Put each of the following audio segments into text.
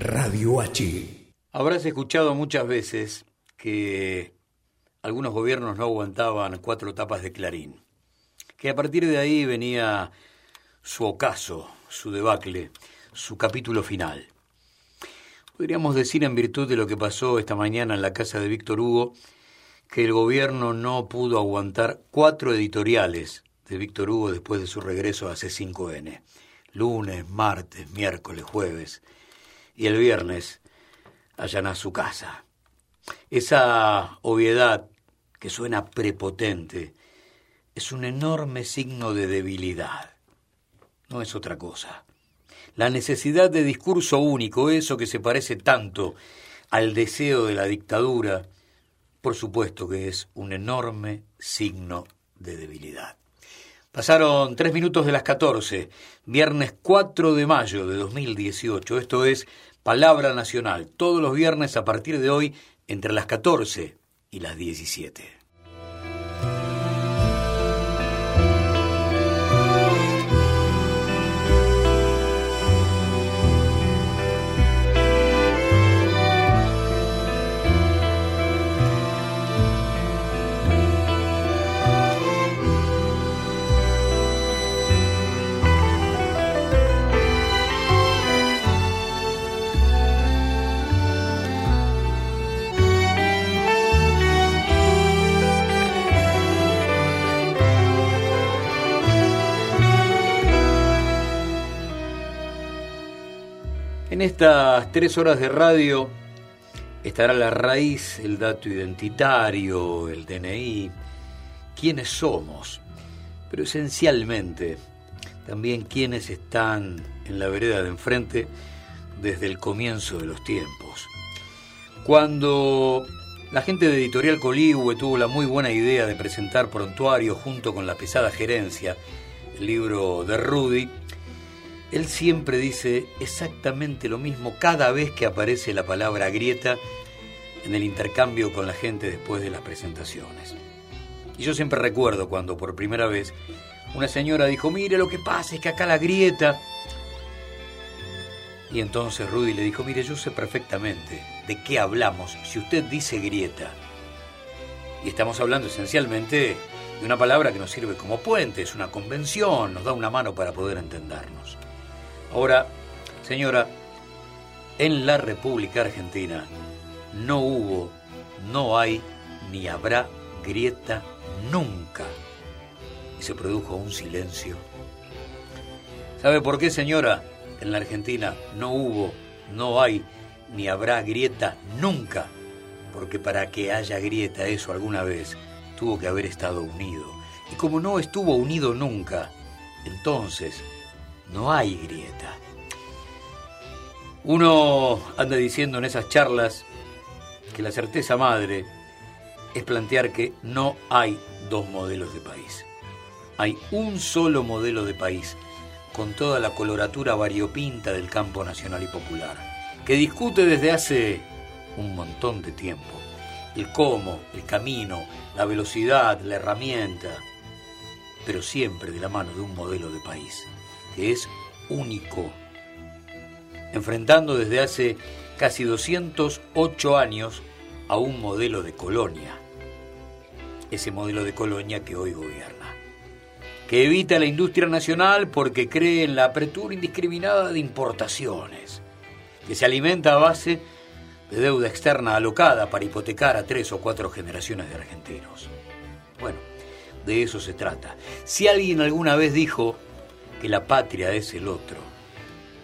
Radio H. Habrás escuchado muchas veces que algunos gobiernos no aguantaban cuatro tapas de Clarín, que a partir de ahí venía su ocaso, su debacle, su capítulo final. Podríamos decir en virtud de lo que pasó esta mañana en la casa de Víctor Hugo, que el gobierno no pudo aguantar cuatro editoriales de Víctor Hugo después de su regreso a C5N. Lunes, martes, miércoles, jueves y el viernes allana su casa. Esa obviedad que suena prepotente es un enorme signo de debilidad. No es otra cosa. La necesidad de discurso único, eso que se parece tanto al deseo de la dictadura, por supuesto que es un enorme signo de debilidad. Pasaron tres minutos de las catorce, viernes 4 de mayo de 2018. Esto es Palabra Nacional, todos los viernes a partir de hoy entre las catorce y las diecisiete. En estas tres horas de radio estará la raíz, el dato identitario, el DNI, quiénes somos, pero esencialmente también quiénes están en la vereda de enfrente desde el comienzo de los tiempos. Cuando la gente de Editorial Coligüe tuvo la muy buena idea de presentar Prontuario junto con la pesada gerencia, el libro de Rudy, él siempre dice exactamente lo mismo cada vez que aparece la palabra grieta en el intercambio con la gente después de las presentaciones. Y yo siempre recuerdo cuando por primera vez una señora dijo, mire lo que pasa es que acá la grieta... Y entonces Rudy le dijo, mire, yo sé perfectamente de qué hablamos si usted dice grieta. Y estamos hablando esencialmente de una palabra que nos sirve como puente, es una convención, nos da una mano para poder entendernos. Ahora, señora, en la República Argentina no hubo, no hay, ni habrá grieta nunca. Y se produjo un silencio. ¿Sabe por qué, señora? En la Argentina no hubo, no hay, ni habrá grieta nunca. Porque para que haya grieta eso alguna vez, tuvo que haber estado unido. Y como no estuvo unido nunca, entonces no hay grieta. Uno anda diciendo en esas charlas que la certeza madre es plantear que no hay dos modelos de país. Hay un solo modelo de país, con toda la coloratura variopinta del campo nacional y popular, que discute desde hace un montón de tiempo el cómo, el camino, la velocidad, la herramienta, pero siempre de la mano de un modelo de país que es único, enfrentando desde hace casi 208 años a un modelo de colonia, ese modelo de colonia que hoy gobierna, que evita la industria nacional porque cree en la apertura indiscriminada de importaciones, que se alimenta a base de deuda externa alocada para hipotecar a tres o cuatro generaciones de argentinos. Bueno, de eso se trata. Si alguien alguna vez dijo que la patria es el otro.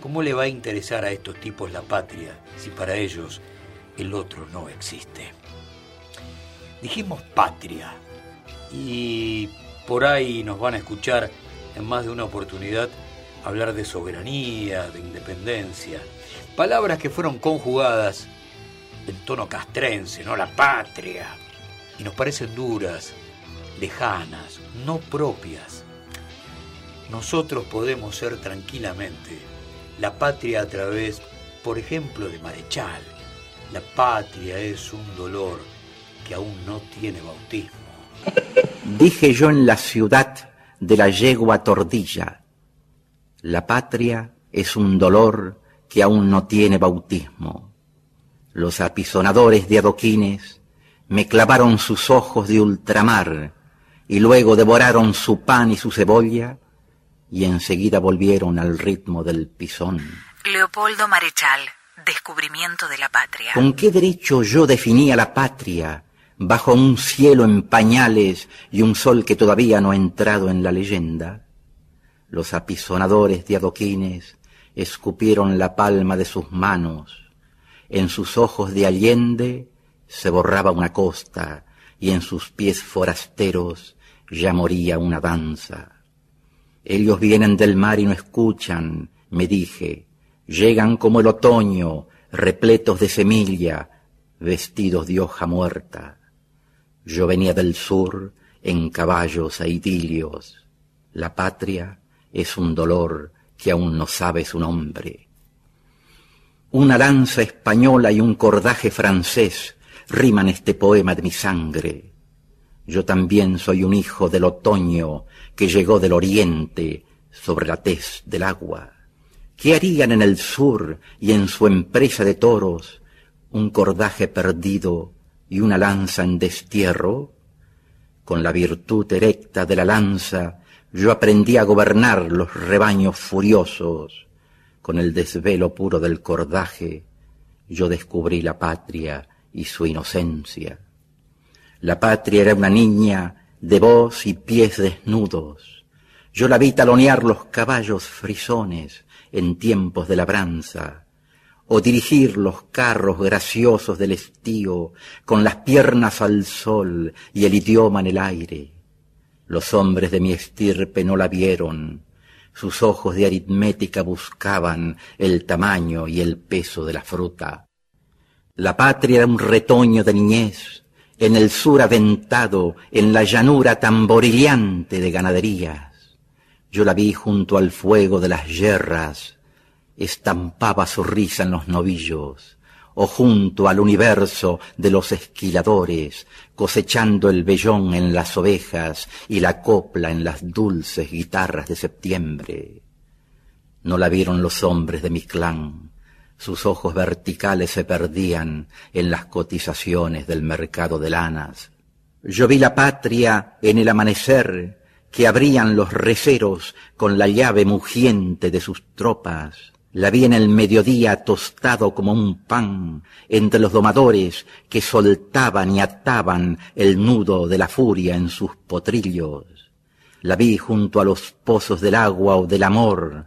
¿Cómo le va a interesar a estos tipos la patria si para ellos el otro no existe? Dijimos patria y por ahí nos van a escuchar en más de una oportunidad hablar de soberanía, de independencia, palabras que fueron conjugadas en tono castrense, no la patria, y nos parecen duras, lejanas, no propias nosotros podemos ser tranquilamente la patria a través, por ejemplo, de Marechal. La patria es un dolor que aún no tiene bautismo. Dije yo en la ciudad de la yegua tordilla, la patria es un dolor que aún no tiene bautismo. Los apisonadores de adoquines me clavaron sus ojos de ultramar y luego devoraron su pan y su cebolla y enseguida volvieron al ritmo del pisón. Leopoldo Marechal, Descubrimiento de la Patria. ¿Con qué derecho yo definía la patria bajo un cielo en pañales y un sol que todavía no ha entrado en la leyenda? Los apisonadores de adoquines escupieron la palma de sus manos. En sus ojos de Allende se borraba una costa y en sus pies forasteros ya moría una danza. Ellos vienen del mar y no escuchan, me dije, llegan como el otoño, repletos de semilla, vestidos de hoja muerta. Yo venía del sur en caballos a idilios. La patria es un dolor que aún no sabe su nombre. Una lanza española y un cordaje francés riman este poema de mi sangre. Yo también soy un hijo del otoño que llegó del oriente sobre la tez del agua. ¿Qué harían en el sur y en su empresa de toros un cordaje perdido y una lanza en destierro? Con la virtud erecta de la lanza yo aprendí a gobernar los rebaños furiosos. Con el desvelo puro del cordaje yo descubrí la patria y su inocencia. La patria era una niña de voz y pies desnudos. Yo la vi talonear los caballos frisones en tiempos de labranza, o dirigir los carros graciosos del estío con las piernas al sol y el idioma en el aire. Los hombres de mi estirpe no la vieron, sus ojos de aritmética buscaban el tamaño y el peso de la fruta. La patria era un retoño de niñez, en el sur aventado, en la llanura tamborillante de ganaderías. Yo la vi junto al fuego de las yerras, estampaba su risa en los novillos, o junto al universo de los esquiladores, cosechando el vellón en las ovejas y la copla en las dulces guitarras de septiembre. No la vieron los hombres de mi clan, sus ojos verticales se perdían en las cotizaciones del mercado de lanas. Yo vi la patria en el amanecer que abrían los receros con la llave mugiente de sus tropas. La vi en el mediodía tostado como un pan entre los domadores que soltaban y ataban el nudo de la furia en sus potrillos. La vi junto a los pozos del agua o del amor,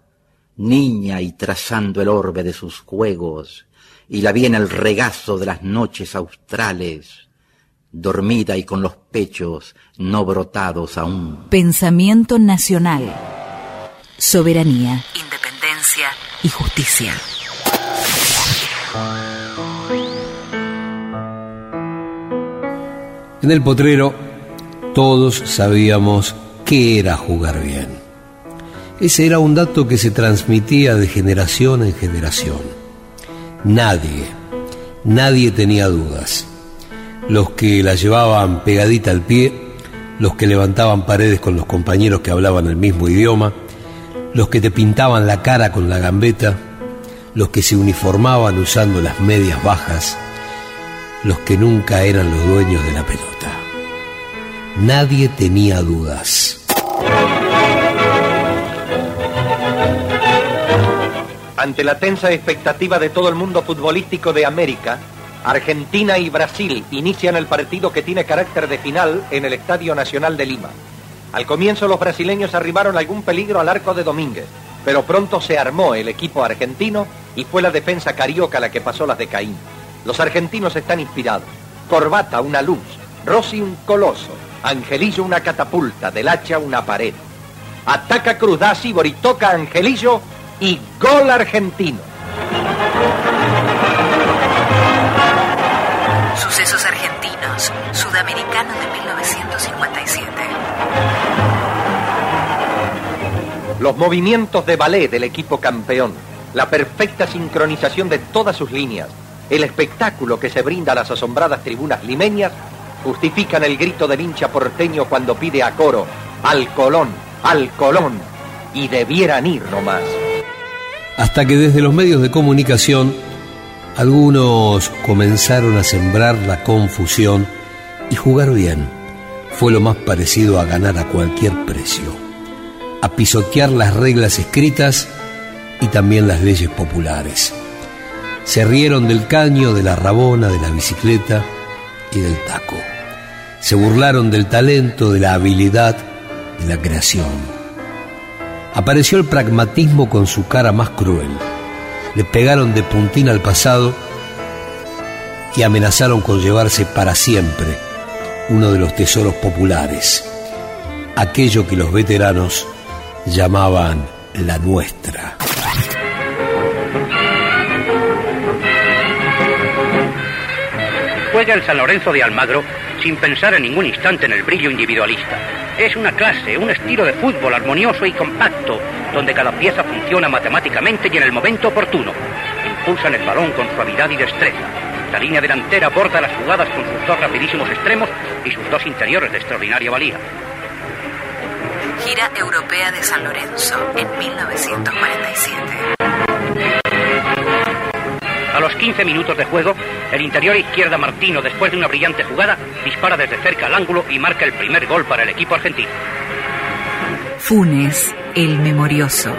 niña y trazando el orbe de sus juegos, y la vi en el regazo de las noches australes, dormida y con los pechos no brotados aún. Pensamiento nacional, soberanía, independencia y justicia. En el potrero todos sabíamos qué era jugar bien. Ese era un dato que se transmitía de generación en generación. Nadie, nadie tenía dudas. Los que la llevaban pegadita al pie, los que levantaban paredes con los compañeros que hablaban el mismo idioma, los que te pintaban la cara con la gambeta, los que se uniformaban usando las medias bajas, los que nunca eran los dueños de la pelota. Nadie tenía dudas. Ante la tensa expectativa de todo el mundo futbolístico de América, Argentina y Brasil inician el partido que tiene carácter de final en el Estadio Nacional de Lima. Al comienzo los brasileños arribaron algún peligro al arco de Domínguez, pero pronto se armó el equipo argentino y fue la defensa carioca la que pasó las de Caín. Los argentinos están inspirados. Corbata una luz, Rossi un coloso, Angelillo una catapulta, Del Hacha una pared. Ataca Crudazzi, Boritoca Angelillo y gol argentino. Sucesos argentinos, sudamericano de 1957. Los movimientos de ballet del equipo campeón, la perfecta sincronización de todas sus líneas, el espectáculo que se brinda a las asombradas tribunas limeñas, justifican el grito del hincha porteño cuando pide a coro, al Colón, al Colón, y debieran ir nomás. Hasta que desde los medios de comunicación algunos comenzaron a sembrar la confusión y jugar bien fue lo más parecido a ganar a cualquier precio, a pisotear las reglas escritas y también las leyes populares. Se rieron del caño, de la rabona, de la bicicleta y del taco. Se burlaron del talento, de la habilidad, de la creación apareció el pragmatismo con su cara más cruel. Le pegaron de puntín al pasado y amenazaron con llevarse para siempre uno de los tesoros populares, aquello que los veteranos llamaban la nuestra. Juega el San Lorenzo de Almagro sin pensar en ningún instante en el brillo individualista es una clase, un estilo de fútbol armonioso y compacto, donde cada pieza funciona matemáticamente y en el momento oportuno. Impulsan el balón con suavidad y destreza. La línea delantera borda las jugadas con sus dos rapidísimos extremos y sus dos interiores de extraordinaria valía. Gira Europea de San Lorenzo en 1947. A los 15 minutos de juego, el interior izquierda Martino, después de una brillante jugada, dispara desde cerca al ángulo y marca el primer gol para el equipo argentino. Funes, el memorioso,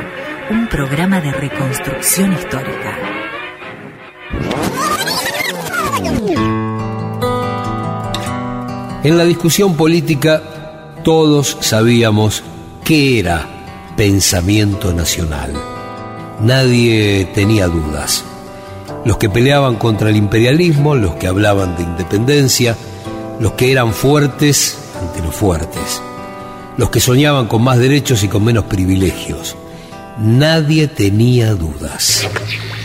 un programa de reconstrucción histórica. En la discusión política todos sabíamos qué era pensamiento nacional. Nadie tenía dudas los que peleaban contra el imperialismo, los que hablaban de independencia, los que eran fuertes ante los fuertes, los que soñaban con más derechos y con menos privilegios. Nadie tenía dudas.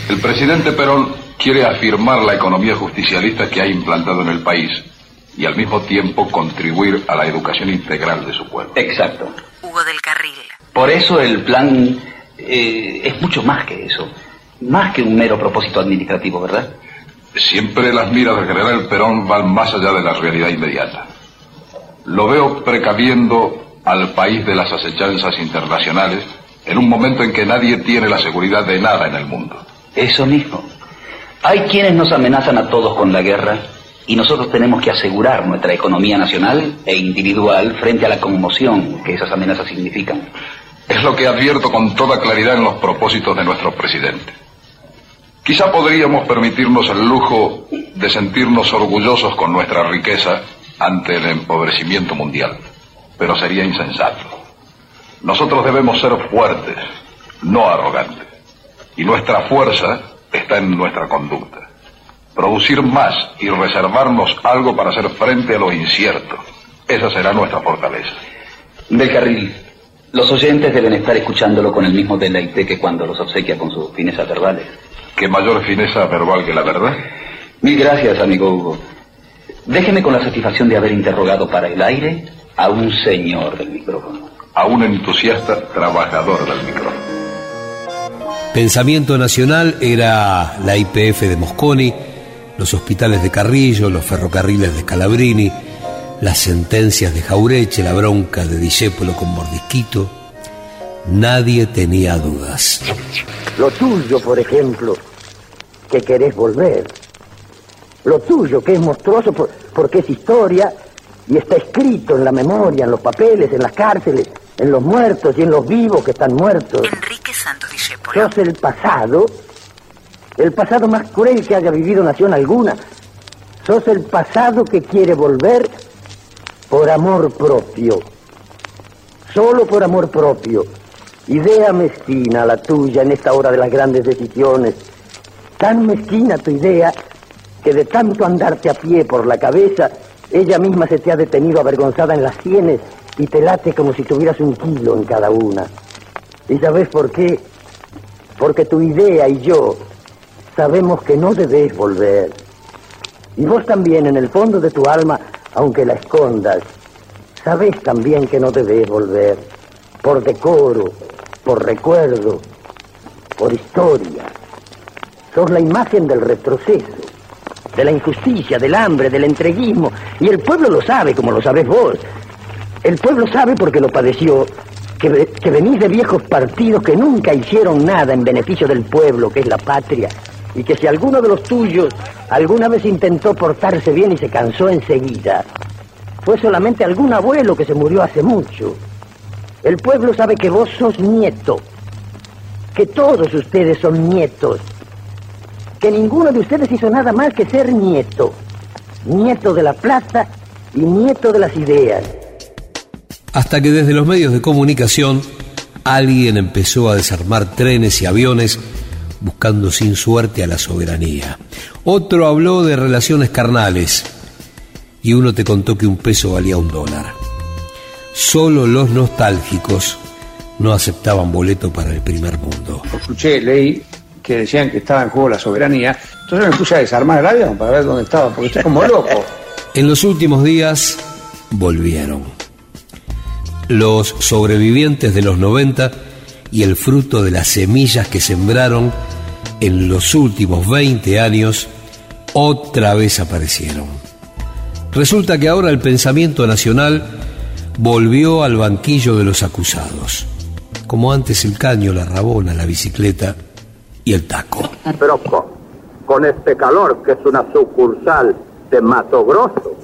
El presidente Perón quiere afirmar la economía justicialista que ha implantado en el país y al mismo tiempo contribuir a la educación integral de su pueblo. Exacto. Hugo del Carril. Por eso el plan eh, es mucho más que eso más que un mero propósito administrativo, ¿verdad? Siempre las miras del general Perón van más allá de la realidad inmediata. Lo veo precaviendo al país de las acechanzas internacionales en un momento en que nadie tiene la seguridad de nada en el mundo. Eso mismo. Hay quienes nos amenazan a todos con la guerra y nosotros tenemos que asegurar nuestra economía nacional e individual frente a la conmoción que esas amenazas significan. Es lo que advierto con toda claridad en los propósitos de nuestro presidente. Quizá podríamos permitirnos el lujo de sentirnos orgullosos con nuestra riqueza ante el empobrecimiento mundial, pero sería insensato. Nosotros debemos ser fuertes, no arrogantes, y nuestra fuerza está en nuestra conducta. Producir más y reservarnos algo para hacer frente a lo incierto, esa será nuestra fortaleza. Carril, los oyentes deben estar escuchándolo con el mismo deleite que cuando los obsequia con sus finezas verbales. ¿Qué mayor fineza verbal que la verdad? Mil gracias, amigo Hugo. Déjeme con la satisfacción de haber interrogado para el aire a un señor del micrófono. A un entusiasta trabajador del micrófono. Pensamiento nacional era la IPF de Mosconi, los hospitales de Carrillo, los ferrocarriles de Calabrini, las sentencias de Jaureche, la bronca de Discépolo con Mordisquito. Nadie tenía dudas. Lo tuyo, por ejemplo, que querés volver. Lo tuyo, que es monstruoso porque es historia y está escrito en la memoria, en los papeles, en las cárceles, en los muertos y en los vivos que están muertos. Enrique Santos Discépolo. Sos el pasado, el pasado más cruel que haya vivido nación alguna. Sos el pasado que quiere volver por amor propio. Solo por amor propio Idea mezquina la tuya en esta hora de las grandes decisiones. Tan mezquina tu idea que de tanto andarte a pie por la cabeza, ella misma se te ha detenido avergonzada en las sienes y te late como si tuvieras un kilo en cada una. ¿Y sabes por qué? Porque tu idea y yo sabemos que no debes volver. Y vos también en el fondo de tu alma, aunque la escondas, sabes también que no debes volver. Por decoro, por recuerdo, por historia. Sos la imagen del retroceso, de la injusticia, del hambre, del entreguismo. Y el pueblo lo sabe como lo sabes vos. El pueblo sabe porque lo padeció que, que venís de viejos partidos que nunca hicieron nada en beneficio del pueblo, que es la patria, y que si alguno de los tuyos alguna vez intentó portarse bien y se cansó enseguida, fue solamente algún abuelo que se murió hace mucho. El pueblo sabe que vos sos nieto, que todos ustedes son nietos, que ninguno de ustedes hizo nada más que ser nieto, nieto de la plaza y nieto de las ideas. Hasta que desde los medios de comunicación alguien empezó a desarmar trenes y aviones buscando sin suerte a la soberanía. Otro habló de relaciones carnales y uno te contó que un peso valía un dólar. Solo los nostálgicos no aceptaban boleto para el primer mundo. Escuché, leí que decían que estaba en juego la soberanía, entonces me puse a desarmar el avión para ver dónde estaba, porque estoy como loco. En los últimos días volvieron. Los sobrevivientes de los 90 y el fruto de las semillas que sembraron en los últimos 20 años otra vez aparecieron. Resulta que ahora el pensamiento nacional volvió al banquillo de los acusados, como antes el caño, la rabona, la bicicleta y el taco. Pero con, este calor, que es una sucursal de Mato Grosso,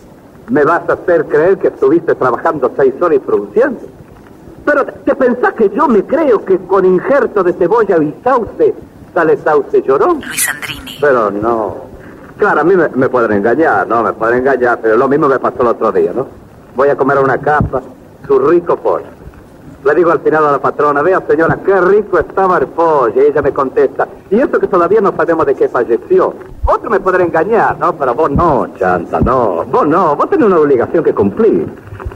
me vas a hacer creer que estuviste trabajando seis horas produciendo. Pero te pensás que yo me creo que con injerto de cebolla y sauce sale sauce llorón. Luis Andrini. Pero no. Claro, a mí me, me pueden engañar, ¿no? Me pueden engañar, pero lo mismo me pasó el otro día, ¿no? Voy a comer una capa, su rico pollo. Le digo al final a la patrona, vea señora, qué rico estaba el pollo. Y ella me contesta, y eso que todavía no sabemos de qué falleció. Otro me podrá engañar, ¿no? Pero vos no, chanta, no. Vos no, vos tenés una obligación que cumplir.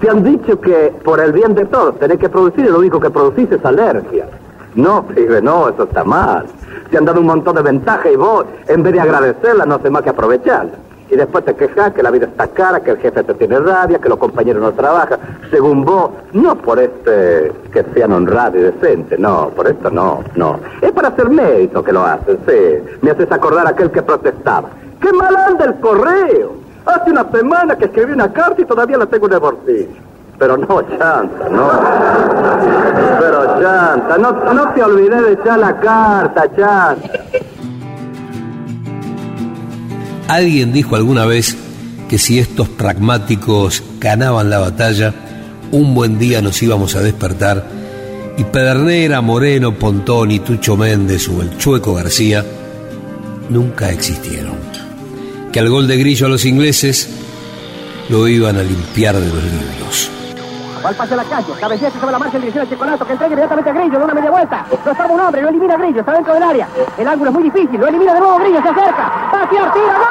Te han dicho que por el bien de todos tenés que producir y lo único que producís es alergia. No, pibe, no, eso está mal. Te han dado un montón de ventajas y vos, en vez de agradecerla, no hace más que aprovecharla. Y después te quejas que la vida está cara, que el jefe te tiene rabia, que los compañeros no trabajan. Según vos, no por este que sean honrados y decentes, no, por esto no, no. Es para hacer mérito que lo hacen, sí. Me haces acordar a aquel que protestaba. ¡Qué mal anda el correo! Hace una semana que escribí una carta y todavía la tengo en el bolsillo. Pero no, chanta, no. Pero chanta, no, no te olvides de echar la carta, chanta. Alguien dijo alguna vez que si estos pragmáticos ganaban la batalla, un buen día nos íbamos a despertar y Pedernera, Moreno, Pontón y Tucho Méndez o el Chueco García nunca existieron. Que al gol de Grillo a los ingleses lo iban a limpiar de los libros. Al pase a la calle, cabecea sobre la marcha en dirección al Chicolato, que entrega inmediatamente a Grillo de una media vuelta. Lo estaba un hombre, lo elimina Grillo, está dentro del área. El ángulo es muy difícil, lo elimina de nuevo Grillo, se acerca. Va a tirar, tira, ¡gol!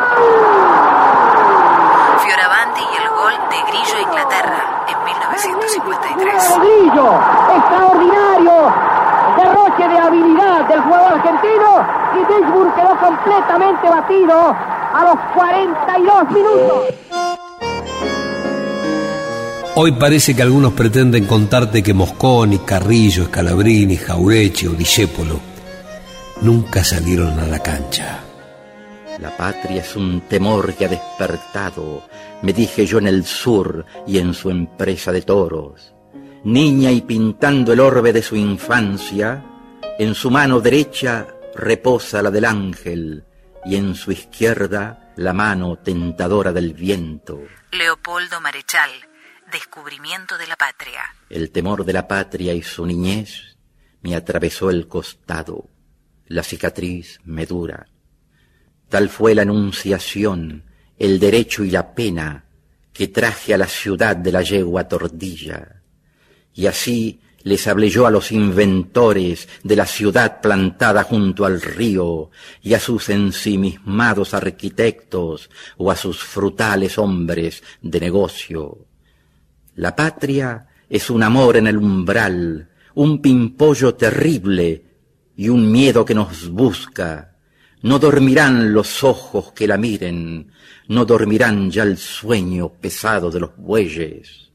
Fioravanti y el gol de Grillo a Inglaterra en 1953. de Grillo, extraordinario. Derroche de habilidad del jugador argentino y Pittsburgh quedó completamente batido a los 42 minutos. Hoy parece que algunos pretenden contarte que Mosconi, Carrillo, Scalabrini, Jaureche o Discépolo nunca salieron a la cancha. La patria es un temor que ha despertado, me dije yo en el sur y en su empresa de toros. Niña y pintando el orbe de su infancia, en su mano derecha reposa la del ángel y en su izquierda la mano tentadora del viento. Leopoldo Marechal, Descubrimiento de la Patria. El temor de la patria y su niñez me atravesó el costado, la cicatriz me dura. Tal fue la anunciación, el derecho y la pena que traje a la ciudad de la yegua tordilla. Y así les hablé yo a los inventores de la ciudad plantada junto al río, y a sus ensimismados arquitectos, o a sus frutales hombres de negocio. La patria es un amor en el umbral, un pimpollo terrible y un miedo que nos busca. No dormirán los ojos que la miren, no dormirán ya el sueño pesado de los bueyes.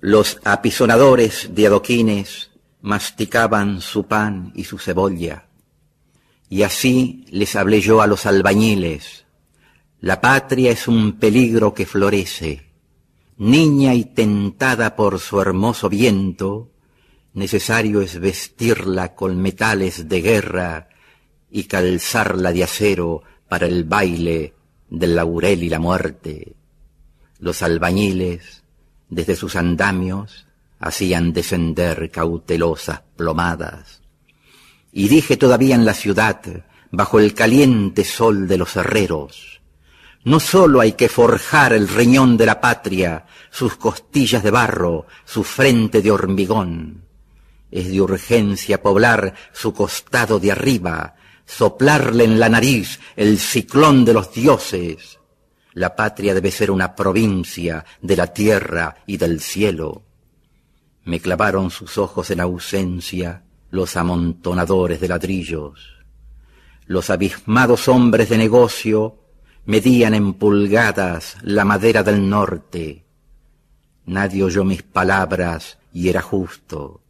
Los apisonadores de adoquines masticaban su pan y su cebolla. Y así les hablé yo a los albañiles. La patria es un peligro que florece. Niña y tentada por su hermoso viento, necesario es vestirla con metales de guerra y calzarla de acero para el baile del laurel y la muerte. Los albañiles, desde sus andamios, hacían descender cautelosas plomadas. Y dije todavía en la ciudad, bajo el caliente sol de los herreros, no sólo hay que forjar el riñón de la patria, sus costillas de barro, su frente de hormigón, es de urgencia poblar su costado de arriba, soplarle en la nariz el ciclón de los dioses. La patria debe ser una provincia de la tierra y del cielo. Me clavaron sus ojos en ausencia los amontonadores de ladrillos. Los abismados hombres de negocio medían en pulgadas la madera del norte. Nadie oyó mis palabras y era justo.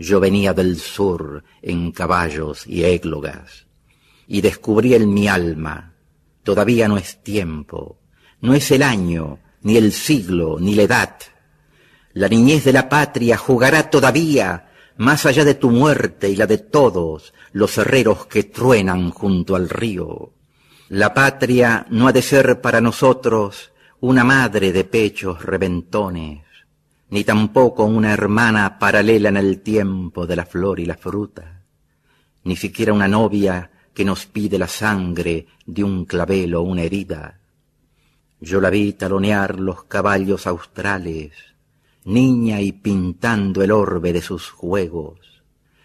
Yo venía del sur en caballos y églogas y descubrí en mi alma, todavía no es tiempo, no es el año, ni el siglo, ni la edad. La niñez de la patria jugará todavía más allá de tu muerte y la de todos los herreros que truenan junto al río. La patria no ha de ser para nosotros una madre de pechos reventones, ni tampoco una hermana paralela en el tiempo de la flor y la fruta, ni siquiera una novia que nos pide la sangre de un clavel o una herida. Yo la vi talonear los caballos australes, niña y pintando el orbe de sus juegos.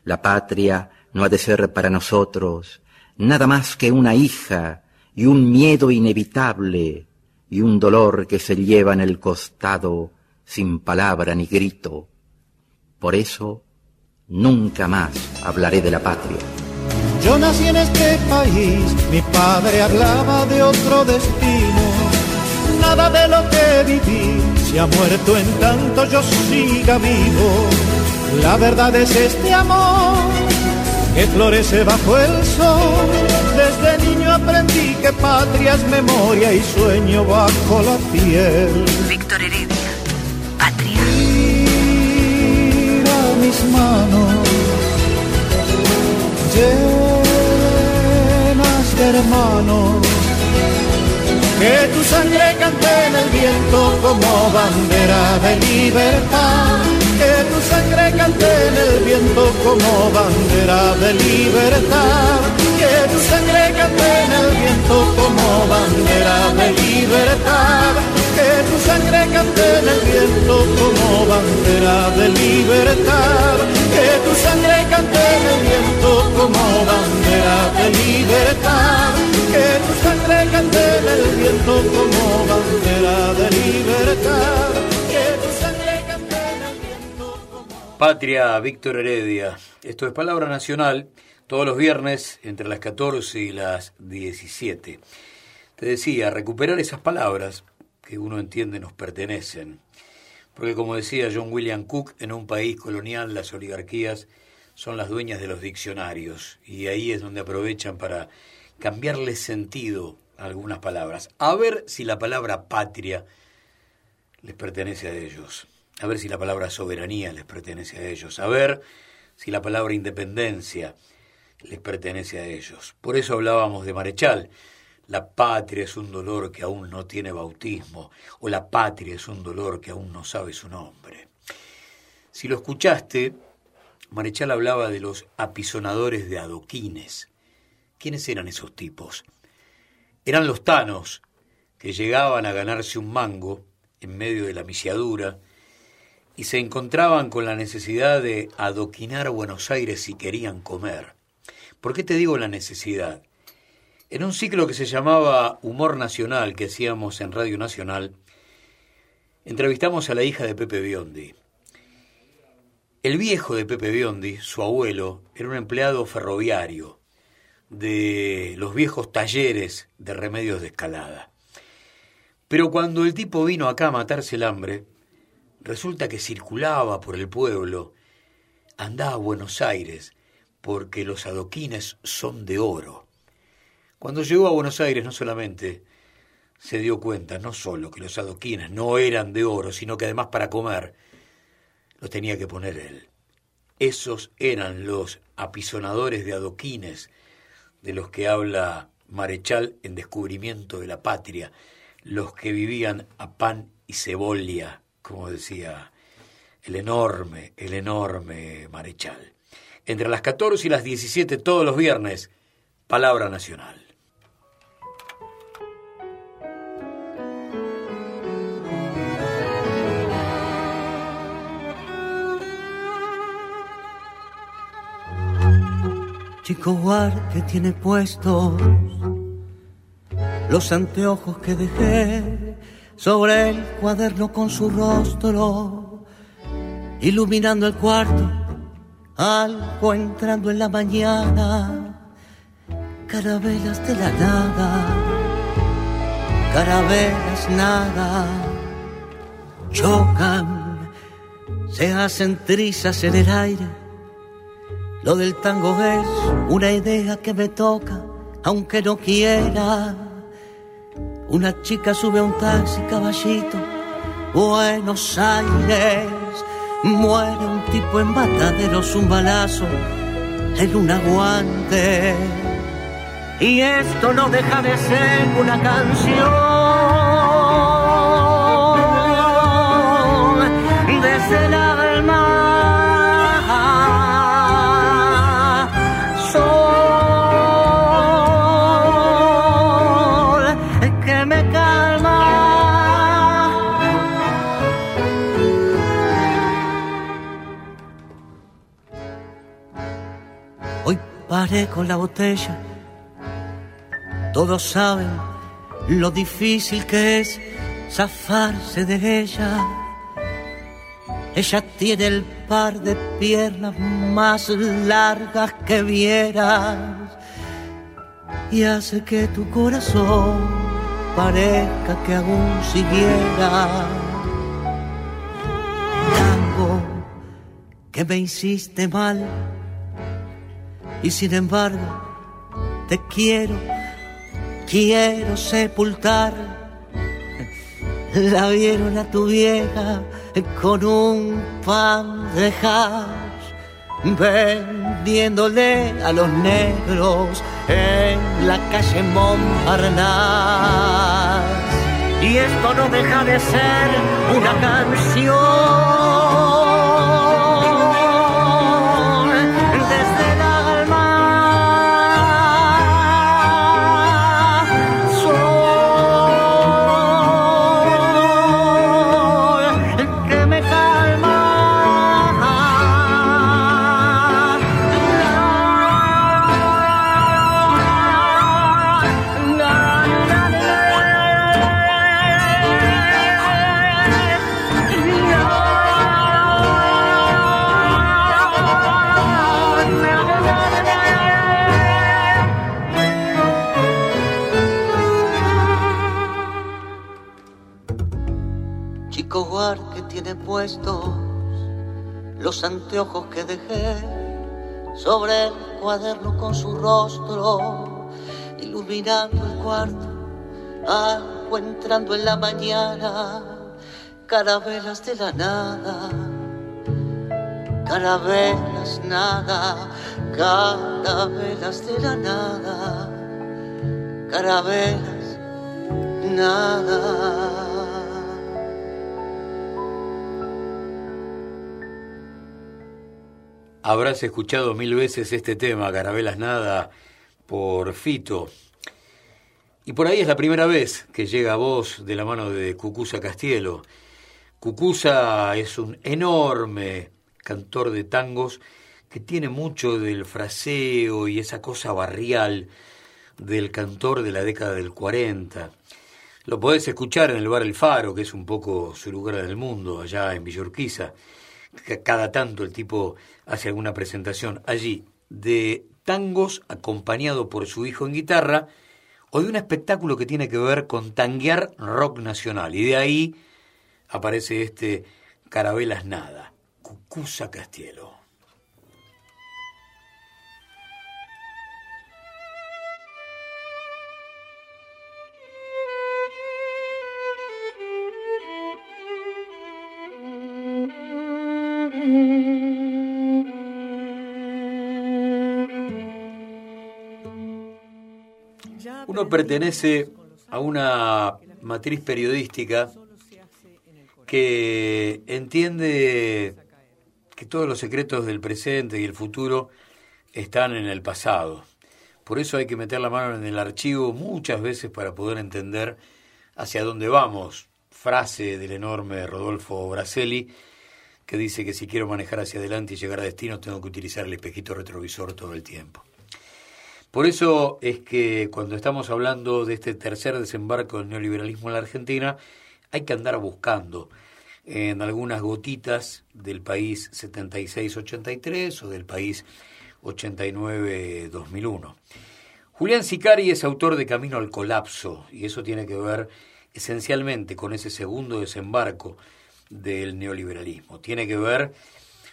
La patria no ha de ser para nosotros nada más que una hija y un miedo inevitable y un dolor que se lleva en el costado sin palabra ni grito. Por eso nunca más hablaré de la patria. Yo nací en este país, mi padre hablaba de otro destino. Nada de lo que viví se ha muerto en tanto yo siga vivo. La verdad es este amor que florece bajo el sol. Desde niño aprendí que patria es memoria y sueño bajo la piel. Víctor Heredia, Patria. Mira mis manos llenas de hermanos. Que tu sangre cante en el viento como bandera de libertad. Que tu sangre cante en el viento como bandera de libertad. Que tu sangre cante en el viento como bandera de libertad. Que tu sangre cante en el viento como bandera de libertad. Que tu sangre cante en el viento como bandera de libertad. Que tu sangre cante el viento como bandera de libertad. Que tu sangre el viento como... Patria, Víctor Heredia. Esto es Palabra Nacional, todos los viernes entre las 14 y las 17. Te decía, recuperar esas palabras que uno entiende nos pertenecen. Porque como decía John William Cook, en un país colonial las oligarquías son las dueñas de los diccionarios y ahí es donde aprovechan para cambiarle sentido a algunas palabras. A ver si la palabra patria les pertenece a ellos. A ver si la palabra soberanía les pertenece a ellos. A ver si la palabra independencia les pertenece a ellos. Por eso hablábamos de Marechal. La patria es un dolor que aún no tiene bautismo, o la patria es un dolor que aún no sabe su nombre. Si lo escuchaste, Marechal hablaba de los apisonadores de adoquines. ¿Quiénes eran esos tipos? Eran los tanos que llegaban a ganarse un mango en medio de la misiadura y se encontraban con la necesidad de adoquinar Buenos Aires si querían comer. ¿Por qué te digo la necesidad? En un ciclo que se llamaba Humor Nacional que hacíamos en Radio Nacional, entrevistamos a la hija de Pepe Biondi. El viejo de Pepe Biondi, su abuelo, era un empleado ferroviario de los viejos talleres de remedios de escalada. Pero cuando el tipo vino acá a matarse el hambre, resulta que circulaba por el pueblo, andaba a Buenos Aires, porque los adoquines son de oro. Cuando llegó a Buenos Aires no solamente se dio cuenta, no solo que los adoquines no eran de oro, sino que además para comer los tenía que poner él. Esos eran los apisonadores de adoquines de los que habla Marechal en Descubrimiento de la Patria, los que vivían a pan y cebolla, como decía el enorme, el enorme Marechal. Entre las 14 y las 17 todos los viernes, Palabra Nacional. Chico Guar que tiene puestos los anteojos que dejé sobre el cuaderno con su rostro, iluminando el cuarto, algo entrando en la mañana, carabelas de la nada, carabelas nada, chocan, se hacen trizas en el aire lo del tango es una idea que me toca, aunque no quiera. Una chica sube a un taxi, caballito, Buenos Aires. Muere un tipo en bataderos, un balazo en un aguante. Y esto no deja de ser una canción desde la con la botella. Todos saben lo difícil que es zafarse de ella. Ella tiene el par de piernas más largas que vieras y hace que tu corazón parezca que aún siguiera. Tango que me hiciste mal y sin embargo te quiero, quiero sepultar. La vieron a tu vieja con un pan de hash, vendiéndole a los negros en la calle Montparnasse. Y esto no deja de ser una canción los anteojos que dejé sobre el cuaderno con su rostro, iluminando el cuarto, algo entrando en la mañana, carabelas de la nada, carabelas nada, carabelas de la nada, carabelas nada. Habrás escuchado mil veces este tema, Carabelas Nada, por Fito. Y por ahí es la primera vez que llega a vos de la mano de Cucusa Castielo. Cucusa es un enorme cantor de tangos que tiene mucho del fraseo y esa cosa barrial del cantor de la década del 40. Lo podés escuchar en el bar El Faro, que es un poco su lugar del mundo, allá en Villorquiza cada tanto el tipo hace alguna presentación allí de tangos acompañado por su hijo en guitarra o de un espectáculo que tiene que ver con tanguear rock nacional. Y de ahí aparece este Carabelas Nada, Cucusa Castielo. Pertenece a una matriz periodística que entiende que todos los secretos del presente y el futuro están en el pasado. Por eso hay que meter la mano en el archivo muchas veces para poder entender hacia dónde vamos. Frase del enorme Rodolfo Braselli, que dice que si quiero manejar hacia adelante y llegar a destino tengo que utilizar el espejito retrovisor todo el tiempo. Por eso es que cuando estamos hablando de este tercer desembarco del neoliberalismo en la Argentina, hay que andar buscando en algunas gotitas del país 76-83 o del país 89-2001. Julián Sicari es autor de Camino al Colapso y eso tiene que ver esencialmente con ese segundo desembarco del neoliberalismo. Tiene que ver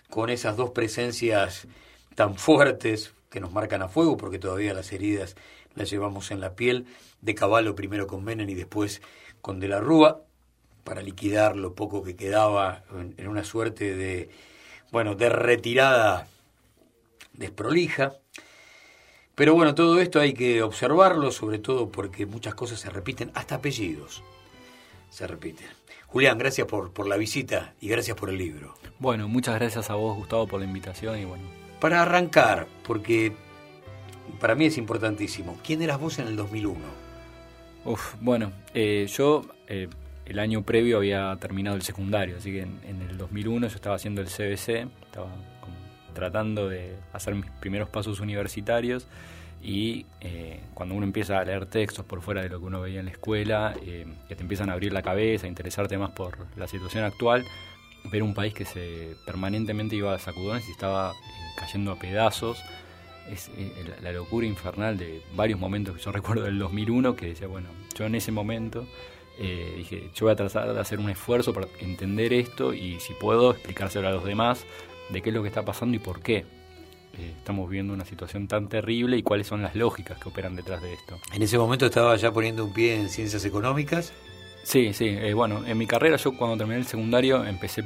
con esas dos presencias tan fuertes que nos marcan a fuego, porque todavía las heridas las llevamos en la piel, de Caballo primero con Menem y después con De la Rúa, para liquidar lo poco que quedaba en, una suerte de, bueno, de retirada desprolija. Pero bueno, todo esto hay que observarlo, sobre todo porque muchas cosas se repiten, hasta apellidos se repiten. Julián, gracias por, por la visita y gracias por el libro. Bueno, muchas gracias a vos, Gustavo, por la invitación y bueno. Para arrancar, porque para mí es importantísimo, ¿quién eras vos en el 2001? Uf, bueno, eh, yo eh, el año previo había terminado el secundario, así que en, el 2001 yo estaba haciendo el CBC, estaba tratando de hacer mis primeros pasos universitarios y eh, cuando uno empieza a leer textos por fuera de lo que uno veía en la escuela, que te empiezan a abrir la cabeza, a interesarte más por la situación actual, ver un país que se permanentemente iba a sacudones y estaba cayendo a pedazos, es la locura infernal de varios momentos que yo recuerdo del 2001, que decía, bueno, yo en ese momento eh, dije, yo voy a tratar de hacer un esfuerzo para entender esto y si puedo explicárselo a los demás de qué es lo que está pasando y por qué. Eh, estamos viendo una situación tan terrible y cuáles son las lógicas que operan detrás de esto. ¿En ese momento estaba ya poniendo un pie en ciencias económicas? Sí, sí. Eh, bueno, en mi carrera yo cuando terminé el secundario empecé,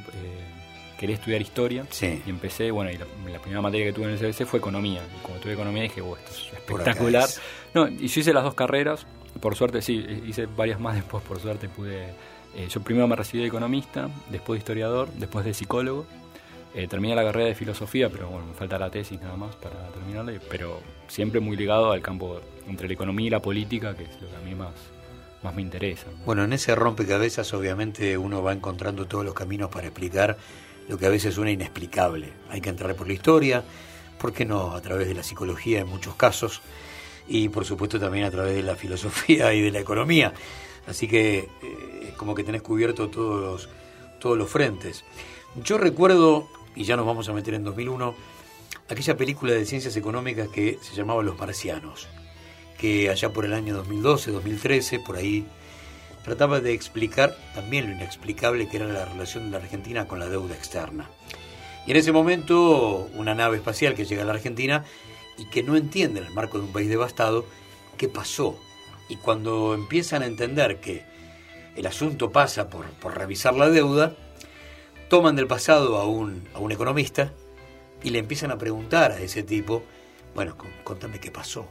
quería estudiar historia y empecé, bueno, y la, primera materia que tuve en el CBC fue economía. Y cuando tuve economía dije, esto es espectacular. No, y yo hice las dos carreras, por suerte sí, hice varias más después, por suerte pude... Eh, yo primero me recibí de economista, después de historiador, después de psicólogo. Eh, terminé la carrera de filosofía, pero bueno, me falta la tesis nada más para terminarla, pero siempre muy ligado al campo entre la economía y la política, que es lo que a mí más, más me interesa. Bueno, en ese rompecabezas obviamente uno va encontrando todos los caminos para explicar que a veces suena inexplicable. Hay que entrar por la historia, ¿por qué no a través de la psicología en muchos casos? y por supuesto también a través de la filosofía y de la economía. Así que eh, como que tenés cubierto todos todos los frentes. Yo recuerdo, y ya nos vamos a meter en 2001, aquella película de ciencias económicas que se llamaba Los Marcianos, que allá por el año 2012, 2013, por ahí, trataba de explicar también lo inexplicable que era la relación de la Argentina con la deuda externa. Y en ese momento, una nave espacial que llega a la Argentina y que no entienden el marco de un país devastado qué pasó. Y cuando empiezan a entender que el asunto pasa por, por revisar la deuda, toman del pasado a un, a un economista y le empiezan a preguntar a ese tipo, bueno, contame qué pasó.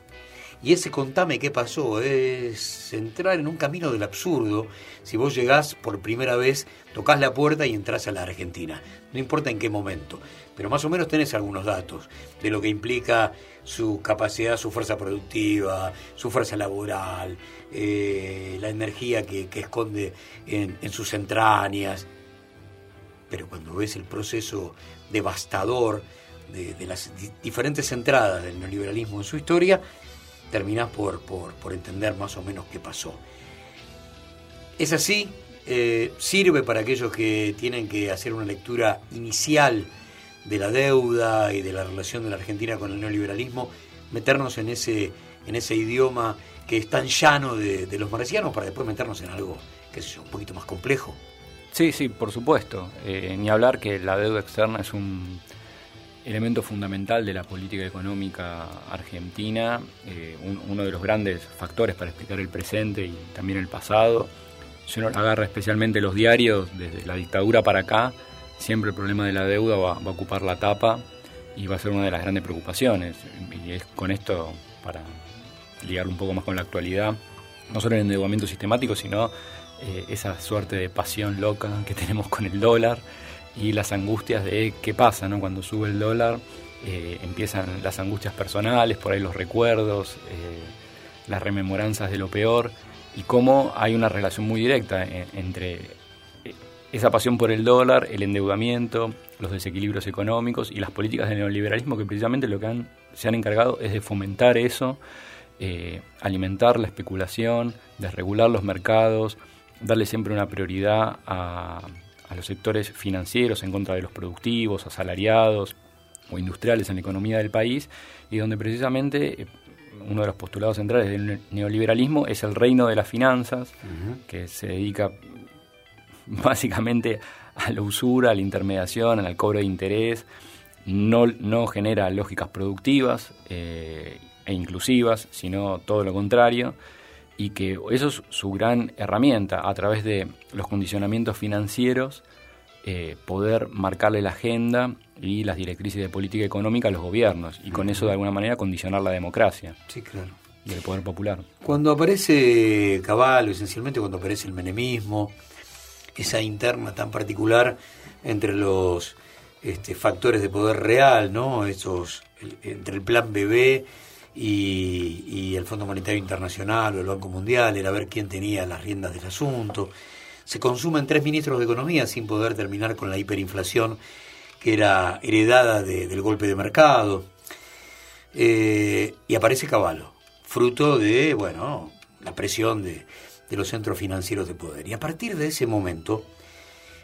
Y ese contame qué pasó es entrar en un camino del absurdo si vos llegás por primera vez, tocas la puerta y entras a la Argentina. No importa en qué momento, pero más o menos tenés algunos datos de lo que implica su capacidad, su fuerza productiva, su fuerza laboral, eh, la energía que, esconde en, en sus entrañas. Pero cuando ves el proceso devastador de, de, las diferentes entradas del neoliberalismo en su historia, terminás por, por, entender más o menos qué pasó. Es así, eh, sirve para aquellos que tienen que hacer una lectura inicial de la deuda y de la relación de la Argentina con el neoliberalismo, meternos en ese, en ese idioma que es tan llano de, los marcianos para después meternos en algo que es un poquito más complejo. Sí, sí, por supuesto. Eh, ni hablar que la deuda externa es un elemento fundamental de la política económica argentina, eh, uno de los grandes factores para explicar el presente y también el pasado. Si uno agarra especialmente los diarios, desde la dictadura para acá, siempre el problema de la deuda va, a ocupar la tapa y va a ser una de las grandes preocupaciones. Y es con esto para ligarlo un poco más con la actualidad, no solo el endeudamiento sistemático, sino eh, esa suerte de pasión loca que tenemos con el dólar y las angustias de qué pasa ¿no? cuando sube el dólar. Eh, empiezan las angustias personales, por ahí los recuerdos, eh, las rememoranzas de lo peor y cómo hay una relación muy directa entre esa pasión por el dólar, el endeudamiento, los desequilibrios económicos y las políticas del neoliberalismo que precisamente lo que han, se han encargado es de fomentar eso, eh, alimentar la especulación, desregular los mercados, darle siempre una prioridad a, los sectores financieros en contra de los productivos, asalariados o industriales en la economía del país y donde precisamente eh, uno de los postulados centrales del neoliberalismo es el reino de las finanzas, que se dedica básicamente a la usura, a la intermediación, al cobro de interés, no, no genera lógicas productivas eh, e inclusivas, sino todo lo contrario, y que eso es su gran herramienta, a través de los condicionamientos financieros, eh, poder marcarle la agenda y las directrices de política económica a los gobiernos, y con eso de alguna manera condicionar la democracia. Sí, claro. Y el poder popular. Cuando aparece Caballo, esencialmente cuando aparece el menemismo, esa interna tan particular entre los este, factores de poder real, ¿no? Esos, entre el plan BB y, el Fondo Monetario Internacional o el Banco Mundial, era ver quién tenía las riendas del asunto. Se consumen tres ministros de Economía sin poder terminar con la hiperinflación que era heredada del golpe de mercado. Eh, y aparece Caballo, fruto de, bueno, la presión de, de los centros financieros de poder. Y a partir de ese momento,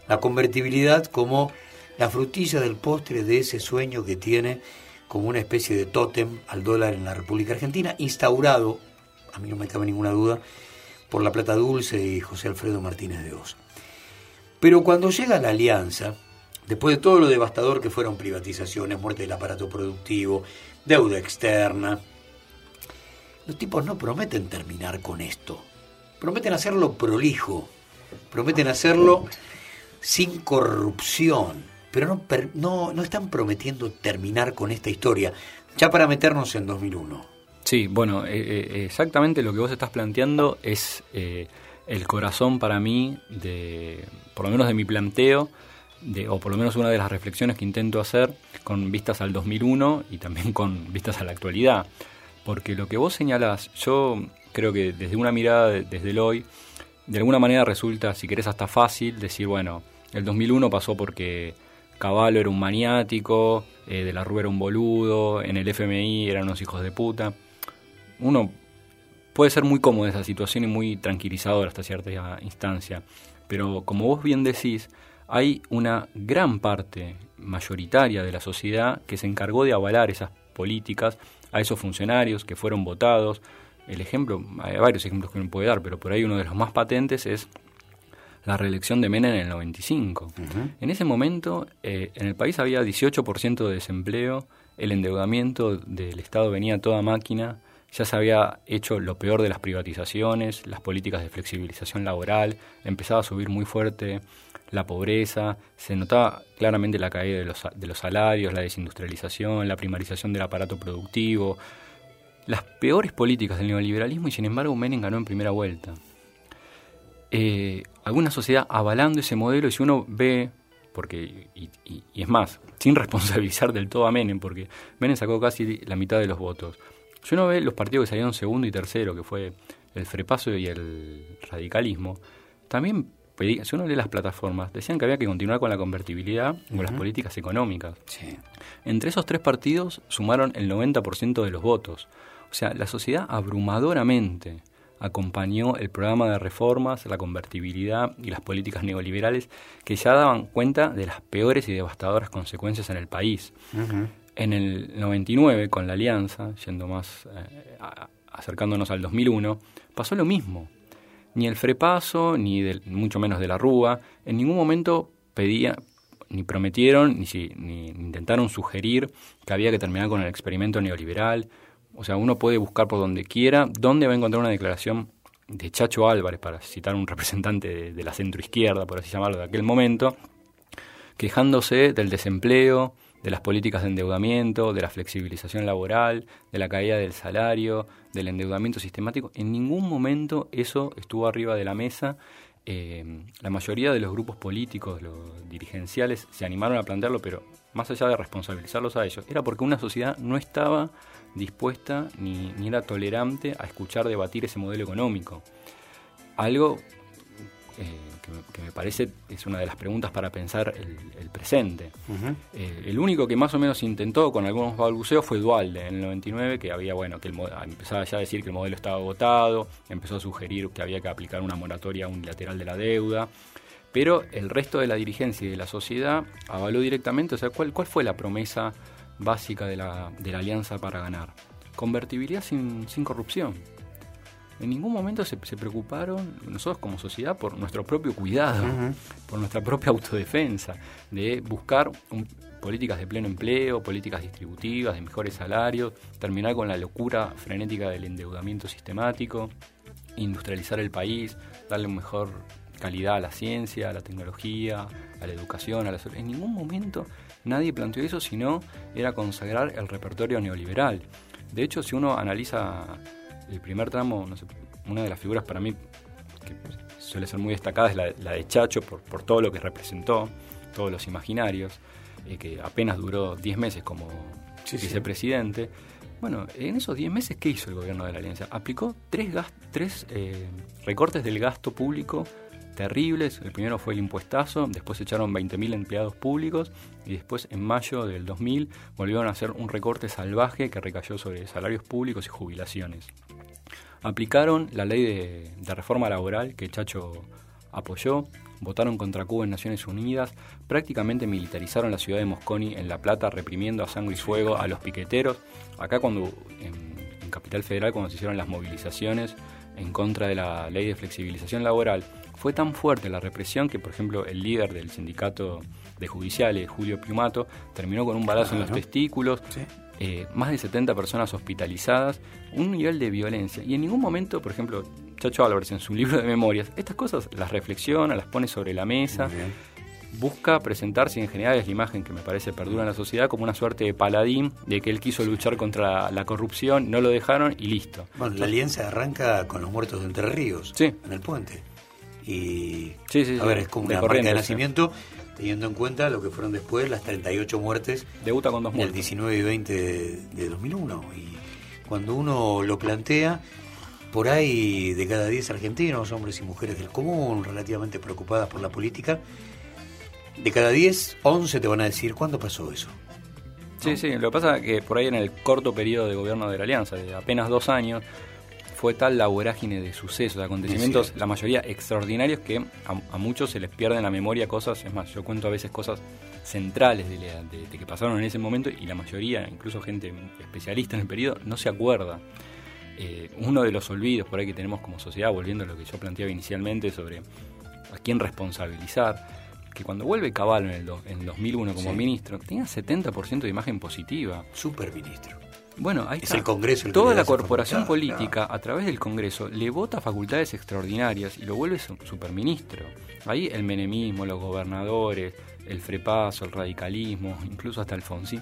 la convertibilidad como la frutilla del postre de ese sueño que tiene como una especie de tótem al dólar en la República Argentina, instaurado, a mí no me cabe ninguna duda, por la Plata Dulce y José Alfredo Martínez de Oz. Pero cuando llega la alianza, después de todo lo devastador que fueron privatizaciones, muerte del aparato productivo, deuda externa, los tipos no prometen terminar con esto. Prometen hacerlo prolijo, prometen hacerlo sin corrupción, pero no, no, no están prometiendo terminar con esta historia, ya para meternos en 2001. Sí, bueno, eh, eh, exactamente lo que vos estás planteando es eh, el corazón para mí de, por lo menos de mi planteo, de, o por lo menos una de las reflexiones que intento hacer con vistas al 2001 y también con vistas a la actualidad. Porque lo que vos señalás, yo creo que desde una mirada desde el hoy, de alguna manera resulta, si querés, hasta fácil decir, bueno, el 2001 pasó porque Caballo era un maniático, eh, De la Rúa era un boludo, en el FMI eran unos hijos de puta. Uno puede ser muy cómodo esa situación y muy tranquilizador hasta cierta instancia, pero como vos bien decís, hay una gran parte mayoritaria de la sociedad que se encargó de avalar esas políticas a esos funcionarios que fueron votados, el ejemplo, hay varios ejemplos que uno puede dar, pero por ahí uno de los más patentes es la reelección de Menem en el 95. En ese momento, eh, en el país había 18% de desempleo, el endeudamiento del Estado venía a toda máquina, ya se había hecho lo peor de las privatizaciones, las políticas de flexibilización laboral, empezaba a subir muy fuerte la pobreza, se notaba claramente la caída de los, de los salarios, la desindustrialización, la primarización del aparato productivo, las peores políticas del neoliberalismo y sin embargo Menem ganó en primera vuelta. Eh, alguna sociedad avalando ese modelo y si uno ve, porque y, es más, sin responsabilizar del todo a Menem, porque Menem sacó casi la mitad de los votos. Si uno ve los partidos que salieron segundo y tercero, que fue el Frepaso y el radicalismo, también si uno lee las plataformas, decían que había que continuar con la convertibilidad con las políticas económicas. Entre esos tres partidos sumaron el 90% de los votos. O sea, la sociedad abrumadoramente acompañó el programa de reformas, la convertibilidad y las políticas neoliberales que ya daban cuenta de las peores y devastadoras consecuencias en el país. En el 99, con la alianza, yendo más eh, acercándonos al 2001, pasó lo mismo. Ni el Frepaso, ni mucho menos de la Rúa, en ningún momento pedía, ni prometieron, ni, ni intentaron sugerir que había que terminar con el experimento neoliberal, o sea, uno puede buscar por donde quiera dónde va a encontrar una declaración de Chacho Álvarez, para citar un representante de, la centroizquierda, por así llamarlo, de aquel momento, quejándose del desempleo, de las políticas de endeudamiento, de la flexibilización laboral, de la caída del salario, del endeudamiento sistemático. En ningún momento eso estuvo arriba de la mesa. Eh, la mayoría de los grupos políticos, los dirigenciales, se animaron a plantearlo, pero más allá de responsabilizarlos a ellos, era porque una sociedad no estaba dispuesta ni, ni era tolerante a escuchar debatir ese modelo económico. Algo eh, que, me, que, me, parece es una de las preguntas para pensar el, el presente. Uh -huh. eh, el único que más o menos intentó con algunos balbuceos fue Dualde en el 99, que había, bueno, que el, empezaba ya a decir que el modelo estaba agotado, empezó a sugerir que había que aplicar una moratoria unilateral de la deuda. Pero el resto de la dirigencia y de la sociedad avaló directamente, o sea, ¿cuál, cuál fue la promesa básica de la, de la alianza para ganar? Convertibilidad sin, sin corrupción en ningún momento se, se, preocuparon nosotros como sociedad por nuestro propio cuidado, uh -huh. por nuestra propia autodefensa, de buscar un, políticas de pleno empleo, políticas distributivas, de mejores salarios, terminar con la locura frenética del endeudamiento sistemático, industrializar el país, darle mejor calidad a la ciencia, a la tecnología, a la educación, a la salud. En ningún momento nadie planteó eso, sino era consagrar el repertorio neoliberal. De hecho, si uno analiza el primer tramo, no sé, una de las figuras para mí que suele ser muy destacada es la, la de Chacho por, por, todo lo que representó, todos los imaginarios, eh, que apenas duró 10 meses como sí, vicepresidente. Sí. Bueno, en esos 10 meses, ¿qué hizo el gobierno de la Alianza? Aplicó tres eh, recortes del gasto público terribles. El primero fue el impuestazo, después echaron 20.000 empleados públicos y después en mayo del 2000 volvieron a hacer un recorte salvaje que recayó sobre salarios públicos y jubilaciones. Aplicaron la ley de, reforma laboral que Chacho apoyó, votaron contra Cuba en Naciones Unidas, prácticamente militarizaron la ciudad de Mosconi en La Plata, reprimiendo a sangre y fuego a los piqueteros. Acá cuando en, en Capital Federal, cuando se hicieron las movilizaciones en contra de la ley de flexibilización laboral, fue tan fuerte la represión que, por ejemplo, el líder del sindicato de judiciales, Julio Piumato, terminó con un balazo en los testículos, ¿Sí? eh, más de 70 personas hospitalizadas, un nivel de violencia. Y en ningún momento, por ejemplo, Chacho Álvarez en su libro de memorias, estas cosas las reflexiona, las pone sobre la mesa, busca presentarse y en general es la imagen que me parece perdura en la sociedad como una suerte de paladín de que él quiso luchar contra la corrupción, no lo dejaron y listo. Bueno, la alianza arranca con los muertos de Entre Ríos, sí. en el puente. Y, sí, sí, a ver, es como una marca de nacimiento, teniendo en cuenta lo que fueron después las 38 muertes Debuta con dos del 19 y 20 de, de 2001. Y cuando uno lo plantea, por ahí de cada 10 argentinos, hombres y mujeres del común, relativamente preocupadas por la política, de cada 10, 11 te van a decir, ¿cuándo pasó eso? Sí, sí, lo que pasa es que por ahí en el corto periodo de gobierno de la Alianza, de apenas dos años, fue tal la vorágine de sucesos, de acontecimientos, la mayoría extraordinarios, que a, a, muchos se les pierden en la memoria cosas, es más, yo cuento a veces cosas centrales de, de, de, que pasaron en ese momento y la mayoría, incluso gente especialista en el periodo, no se acuerda. Eh, uno de los olvidos por ahí que tenemos como sociedad, volviendo a lo que yo planteaba inicialmente sobre a quién responsabilizar, que cuando vuelve Caballo en el do, en 2001 como sí. ministro, tenía 70% de imagen positiva. Superministro. Bueno, ahí es está. el Congreso el Toda la corporación política, a través del Congreso, le vota facultades extraordinarias y lo vuelve superministro. Ahí el menemismo, los gobernadores, el frepaso, el radicalismo, incluso hasta Alfonsín,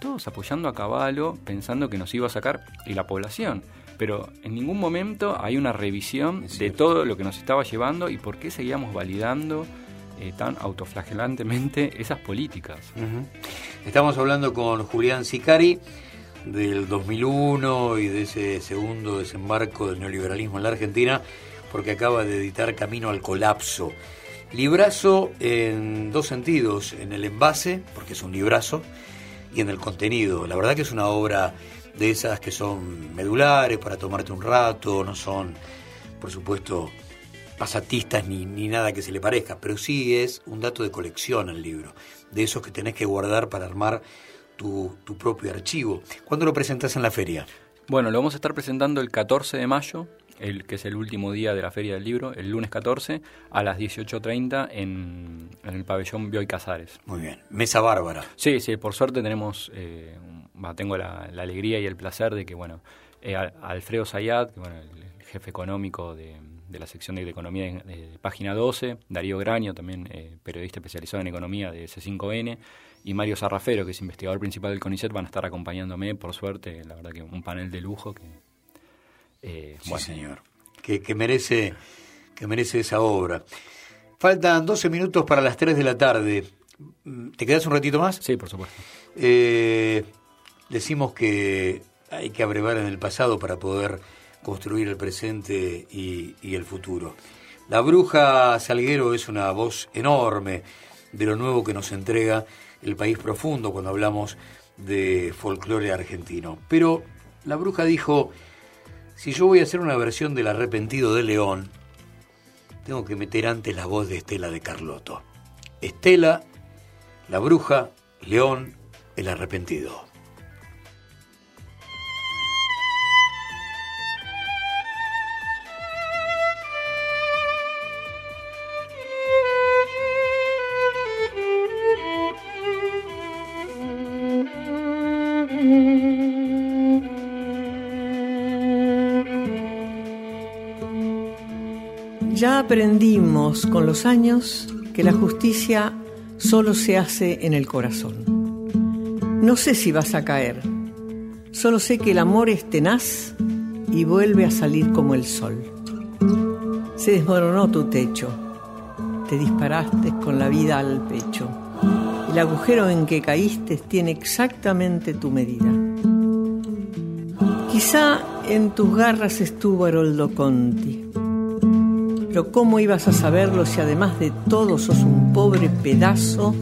todos apoyando a Caballo, pensando que nos iba a sacar y la población. Pero en ningún momento hay una revisión de todo lo que nos estaba llevando y por qué seguíamos validando eh, tan autoflagelantemente esas políticas. Uh -huh. Estamos hablando con Julián Sicari del 2001 y de ese segundo desembarco del neoliberalismo en la Argentina, porque acaba de editar Camino al Colapso. Librazo en dos sentidos, en el envase, porque es un librazo, y en el contenido. La verdad que es una obra de esas que son medulares para tomarte un rato, no son, por supuesto, pasatistas ni, ni nada que se le parezca, pero sí es un dato de colección el libro, de esos que tenés que guardar para armar tu, tu propio archivo. ¿Cuándo lo presentas en la feria? Bueno, lo vamos a estar presentando el 14 de mayo, el, que es el último día de la Feria del Libro, el lunes 14, a las 18.30 en, en el pabellón Bioy Casares. Muy bien. Mesa bárbara. Sí, sí, por suerte tenemos, eh, tengo la, la, alegría y el placer de que, bueno, eh, Alfredo Sayat, que, bueno, el, jefe económico de, de la sección de Economía de, de Página 12, Darío Graño, también eh, periodista especializado en economía de C5N, y Mario Sarrafero, que es investigador principal del CONICET, van a estar acompañándome, por suerte, la verdad que un panel de lujo que... Eh, sí, señor. Que, que, merece, que merece esa obra. Faltan 12 minutos para las 3 de la tarde. ¿Te quedas un ratito más? Sí, por supuesto. Eh, decimos que hay que abrevar en el pasado para poder construir el presente y, y, el futuro. La bruja Salguero es una voz enorme de lo nuevo que nos entrega el país profundo cuando hablamos de folclore argentino. Pero la bruja dijo, si yo voy a hacer una versión del arrepentido de León, tengo que meter antes la voz de Estela de Carlotto. Estela, la bruja, León, el arrepentido. Aprendimos con los años que la justicia solo se hace en el corazón. No sé si vas a caer, solo sé que el amor es tenaz y vuelve a salir como el sol. Se desmoronó tu techo, te disparaste con la vida al pecho. El agujero en que caíste tiene exactamente tu medida. Quizá en tus garras estuvo Haroldo Conti pero ¿cómo ibas a saberlo si además de todo sos un pobre pedazo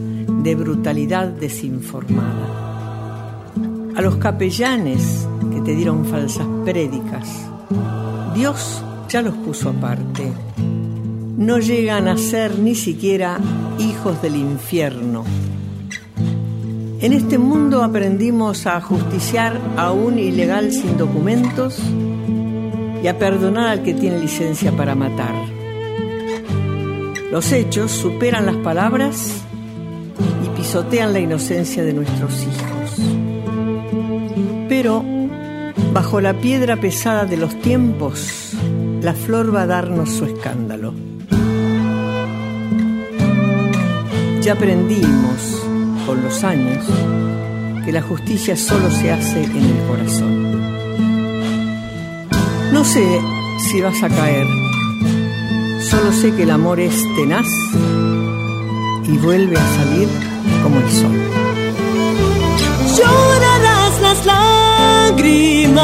de brutalidad desinformada? A los capellanes que te dieron falsas prédicas, Dios ya los puso aparte. No llegan a ser ni siquiera hijos del infierno. En este mundo aprendimos a justiciar a un ilegal sin documentos y a perdonar al que tiene licencia para matar. Los hechos superan las palabras y pisotean la inocencia de nuestros hijos. Pero, bajo la piedra pesada de los tiempos, la flor va a darnos su escándalo. Ya aprendimos con los años que la justicia solo se hace en el corazón. No sé si vas a caer Solo sé que el amor es tenaz y vuelve a salir como el sol. Llorarás las lágrimas,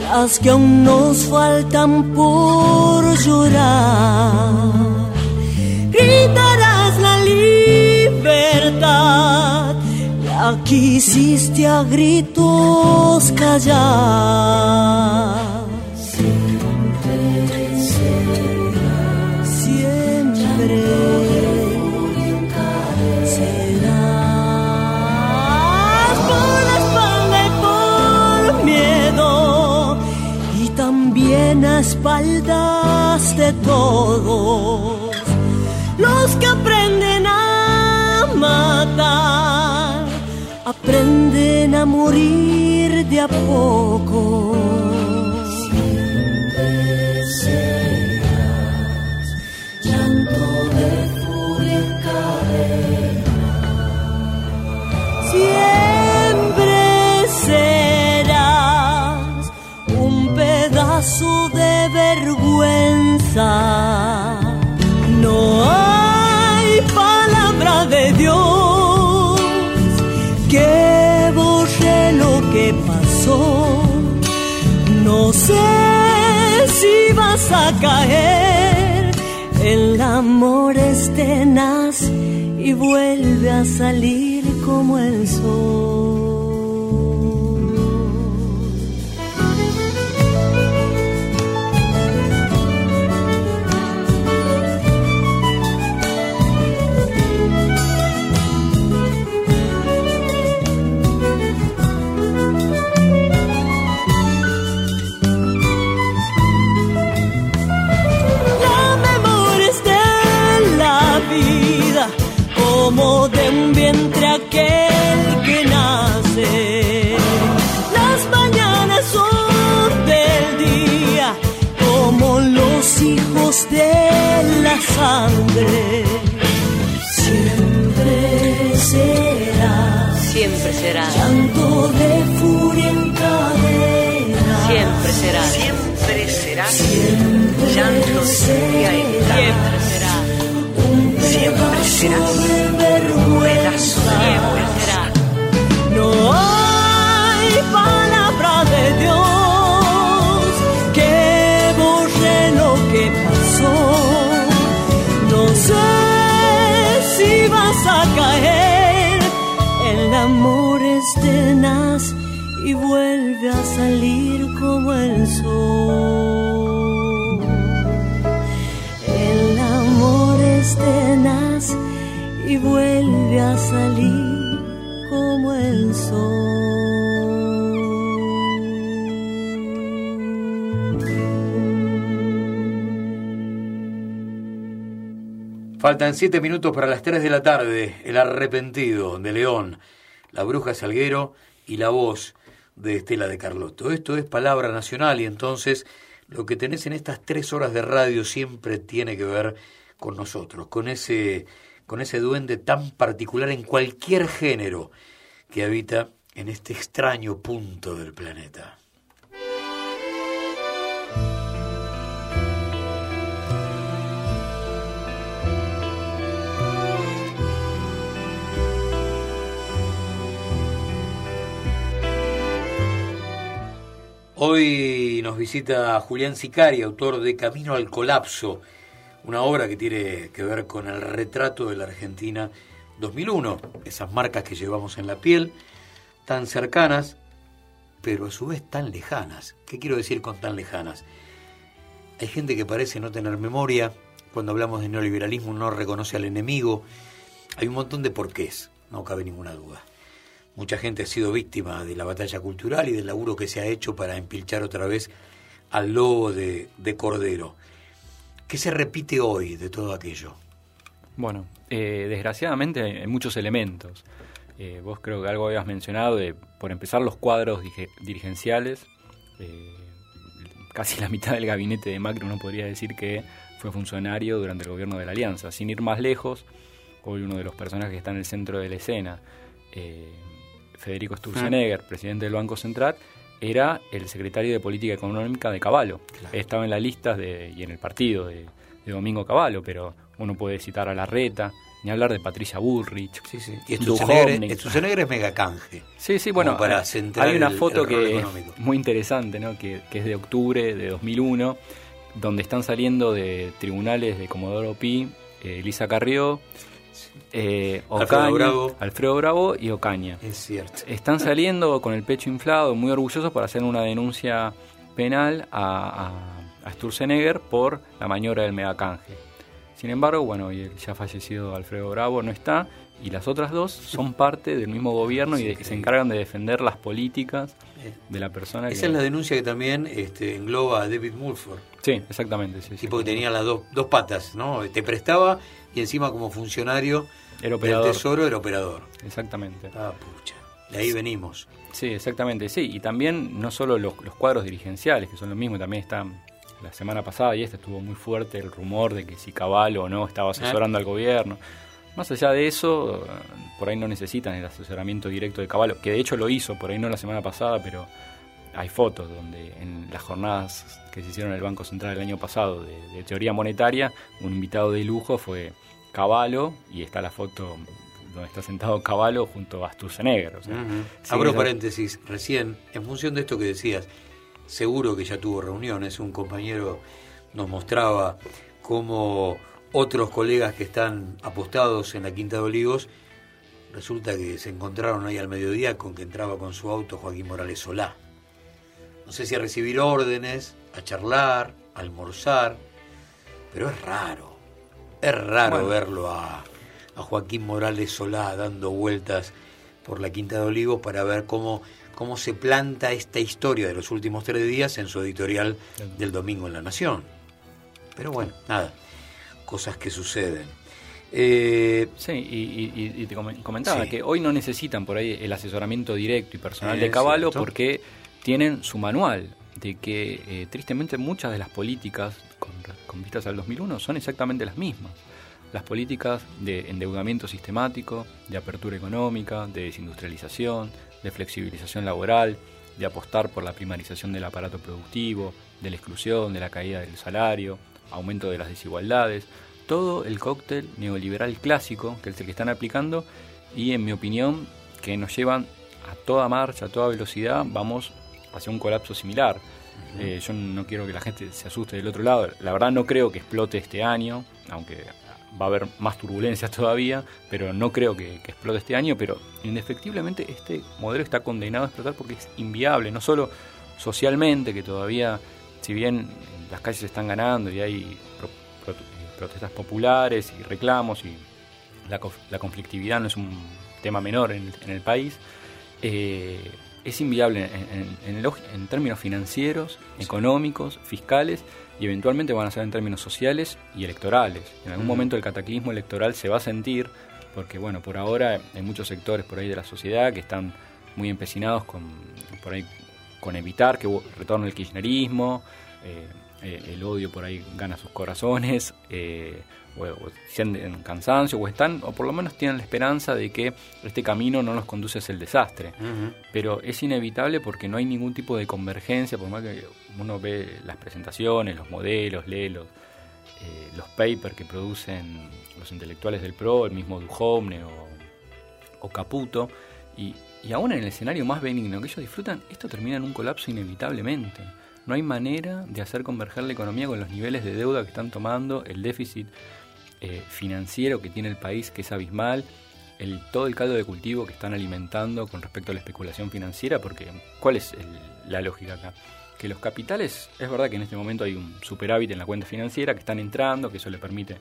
las que aún nos faltan por llorar. Gritarás la libertad, la quisiste a gritos callar. Espaldas de todos los que aprenden a matar, aprenden a morir de a poco. No hay palabra de Dios que borre lo que pasó. No sé si vas a caer. El amor es tenaz y vuelve a salir como el sol. aquel que nace. Las mañanas son del día, como los hijos de la sangre. Siempre será, siempre será. Llanto de furia en cadena. Siempre será, siempre será. Siempre llanto de furia. Siempre será siempre será. No Faltan siete minutos para las 3 de la tarde. El arrepentido de León, la bruja Salguero y la voz de Estela de Carlotto. Esto es palabra nacional y entonces lo que tenés en estas tres horas de radio siempre tiene que ver con nosotros, con ese, con ese duende tan particular en cualquier género que habita en este extraño punto del planeta. Hoy nos visita Julián Sicari, autor de Camino al Colapso, una obra que tiene que ver con el retrato de la Argentina 2001, esas marcas que llevamos en la piel, tan cercanas, pero a su vez tan lejanas. ¿Qué quiero decir con tan lejanas? Hay gente que parece no tener memoria, cuando hablamos de neoliberalismo no reconoce al enemigo, hay un montón de porqués, no cabe ninguna duda. Mucha gente ha sido víctima de la batalla cultural y del laburo que se ha hecho para empilchar otra vez al lobo de, de Cordero. ¿Qué se repite hoy de todo aquello? Bueno, eh, desgraciadamente hay muchos elementos. Eh, vos creo que algo habías mencionado de, por empezar, los cuadros dirigenciales. Eh, casi la mitad del gabinete de Macri uno podría decir que fue funcionario durante el gobierno de la Alianza. Sin ir más lejos, hoy uno de los personajes que está en el centro de la escena, Federico Sturzenegger, presidente del Banco Central, era el secretario de Política Económica de Caballo. Estaba en las listas de, y en el partido de, de Domingo Caballo, pero uno puede citar a Larreta, ni hablar de Patricia Bullrich. Sí, sí. Y Sturzenegger es mega canje. Sí, sí, bueno, para hay una foto el que económico. es muy interesante, ¿no? que, que es de octubre de 2001, donde están saliendo de tribunales de Comodoro Pi, eh, Elisa Carrió, eh, Alfredo Ocaña, Bravo. Alfredo Bravo y Ocaña. Es cierto. Están saliendo con el pecho inflado, muy orgullosos para hacer una denuncia penal a, a, a Sturzenegger por la maniobra del megacanje. Sin embargo, bueno, y el ya fallecido Alfredo Bravo no está, y las otras dos son parte del mismo gobierno y de, que se encargan de defender las políticas de la persona Esa que... es la denuncia que también este, engloba a David Mulford. Sí, exactamente. Sí, sí. Tipo que tenía las dos, dos patas, ¿no? Te prestaba y encima como funcionario Era operador. del Tesoro era operador. Exactamente. Ah, pucha. De ahí venimos. Sí, exactamente, sí. Y también no solo los, los cuadros dirigenciales, que son lo mismo, también están la semana pasada y esta estuvo muy fuerte el rumor de que si Caballo o no estaba asesorando al gobierno. Más allá de eso, por ahí no necesitan el asesoramiento directo de Caballo, que de hecho lo hizo, por ahí no la semana pasada, pero hay fotos donde en las jornadas que se hicieron en el Banco Central el año pasado de, de teoría monetaria, un invitado de lujo fue Caballo y está la foto donde está sentado Caballo junto a Sturzenegger. O sea, Ujú. sí, Abro paréntesis, recién, en función de esto que decías, seguro que ya tuvo reuniones, un compañero nos mostraba cómo otros colegas que están apostados en la Quinta de Olivos, resulta que se encontraron ahí al mediodía con que entraba con su auto Joaquín Morales Solá. No sé si a recibir órdenes, a charlar, a almorzar, pero es raro, es raro Bueno. verlo a, a Joaquín Morales Solá dando vueltas por la Quinta de Olivos para ver cómo, cómo se planta esta historia de los últimos tres días en su editorial del domingo en La Nación. Pero bueno, nada, cosas que suceden. Eh, Sí, y, y- y te comen- comentaba Sí. que hoy no necesitan por ahí el asesoramiento directo y personal de Caballo porque tienen su manual de que eh, tristemente muchas de las políticas con, con vistas al 2001 son exactamente las mismas. Las políticas de endeudamiento sistemático, de apertura económica, de desindustrialización, de flexibilización laboral, de apostar por la primarización del aparato productivo, de la exclusión, de la caída del salario, aumento de las desigualdades, todo el cóctel neoliberal clásico que es el que están aplicando y en mi opinión que nos llevan a toda marcha, a toda velocidad, vamos hacia un colapso similar. Eh, yo no quiero que la gente se asuste del otro lado. La verdad no creo que explote este año, aunque va a haber más turbulencias todavía, pero no creo que, que explote este año. Pero indefectiblemente este modelo está condenado a explotar porque es inviable, no solo socialmente, que todavía, si bien las calles están ganando y hay pro- pro- protestas populares y reclamos y la, la conflictividad no es un tema menor en, en el país, eh, es inviable en, en- en el oj- en términos financieros, económicos, fiscales y eventualmente van a ser en términos sociales y electorales. En algún momento el cataclismo electoral se va a sentir porque, bueno, por ahora hay muchos sectores por ahí de la sociedad que están muy empecinados con, por ahí, con evitar que retorne el kirchnerismo, eh, eh, el odio por ahí gana sus corazones, eh, o, o sienten cansancio, o están, o por lo menos tienen la esperanza de que este camino no los conduce hacia el desastre. Pero es inevitable porque no hay ningún tipo de convergencia, por más que uno ve las presentaciones, los modelos, lee los, eh, los papers que producen los intelectuales del PRO, el mismo Duhovne o, o Caputo, y, y aún en el escenario más benigno que ellos disfrutan, esto termina en un colapso inevitablemente. No hay manera de hacer converger la economía con los niveles de deuda que están tomando, el déficit eh, financiero que tiene el país, que es abismal, el, todo el caldo de cultivo que están alimentando con respecto a la especulación financiera, porque ¿cuál es el- la lógica acá? Que los capitales, es verdad que en este momento hay un superávit en la cuenta financiera que están entrando, que eso le permite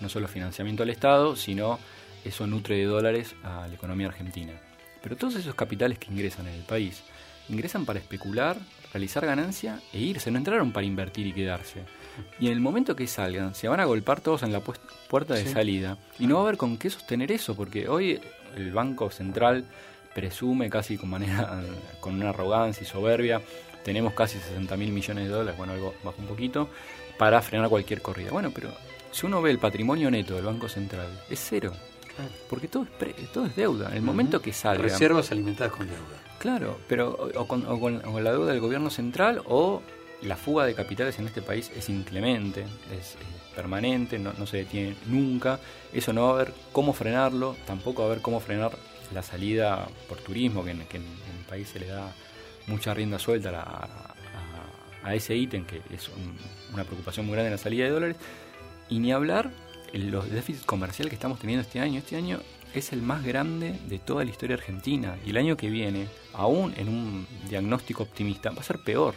no solo financiamiento al Estado, sino eso nutre de dólares a la economía argentina. Pero todos esos capitales que ingresan en el país, ingresan para especular, realizar ganancia e irse, no entraron para invertir y quedarse. Y en el momento que salgan, se van a golpar todos en la puerta de Sí. salida. Y no va a haber con qué sostener eso, porque hoy el Banco Central presume casi con manera, con una arrogancia y soberbia, tenemos casi 60 mil millones de dólares, bueno, algo bajo un poquito, para frenar cualquier corrida. Bueno, pero si uno ve el patrimonio neto del Banco Central, es cero. Porque todo es, pre- todo es deuda. En el momento que salga. Reservas alimentadas con deuda. Claro, pero o, o con, o con- o con la deuda del gobierno central o la fuga de capitales en este país es inclemente, es eh, permanente, no, se detiene nunca. Eso no va a haber cómo frenarlo, tampoco va a haber cómo frenar la salida por turismo, que en, que el país se le da mucha rienda suelta a, a- ese ítem, que es un- una preocupación muy grande en la salida de dólares. Y ni hablar los déficits comercial que estamos teniendo este año. Este año es el más grande de toda la historia argentina. Y el año que viene, aún en un diagnóstico optimista, va a ser peor.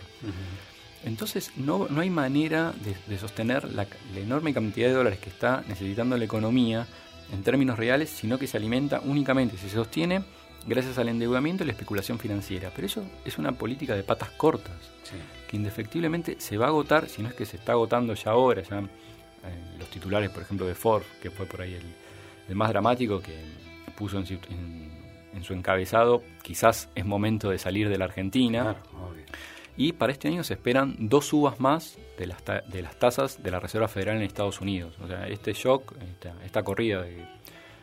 Entonces no, no hay manera de, de sostener la, la enorme cantidad de dólares que está necesitando la economía en términos reales, sino que se alimenta únicamente, si se sostiene, gracias al endeudamiento y la especulación financiera. Pero eso es una política de patas cortas, que indefectiblemente se va a agotar, si no es que se está agotando ya ahora, ya eh, los titulares, por ejemplo, de Ford, que fue por ahí el, el más dramático, que puso en, en- en su encabezado, quizás es momento de salir de la Argentina. Y para este año se esperan dos subas más de las, ta- de las tasas de la Reserva Federal en Estados Unidos. O sea, este shock, esta, corrida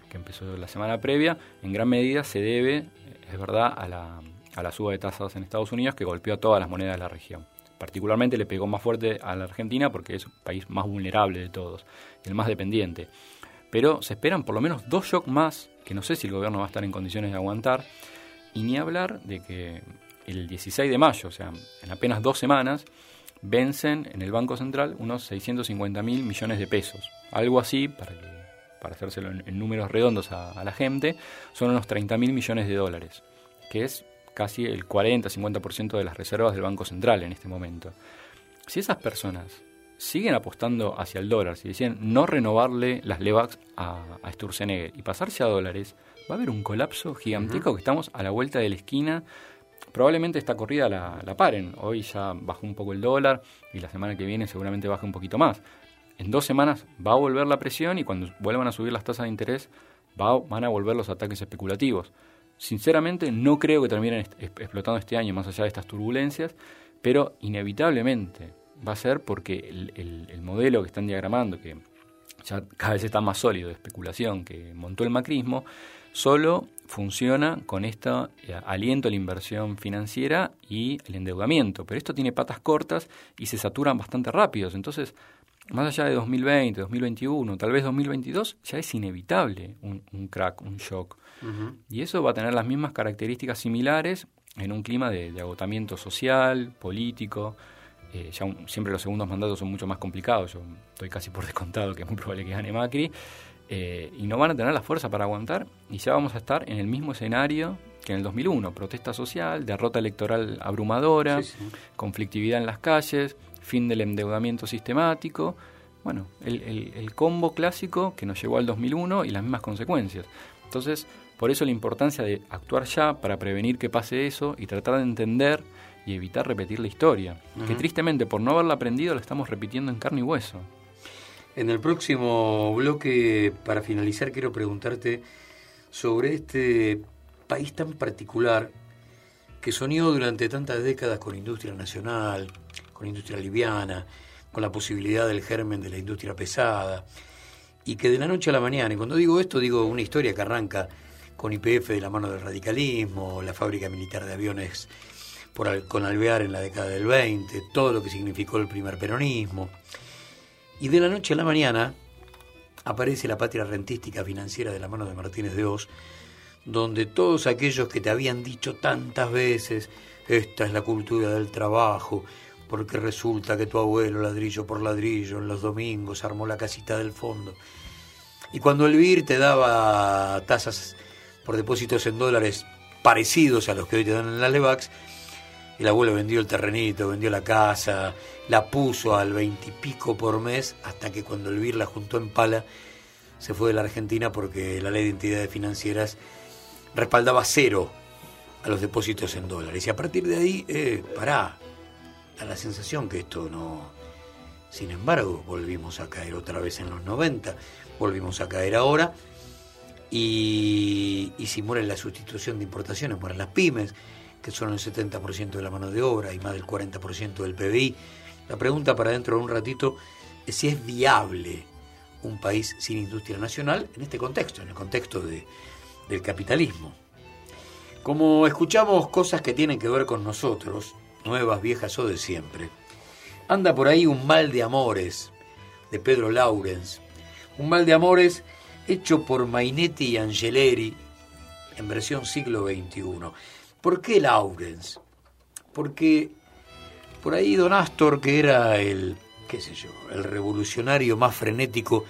que empezó la semana previa, en gran medida se debe, es verdad, a la, a la suba de tasas en Estados Unidos que golpeó a todas las monedas de la región. Particularmente le pegó más fuerte a la Argentina porque es el país más vulnerable de todos, el más dependiente. Pero se esperan por lo menos dos shocks más, que no sé si el gobierno va a estar en condiciones de aguantar, y ni hablar de que el 16 de mayo, o sea, en apenas dos semanas, vencen en el Banco Central unos 650 mil millones de pesos. Algo así, para, que, para hacérselo en, en números redondos a, a la gente, son unos 30 mil millones de dólares, que es casi el 40-50% de las reservas del Banco Central en este momento. Si esas personas siguen apostando hacia el dólar, si deciden no renovarle las LEVAX a, a Sturzenegger y pasarse a dólares, va a haber un colapso gigantesco que estamos a la vuelta de la esquina. Probablemente esta corrida la, la paren. Hoy ya bajó un poco el dólar y la semana que viene seguramente baje un poquito más. En dos semanas va a volver la presión y cuando vuelvan a subir las tasas de interés va- van a volver los ataques especulativos. Sinceramente no creo que terminen explotando este año más allá de estas turbulencias, pero inevitablemente va a ser porque el, el- el modelo que están diagramando, que ya cada vez está más sólido de especulación que montó el macrismo, solo funciona con este aliento a la inversión financiera y el endeudamiento. Pero esto tiene patas cortas y se saturan bastante rápidos. Entonces, más allá de 2020, 2021, tal vez 2022, ya es inevitable un, un crack, un shock. Y eso va a tener las mismas características similares en un clima de, de agotamiento social, político. Eh, ya un- siempre los segundos mandatos son mucho más complicados. Yo estoy casi por descontado que es muy probable que gane Macri. Eh, y no van a tener la fuerza para aguantar. Y ya vamos a estar en el mismo escenario que en el 2001. Protesta social, derrota electoral abrumadora, conflictividad en las calles, fin del endeudamiento sistemático. Bueno, el, el- el combo clásico que nos llevó al 2001 y las mismas consecuencias. Entonces, por eso la importancia de actuar ya para prevenir que pase eso y tratar de entender y evitar repetir la historia. Que tristemente, por no haberla aprendido, la estamos repitiendo en carne y hueso. En el próximo bloque, para finalizar, quiero preguntarte sobre este país tan particular que soñó durante tantas décadas con industria nacional, con industria liviana, con la posibilidad del germen de la industria pesada, y que de la noche a la mañana, y cuando digo esto digo una historia que arranca con IPF de la mano del radicalismo, la fábrica militar de aviones por con Alvear en la década del 20, todo lo que significó el primer peronismo. Y de la noche a la mañana aparece la patria rentística financiera de la mano de Martínez de Oz, donde todos aquellos que te habían dicho tantas veces, esta es la cultura del trabajo, porque resulta que tu abuelo ladrillo por ladrillo en los domingos armó la casita del fondo. Y cuando el BIR te daba tasas por depósitos en dólares parecidos a los que hoy te dan en la Levax, el abuelo vendió el terrenito, vendió la casa, la puso al veintipico por mes, hasta que cuando el BIR la juntó en pala, se fue de la Argentina porque la ley de entidades financieras respaldaba cero a los depósitos en dólares. Y a partir de ahí, eh, pará, da la sensación que esto no... Sin embargo, volvimos a caer otra vez en los 90, volvimos a caer ahora, y, y si muere la sustitución de importaciones, mueren las pymes, que son el 70% de la mano de obra y más del 40% del PBI. La pregunta para dentro de un ratito es si es viable un país sin industria nacional en este contexto, en el contexto de- del capitalismo. Como escuchamos cosas que tienen que ver con nosotros, nuevas, viejas o de siempre, anda por ahí un mal de amores de Pedro Laurens, un mal de amores hecho por Mainetti y Angeleri en versión siglo XXI. ¿Por qué Laurens? Porque por ahí Don Astor, que era el, qué sé yo, el revolucionario más frenético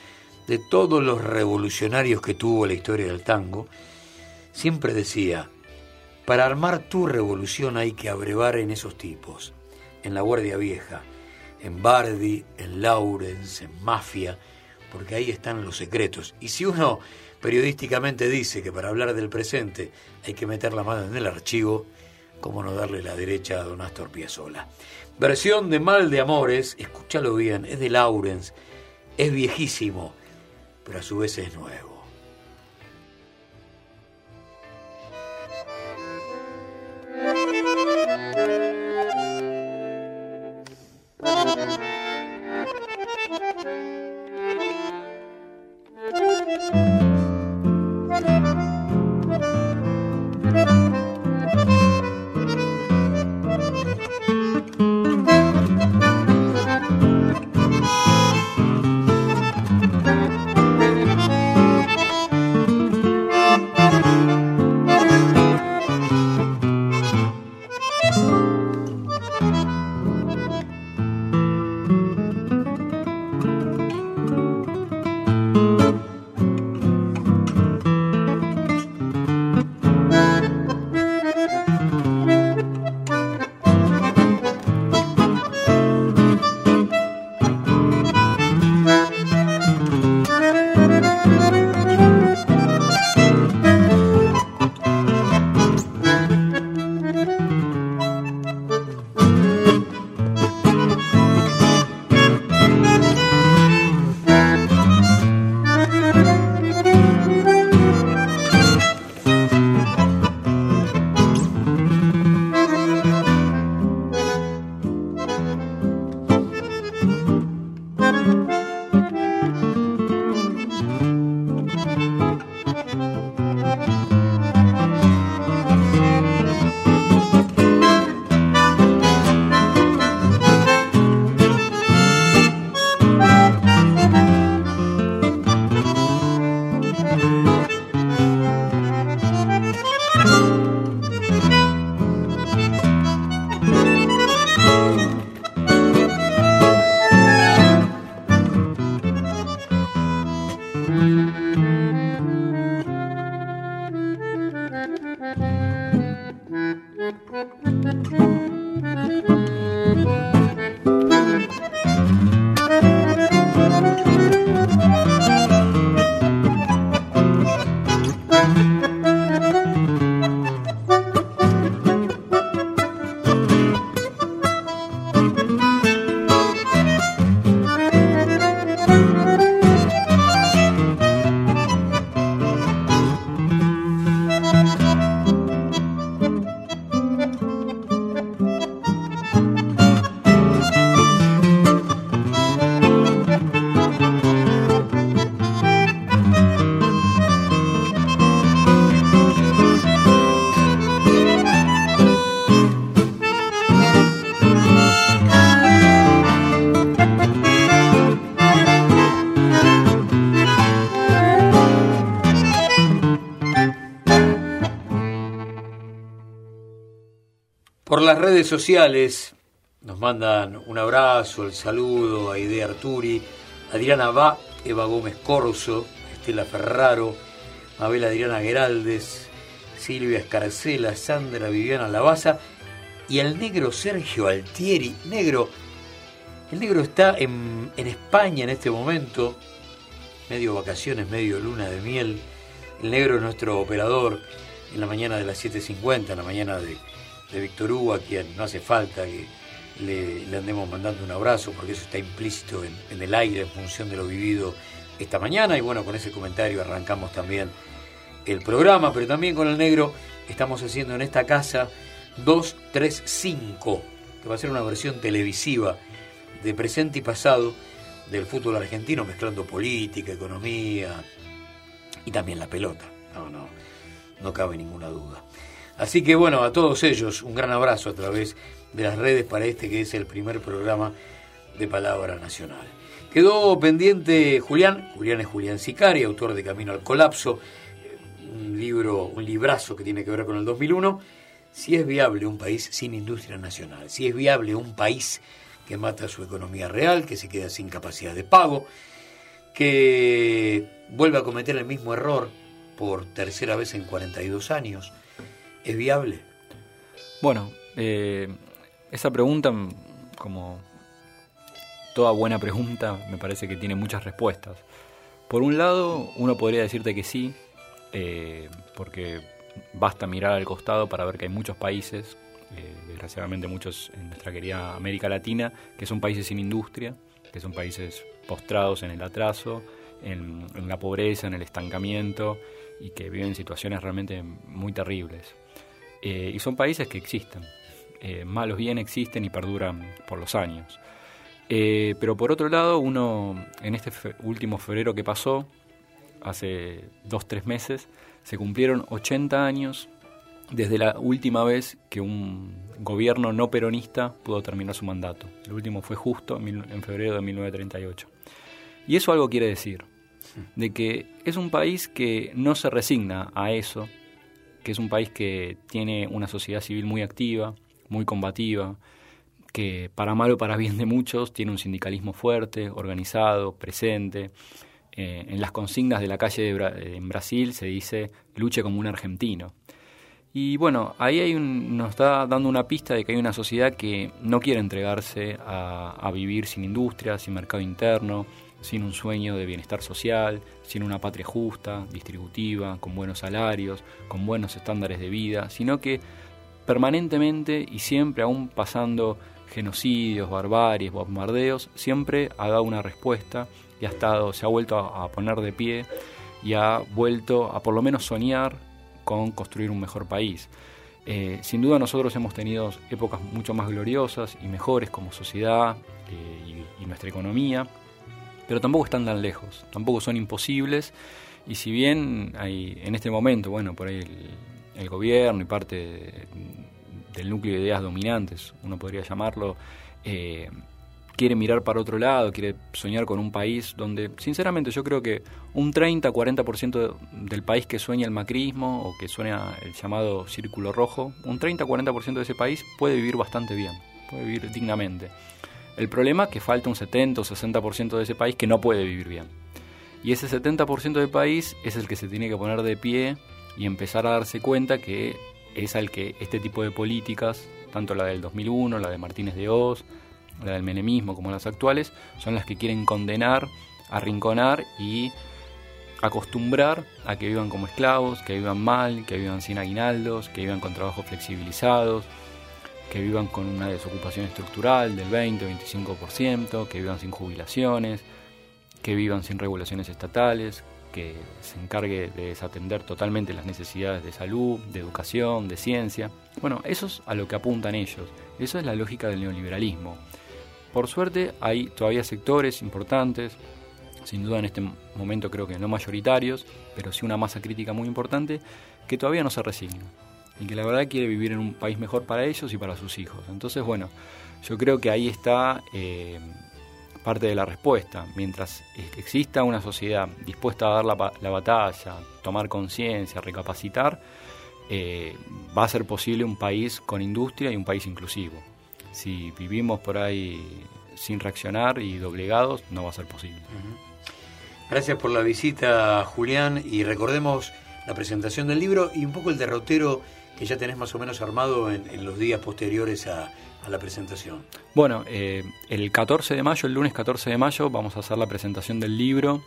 de todos los revolucionarios que tuvo la historia del tango, siempre decía, para armar tu revolución hay que abrevar en esos tipos, en la Guardia Vieja, en Bardi, en Laurens, en Mafia, porque ahí están los secretos. Y si uno periodísticamente dice que para hablar del presente hay que meter la mano en el archivo, ¿cómo no darle la derecha a don Astor Piazzolla? Versión de Mal de Amores, escúchalo bien, es de Laurens, es viejísimo, pero a su vez es nuevo. Thank you. Redes sociales nos mandan un abrazo, el saludo a Idea Arturi, Adriana Va, Eva Gómez Corso, Estela Ferraro, Mabel Adriana Geraldes, Silvia Escarcela, Sandra Viviana Lavaza y el negro Sergio Altieri. Negro, el negro está en, en España en este momento, medio vacaciones, medio luna de miel. El negro es nuestro operador en la mañana de las 7.50, en la mañana de, de Víctor Hugo, a quien no hace falta que le, andemos mandando un abrazo, porque eso está implícito en, en el aire en función de lo vivido esta mañana. Y bueno, con ese comentario arrancamos también el programa, pero también con el negro estamos haciendo en esta casa 235, que va a ser una versión televisiva de presente y pasado del fútbol argentino, mezclando política, economía y también la pelota. No, no, no cabe ninguna duda. Así que bueno, a todos ellos un gran abrazo a través de las redes para este que es el primer programa de Palabra Nacional. Quedó pendiente Julián, Julián es Julián Sicari, autor de Camino al Colapso, un libro, un librazo que tiene que ver con el 2001, si es viable un país sin industria nacional, si es viable un país que mata su economía real, que se queda sin capacidad de pago, que vuelve a cometer el mismo error por tercera vez en 42 años, ¿es viable? Bueno, eh, esa pregunta, como toda buena pregunta, me parece que tiene muchas respuestas. Por un lado, uno podría decirte que sí, eh, porque basta mirar al costado para ver que hay muchos países, eh, desgraciadamente muchos en nuestra querida América Latina, que son países sin industria, que son países postrados en el atraso, en, en la pobreza, en el estancamiento y que viven situaciones realmente muy terribles. Eh, y son países que existen, eh, malos bien existen y perduran por los años. Eh, pero por otro lado, uno en este fe- último febrero que pasó, hace dos, tres meses, se cumplieron 80 años desde la última vez que un gobierno no peronista pudo terminar su mandato. El último fue justo en, febrero de 1938. Y eso algo quiere decir, de que es un país que no se resigna a eso, que es un país que tiene una sociedad civil muy activa, muy combativa, que para mal o para bien de muchos tiene un sindicalismo fuerte, organizado, presente. Eh, en las consignas de la calle de Bra- en Brasil se dice luche como un argentino. Y bueno, ahí hay un- nos está dando una pista de que hay una sociedad que no quiere entregarse a, a vivir sin industria, sin mercado interno, sin un sueño de bienestar social, sin una patria justa, distributiva, con buenos salarios, con buenos estándares de vida, sino que permanentemente y siempre aún pasando genocidios, barbaries, bombardeos, siempre ha dado una respuesta y ha estado, se ha vuelto a, poner de pie y ha vuelto a por lo menos soñar con construir un mejor país. Eh, sin duda nosotros hemos tenido épocas mucho más gloriosas y mejores como sociedad eh, y nuestra economía, pero tampoco están tan lejos, tampoco son imposibles y si bien hay en este momento, bueno, por ahí el, gobierno y parte de- del núcleo de ideas dominantes, uno podría llamarlo, eh, quiere mirar para otro lado, quiere soñar con un país donde, sinceramente, yo creo que un 30-40% de- del país que sueña el macrismo o que sueña el llamado círculo rojo, un 30-40% de ese país puede vivir bastante bien, puede vivir dignamente. El problema es que falta un 70 o 60% de ese país que no puede vivir bien. Y ese 70% del país es el que se tiene que poner de pie y empezar a darse cuenta que es al que este tipo de políticas, tanto la del 2001, la de Martínez de Oz, la del menemismo como las actuales, son las que quieren condenar, arrinconar y acostumbrar a que vivan como esclavos, que vivan mal, que vivan sin aguinaldos, que vivan con trabajos flexibilizados, que vivan con una desocupación estructural del 20-25%, que vivan sin jubilaciones, que vivan sin regulaciones estatales, que se encargue de desatender totalmente las necesidades de salud, de educación, de ciencia. Bueno, eso es a lo que apuntan ellos. Eso es la lógica del neoliberalismo. Por suerte hay todavía sectores importantes, sin duda en este momento creo que no mayoritarios, pero sí una masa crítica muy importante, que todavía no se resigna y que la verdad quiere vivir en un país mejor para ellos y para sus hijos. Entonces, bueno, yo creo que ahí está eh, parte de la respuesta. Mientras exista una sociedad dispuesta a dar la, la batalla, tomar conciencia, recapacitar, eh, va a ser posible un país con industria y un país inclusivo. Si vivimos por ahí sin reaccionar y doblegados, no va a ser posible. Gracias por la visita, Julián, y recordemos la presentación del libro y un poco el derrotero que ya tenés más o menos armado en, los días posteriores a, la presentación. Bueno, eh, el 14 de mayo, el lunes 14 de mayo, vamos a hacer la presentación del libro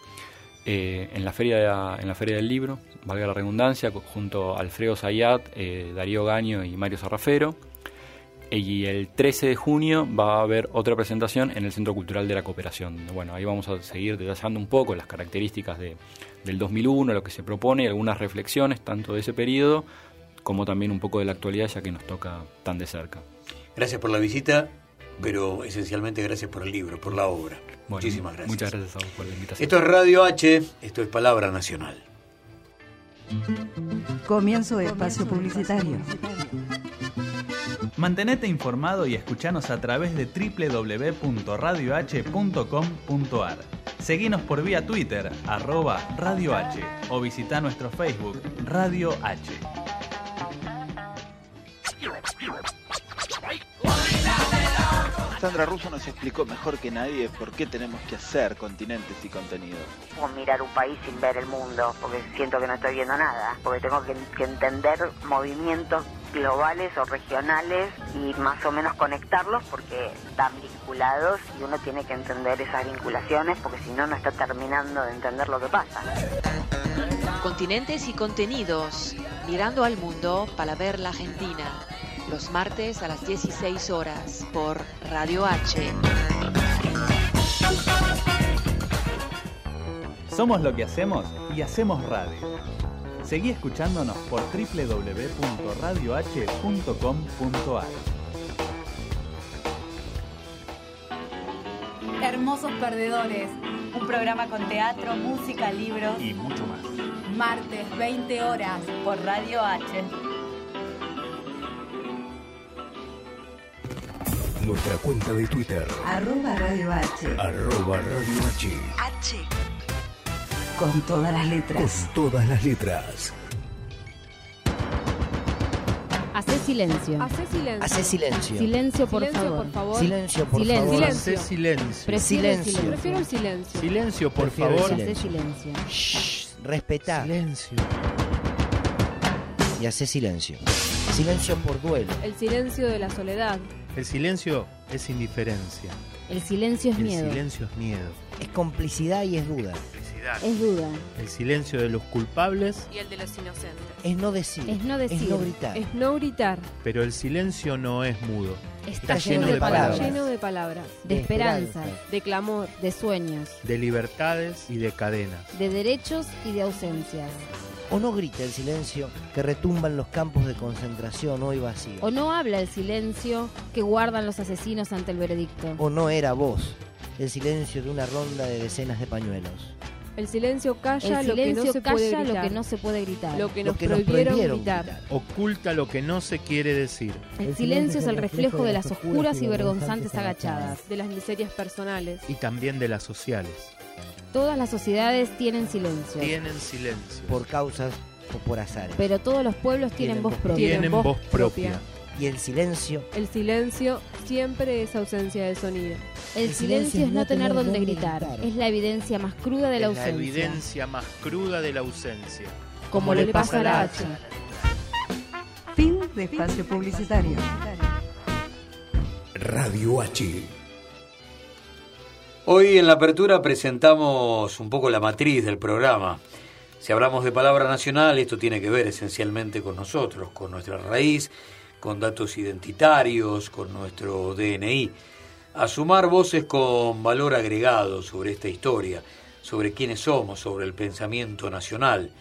eh, en, la feria, en la Feria del Libro, valga la redundancia, junto a Alfredo Zayat, eh, Darío Gaño y Mario Sarrafero. Y el 13 de junio va a haber otra presentación en el Centro Cultural de la Cooperación. Bueno, ahí vamos a seguir detallando un poco las características de, del 2001, lo que se propone, algunas reflexiones tanto de ese periodo como también un poco de la actualidad, ya que nos toca tan de cerca. Gracias por la visita, pero esencialmente gracias por el libro, por la obra. Bueno, Muchísimas gracias. Muchas gracias a vos por la invitación. Esto es Radio H, esto es Palabra Nacional. Comienzo de espacio publicitario. Mantenete informado y escuchanos a través de www.radioh.com.ar. Seguinos por vía Twitter, arroba Radio H, o visita nuestro Facebook, Radio H. Sandra Russo nos explicó mejor que nadie por qué tenemos que hacer continentes y contenidos. o mirar un país sin ver el mundo, porque siento que no estoy viendo nada, porque tengo que, que entender movimientos globales o regionales y más o menos conectarlos porque están vinculados y uno tiene que entender esas vinculaciones porque si no no está terminando de entender lo que pasa. Continentes y contenidos. Mirando al mundo para ver la Argentina. Los martes a las 16 horas por Radio H. Somos lo que hacemos y hacemos radio. Seguí escuchándonos por www.radioh.com.ar. Hermosos Perdedores, un programa con teatro, música, libros. Y mucho más. Martes, 20 horas, por Radio H. Nuestra cuenta de Twitter, Arroba Radio H. arroba Radio H, H. Con todas las letras. con todas las letras. Hacé silencio. Hacé silencio. Hacé silencio. Silencio, por Silencio, favor. por favor. Silencio, por Silencio. favor. Silencio. Hacé silencio. Prefiero el silencio. Prefiero el silencio. Silencio, por Prefiero favor. Hacé silencio. Respetá. Silencio. Y hace silencio. Silencio por duelo. El silencio de la soledad. El silencio es indiferencia. El silencio es El miedo. silencio es miedo. Es complicidad y es duda. Es duda. El silencio de los culpables, Y el de los inocentes. Es no decir. Es no decir. Es no gritar. Es no gritar. pero el silencio no es mudo. Está lleno de palabras. Lleno de palabras. De esperanzas. De clamor. De sueños. De libertades y de cadenas. De derechos y de ausencias. O no grita el silencio que retumba en los campos de concentración hoy vacíos. O no habla el silencio que guardan los asesinos ante el veredicto. O no era voz. El silencio de una ronda de decenas de pañuelos. El silencio calla El lo que no silencio se puede calla lo gritar. que no se puede gritar. Lo que Lo nos prohibieron, prohibieron gritar. Oculta lo que no se quiere decir. El silencio es el reflejo de las oscuras y vergonzantes agachadas. De las miserias personales. Y también de las sociales. Todas las sociedades tienen silencio. Tienen silencio. Por causas o por azares. Pero todos los pueblos tienen, voz propia. Tienen voz propia. Y el silencio. El silencio siempre es ausencia de sonido. El silencio es no tener donde gritar. Es la evidencia más cruda de la Es la ausencia. evidencia más cruda de la ausencia. Como le pasa a la H. Fin de espacio publicitario. Radio H. Hoy en la apertura presentamos un poco la matriz del programa. Si hablamos de palabra nacional, esto tiene que ver esencialmente con nosotros, con nuestra raíz, con datos identitarios, con nuestro DNI. A sumar voces con valor agregado sobre esta historia, sobre quiénes somos, sobre el pensamiento nacional.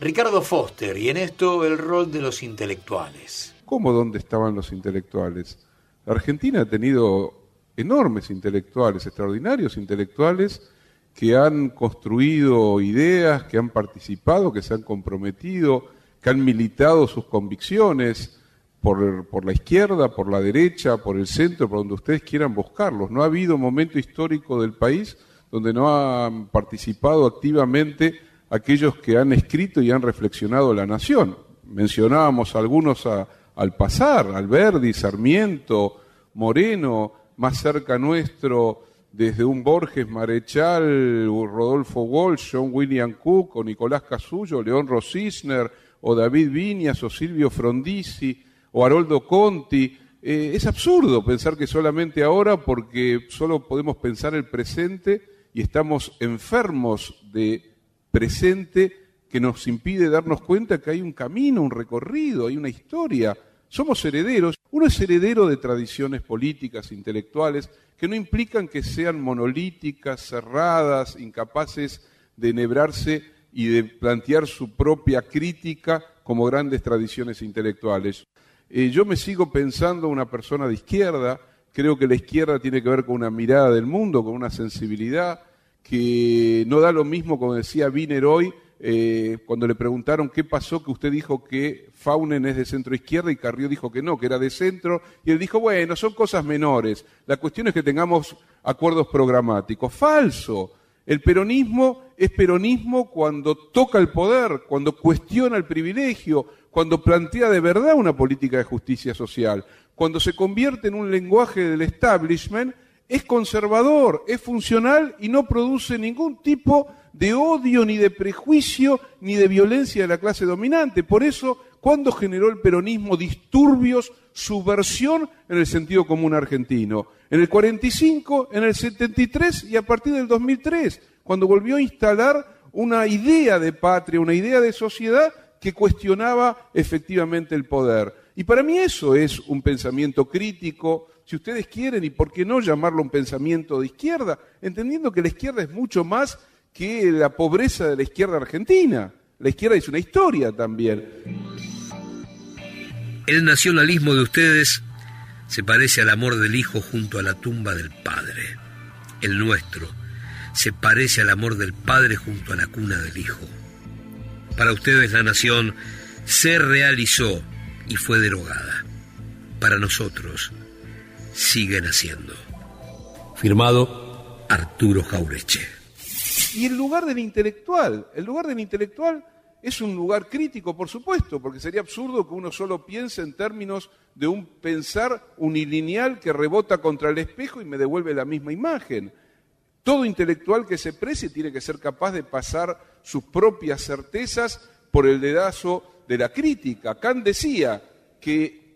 Ricardo Foster, y en esto el rol de los intelectuales. ¿Cómo dónde estaban los intelectuales? Argentina ha tenido enormes intelectuales, extraordinarios intelectuales, que han construido ideas, que han participado, que se han comprometido, que han militado sus convicciones por, la izquierda, por la derecha, por el centro, por donde ustedes quieran buscarlos. No ha habido momento histórico del país donde no han participado activamente aquellos que han escrito y han reflexionado la nación. mencionábamos algunos a- al pasar, Alberdi, Sarmiento, Moreno, más cerca nuestro, desde un Borges Marechal, Rodolfo Walsh, John William Cook, o Nicolás Casullo, León Rosisner, o David Viñas, o Silvio Frondizi, o Haroldo Conti. Eh, es absurdo pensar que solamente ahora, porque solo podemos pensar el presente y estamos enfermos de presente que nos impide darnos cuenta que hay un camino, un recorrido, hay una historia. Somos herederos. Uno es heredero de tradiciones políticas, intelectuales, que no implican que sean monolíticas, cerradas, incapaces de enhebrarse y de plantear su propia crítica como grandes tradiciones intelectuales. Eh, yo me sigo pensando una persona de izquierda, creo que la izquierda tiene que ver con una mirada del mundo, con una sensibilidad, que no da lo mismo, como decía Wiener hoy, eh, cuando le preguntaron qué pasó, que usted dijo que Faunen es de centro izquierda y Carrió dijo que no, que era de centro, y él dijo, bueno, son cosas menores, la cuestión es que tengamos acuerdos programáticos. Falso. El peronismo es peronismo cuando toca el poder, cuando cuestiona el privilegio, cuando plantea de verdad una política de justicia social, cuando se convierte en un lenguaje del establishment, es conservador, es funcional y no produce ningún tipo de odio, ni de prejuicio, ni de violencia de la clase dominante. Por eso, cuando generó el peronismo disturbios, subversión en el sentido común argentino? En el 45, en el 73 y a partir del 2003, cuando volvió a instalar una idea de patria, una idea de sociedad que cuestionaba efectivamente el poder. Y para mí eso es un pensamiento crítico, si ustedes quieren, y por qué no llamarlo un pensamiento de izquierda, entendiendo que la izquierda es mucho más que la pobreza de la izquierda argentina. La izquierda es una historia también. El nacionalismo de ustedes se parece al amor del hijo junto a la tumba del padre. El nuestro se parece al amor del padre junto a la cuna del hijo. Para ustedes la nación se realizó y fue derogada. Para nosotros sigue naciendo. Firmado Arturo Jaureche. Y el lugar del intelectual, el lugar del intelectual es un lugar crítico, por supuesto, porque sería absurdo que uno solo piense en términos de un pensar unilineal que rebota contra el espejo y me devuelve la misma imagen. Todo intelectual que se precie tiene que ser capaz de pasar sus propias certezas por el dedazo de la crítica. Kant decía que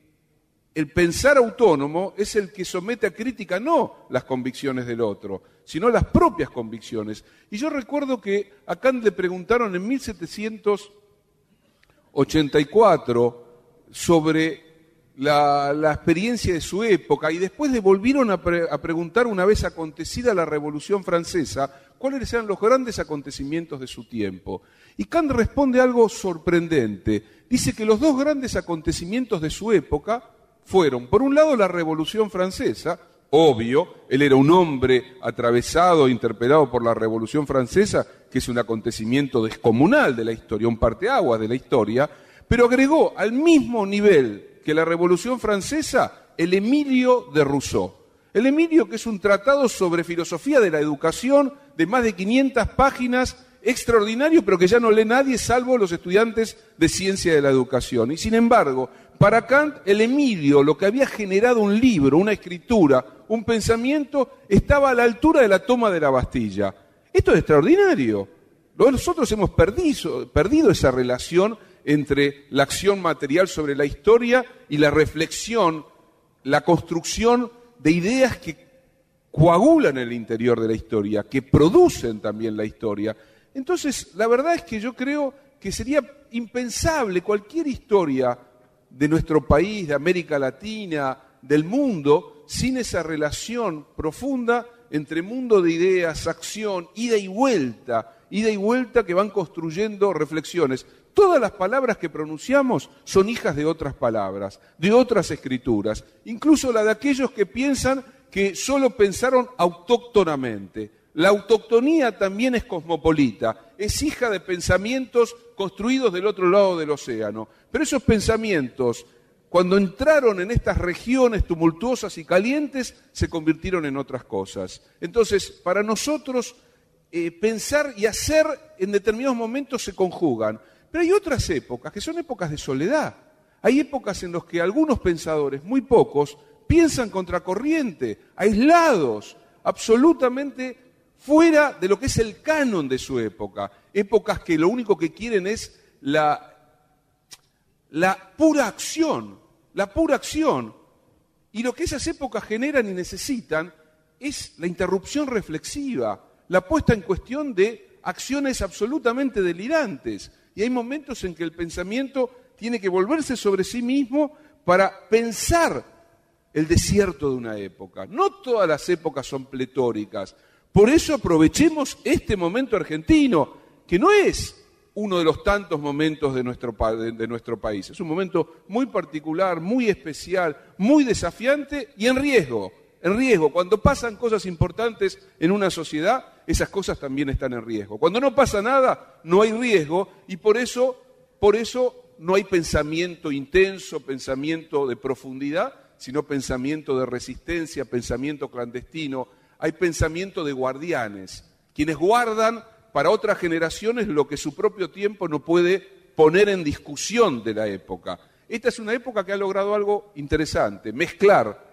el pensar autónomo es el que somete a crítica no las convicciones del otro, sino las propias convicciones. Y yo recuerdo que a Kant le preguntaron en 1784 sobre la, experiencia de su época y después le volvieron a, a preguntar una vez acontecida la Revolución Francesa cuáles eran los grandes acontecimientos de su tiempo. Y Kant responde algo sorprendente. Dice que los dos grandes acontecimientos de su época fueron, por un lado, la Revolución Francesa, obvio, él era un hombre atravesado, interpelado por la Revolución Francesa, que es un acontecimiento descomunal de la historia, un parteaguas de la historia, pero agregó al mismo nivel que la Revolución Francesa el Emilio de Rousseau. El Emilio, que es un tratado sobre filosofía de la educación de más de 500 páginas, extraordinario, pero que ya no lee nadie salvo los estudiantes de ciencia de la educación. Y sin embargo, para Kant, el Emilio, lo que había generado un libro, una escritura, un pensamiento, estaba a la altura de la toma de la Bastilla. Esto es extraordinario. Nosotros hemos perdido, perdido esa relación entre la acción material sobre la historia y la reflexión, la construcción de ideas que coagulan el interior de la historia, que producen también la historia. Entonces, la verdad es que yo creo que sería impensable cualquier historia de nuestro país, de América Latina, del mundo, sin esa relación profunda entre mundo de ideas, acción, ida y vuelta, ida y vuelta que van construyendo reflexiones. Todas las palabras que pronunciamos son hijas de otras palabras, de otras escrituras, incluso la de aquellos que piensan que solo pensaron autóctonamente. La autoctonía también es cosmopolita, es hija de pensamientos construidos del otro lado del océano. Pero esos pensamientos, cuando entraron en estas regiones tumultuosas y calientes, se convirtieron en otras cosas. Entonces, para nosotros, eh, pensar y hacer en determinados momentos se conjugan. Pero hay otras épocas que son épocas de soledad. Hay épocas en las que algunos pensadores, muy pocos, piensan contracorriente, aislados, absolutamente fuera de lo que es el canon de su época. Épocas que lo único que quieren es la, la pura acción, la pura acción. Y lo que esas épocas generan y necesitan es la interrupción reflexiva, la puesta en cuestión de acciones absolutamente delirantes. Y hay momentos en que el pensamiento tiene que volverse sobre sí mismo para pensar el desierto de una época. No todas las épocas son pletóricas. Por eso aprovechemos este momento argentino, que no es uno de los tantos momentos de nuestro, país. Es un momento muy particular, muy especial, muy desafiante y en riesgo. En riesgo. Cuando pasan cosas importantes en una sociedad, esas cosas también están en riesgo. Cuando no pasa nada, no hay riesgo y por eso, por eso no hay pensamiento intenso, pensamiento de profundidad, sino pensamiento de resistencia, pensamiento clandestino. Hay pensamiento de guardianes, quienes guardan para otras generaciones lo que su propio tiempo no puede poner en discusión de la época. Esta es una época que ha logrado algo interesante, mezclar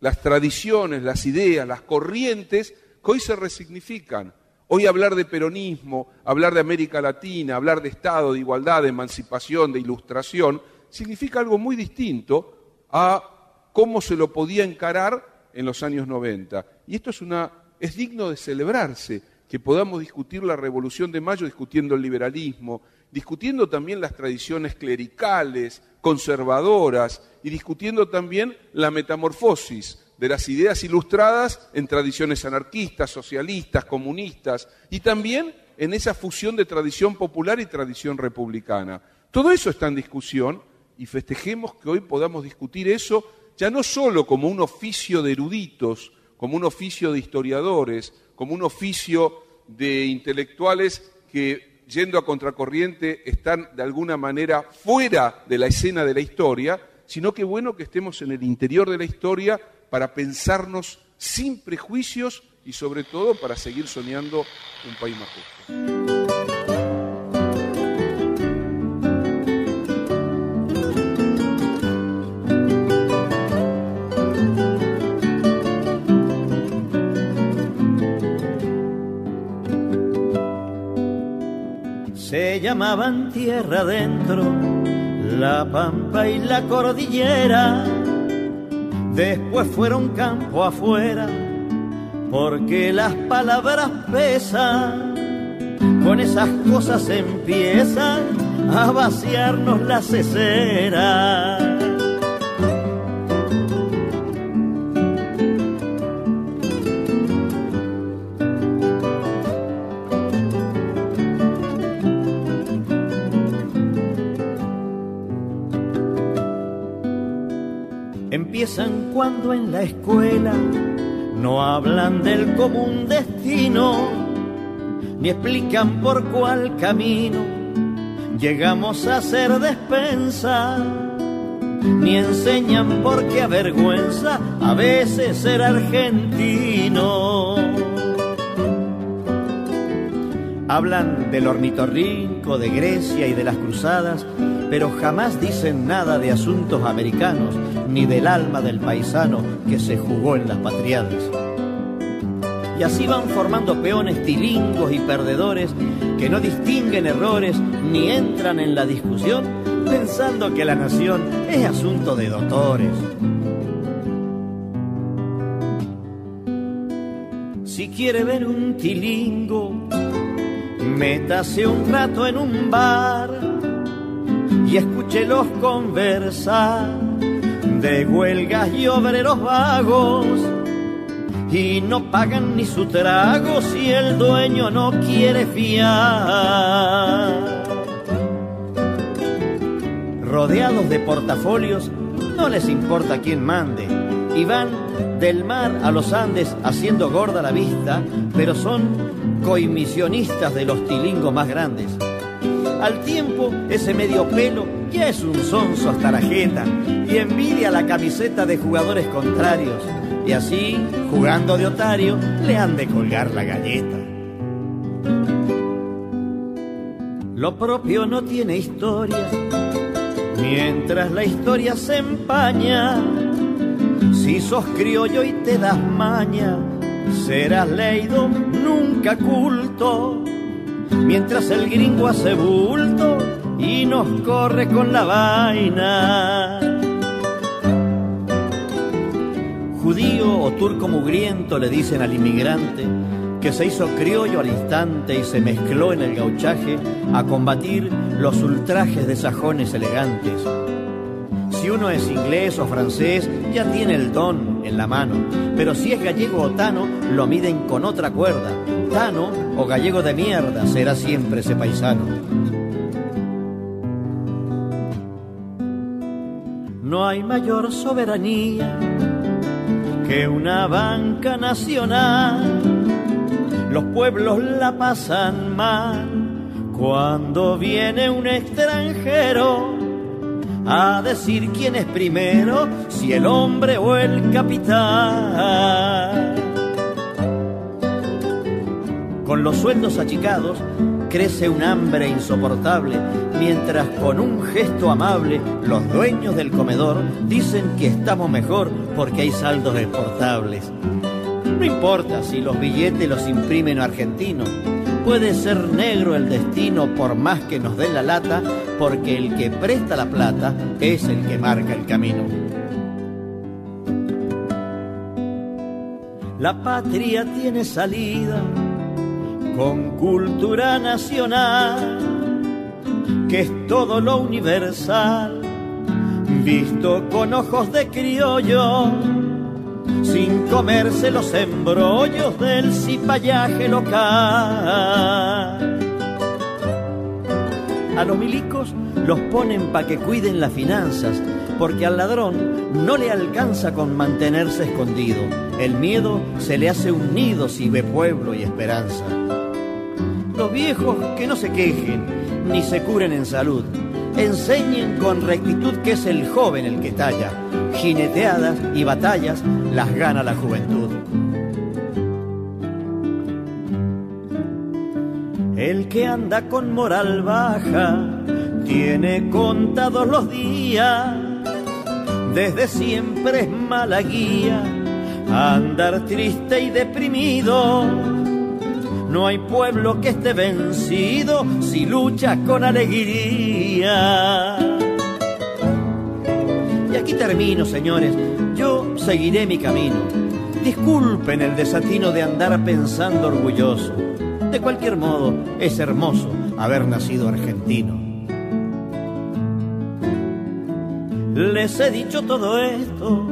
las tradiciones, las ideas, las corrientes que hoy se resignifican. Hoy hablar de peronismo, hablar de América Latina, hablar de Estado, de igualdad, de emancipación, de ilustración, significa algo muy distinto a cómo se lo podía encarar en los años 90. Y esto es, una, es digno de celebrarse, que podamos discutir la Revolución de Mayo discutiendo el liberalismo, discutiendo también las tradiciones clericales, conservadoras y discutiendo también la metamorfosis de las ideas ilustradas en tradiciones anarquistas, socialistas, comunistas y también en esa fusión de tradición popular y tradición republicana. Todo eso está en discusión y festejemos que hoy podamos discutir eso ya no solo como un oficio de eruditos, como un oficio de historiadores, como un oficio de intelectuales que yendo a contracorriente están de alguna manera fuera de la escena de la historia, sino que bueno que estemos en el interior de la historia para pensarnos sin prejuicios y sobre todo para seguir soñando un país más justo. Se llamaban tierra adentro, la pampa y la cordillera. Después fueron campo afuera, porque las palabras pesan. Con esas cosas empiezan a vaciarnos la cesera. Empiezan cuando en la escuela no hablan del común destino, ni explican por cuál camino llegamos a ser despensa, ni enseñan por qué avergüenza a veces ser argentino. Hablan del ornitorrinco, de Grecia y de las cruzadas, pero jamás dicen nada de asuntos americanos, ni del alma del paisano que se jugó en las patriadas. Y así van formando peones tilingos y perdedores que no distinguen errores ni entran en la discusión pensando que la nación es asunto de doctores. Si quiere ver un tilingo, métase un rato en un bar y escúchelos conversar de huelgas y obreros vagos y no pagan ni su trago si el dueño no quiere fiar. Rodeados de portafolios, no les importa quién mande y van del mar a los Andes haciendo gorda la vista, pero son coimisionistas de los tilingos más grandes. Al tiempo, ese medio pelo ya es un sonso hasta la jeta y envidia la camiseta de jugadores contrarios. Y así, jugando de otario, le han de colgar la galleta. Lo propio no tiene historia, mientras la historia se empaña. Si sos criollo y te das maña, serás leído, nunca culto. Mientras el gringo hace bulto y nos corre con la vaina. Judío o turco mugriento le dicen al inmigrante que se hizo criollo al instante y se mezcló en el gauchaje a combatir los ultrajes de sajones elegantes. Si uno es inglés o francés, ya tiene el don en la mano, pero si es gallego o tano, lo miden con otra cuerda. Tano o gallego de mierda será siempre ese paisano. No hay mayor soberanía que una banca nacional. Los pueblos la pasan mal cuando viene un extranjero a decir quién es primero, si el hombre o el capital. Con los sueldos achicados crece un hambre insoportable, mientras con un gesto amable los dueños del comedor dicen que estamos mejor porque hay saldos exportables. No importa si los billetes los imprimen argentinos, puede ser negro el destino por más que nos den la lata, porque el que presta la plata es el que marca el camino. La patria tiene salida con cultura nacional, que es todo lo universal, visto con ojos de criollo, sin comerse los embrollos del cipallaje local. A los milicos los ponen pa' que cuiden las finanzas, porque al ladrón no le alcanza con mantenerse escondido. El miedo se le hace un nido si ve pueblo y esperanza. Los viejos que no se quejen ni se curen en salud, enseñen con rectitud que es el joven el que talla. Jineteadas y batallas las gana la juventud. El que anda con moral baja tiene contados los días, desde siempre es mala guía, andar triste y deprimido. No hay pueblo que esté vencido si lucha con alegría. Y aquí termino, señores, yo seguiré mi camino. Disculpen el desatino de andar pensando orgulloso. De cualquier modo, es hermoso haber nacido argentino. Les he dicho todo esto,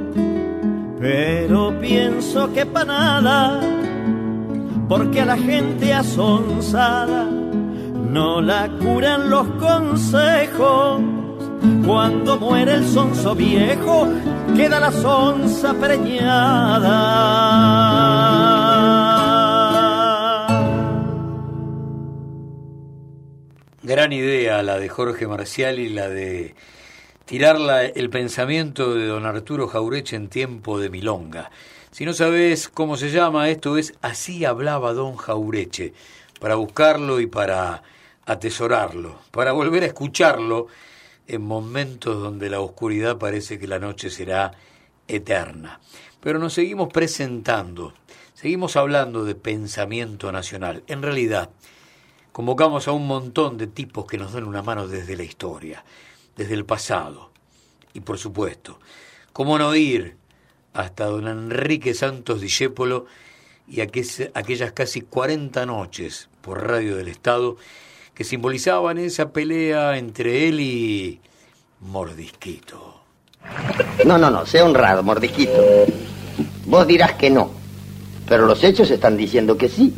pero pienso que para nada, porque a la gente asonsada no la curan los consejos. Cuando muere el sonso viejo, queda la sonza preñada. Gran idea la de Jorge Marcial y la de tirar el pensamiento de don Arturo Jaureche en tiempo de milonga. Si no sabes cómo se llama, esto es Así hablaba don Jaureche, para buscarlo y para atesorarlo, para volver a escucharlo en momentos donde la oscuridad parece que la noche será eterna. Pero nos seguimos presentando, seguimos hablando de pensamiento nacional. En realidad, convocamos a un montón de tipos que nos dan una mano desde la historia, desde el pasado. Y por supuesto, cómo no ir hasta don Enrique Santos Discépolo y aquel- aquellas casi 40 noches por Radio del Estado que simbolizaban esa pelea entre él y Mordisquito. No, no, no, sea honrado, mordisquito. Vos dirás que no, pero los hechos están diciendo que sí.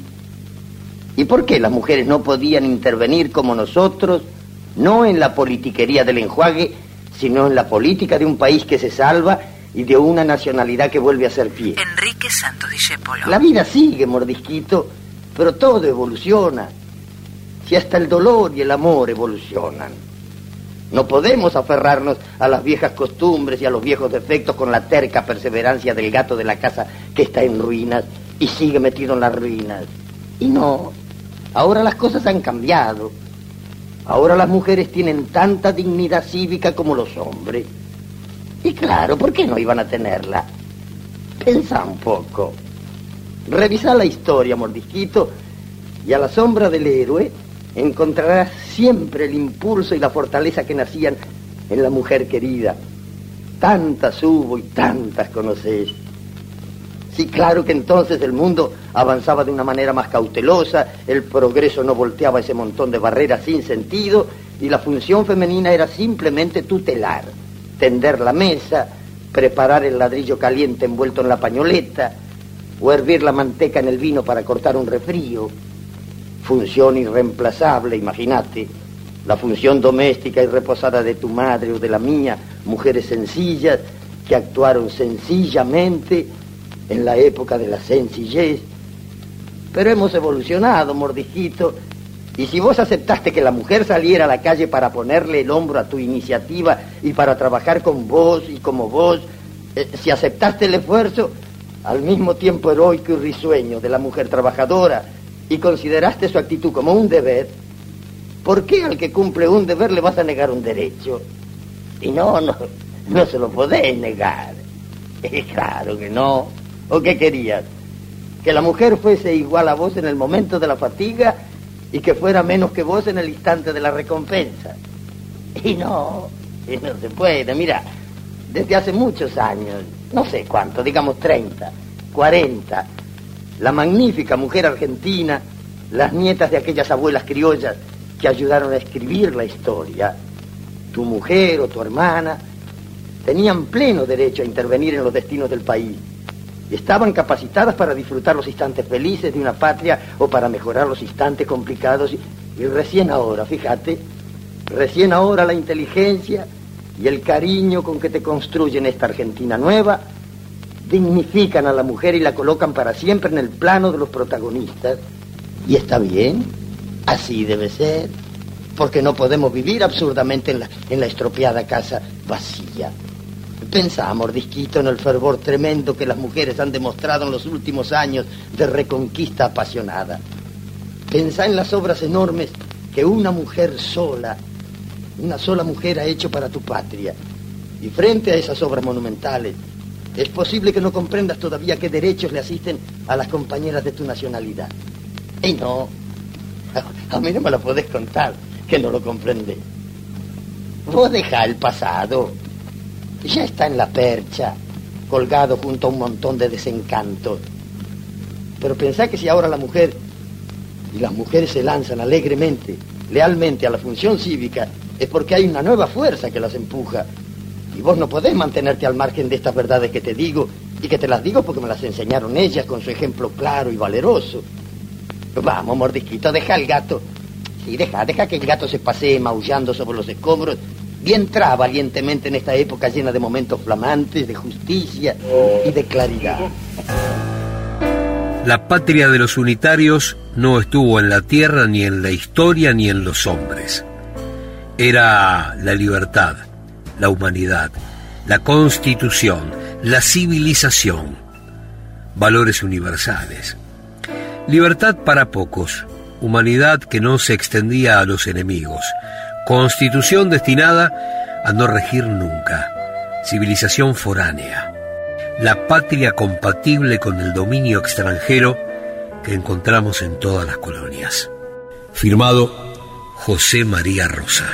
¿Y por qué las mujeres no podían intervenir como nosotros, no en la politiquería del enjuague, sino en la política de un país que se salva y de una nacionalidad que vuelve a ser pie? Enrique Santos Discépolo. La vida sigue, mordisquito, pero todo evoluciona. Si hasta el dolor y el amor evolucionan. No podemos aferrarnos a las viejas costumbres y a los viejos defectos con la terca perseverancia del gato de la casa que está en ruinas y sigue metido en las ruinas. Y no, ahora las cosas han cambiado. Ahora las mujeres tienen tanta dignidad cívica como los hombres. Y claro, ¿por qué no iban a tenerla? Pensa un poco. Revisa la historia, mordisquito, y a la sombra del héroe encontrarás siempre el impulso y la fortaleza que nacían en la mujer querida. Tantas hubo y tantas conoces. Sí, claro que entonces el mundo avanzaba de una manera más cautelosa, el progreso no volteaba ese montón de barreras sin sentido y la función femenina era simplemente tutelar, tender la mesa, preparar el ladrillo caliente envuelto en la pañoleta o hervir la manteca en el vino para cortar un refrío. Función irreemplazable, imagínate, la función doméstica y reposada de tu madre o de la mía, mujeres sencillas que actuaron sencillamente en la época de la sencillez. Pero hemos evolucionado, mordijito, y si vos aceptaste que la mujer saliera a la calle para ponerle el hombro a tu iniciativa y para trabajar con vos y como vos, eh, si aceptaste el esfuerzo al mismo tiempo heroico y risueño de la mujer trabajadora y consideraste su actitud como un deber, ¿por qué al que cumple un deber le vas a negar un derecho? Y no, no, no se lo podés negar. Es claro que no. ¿O qué querías? Que la mujer fuese igual a vos en el momento de la fatiga y que fuera menos que vos en el instante de la recompensa. Y no, y no se puede. Mira, desde hace muchos años, no sé cuánto, digamos 30, 40, la magnífica mujer argentina, las nietas de aquellas abuelas criollas que ayudaron a escribir la historia, tu mujer o tu hermana, tenían pleno derecho a intervenir en los destinos del país estaban capacitadas para disfrutar los instantes felices de una patria o para mejorar los instantes complicados. Y, recién ahora, fíjate, recién ahora la inteligencia y el cariño con que te construyen esta Argentina nueva dignifican a la mujer y la colocan para siempre en el plano de los protagonistas. Y está bien, así debe ser, porque no podemos vivir absurdamente en la, en la estropeada casa vacía. Pensá, mordisquito, en el fervor tremendo que las mujeres han demostrado en los últimos años de reconquista apasionada. Pensá en las obras enormes que una mujer sola, una sola mujer ha hecho para tu patria. Y frente a esas obras monumentales, es posible que no comprendas todavía qué derechos le asisten a las compañeras de tu nacionalidad. Y no, a mí no me lo podés contar, que no lo comprende. Vos deja el pasado, ya está en la percha, colgado junto a un montón de desencantos. Pero pensá que si ahora la mujer y las mujeres se lanzan alegremente, lealmente a la función cívica, es porque hay una nueva fuerza que las empuja. Y vos no podés mantenerte al margen de estas verdades que te digo, y que te las digo porque me las enseñaron ellas con su ejemplo claro y valeroso. Vamos, mordisquito, deja al gato. Sí, deja, deja que el gato se pasee maullando sobre los escombros y entra valientemente en esta época llena de momentos flamantes, de justicia y de claridad. La patria de los unitarios no estuvo en la tierra, ni en la historia, ni en los hombres. Era la libertad, la humanidad, la constitución, la civilización, valores universales. Libertad para pocos, humanidad que no se extendía a los enemigos, constitución destinada a no regir nunca, civilización foránea, la patria compatible con el dominio extranjero que encontramos en todas las colonias. Firmado José María Rosa.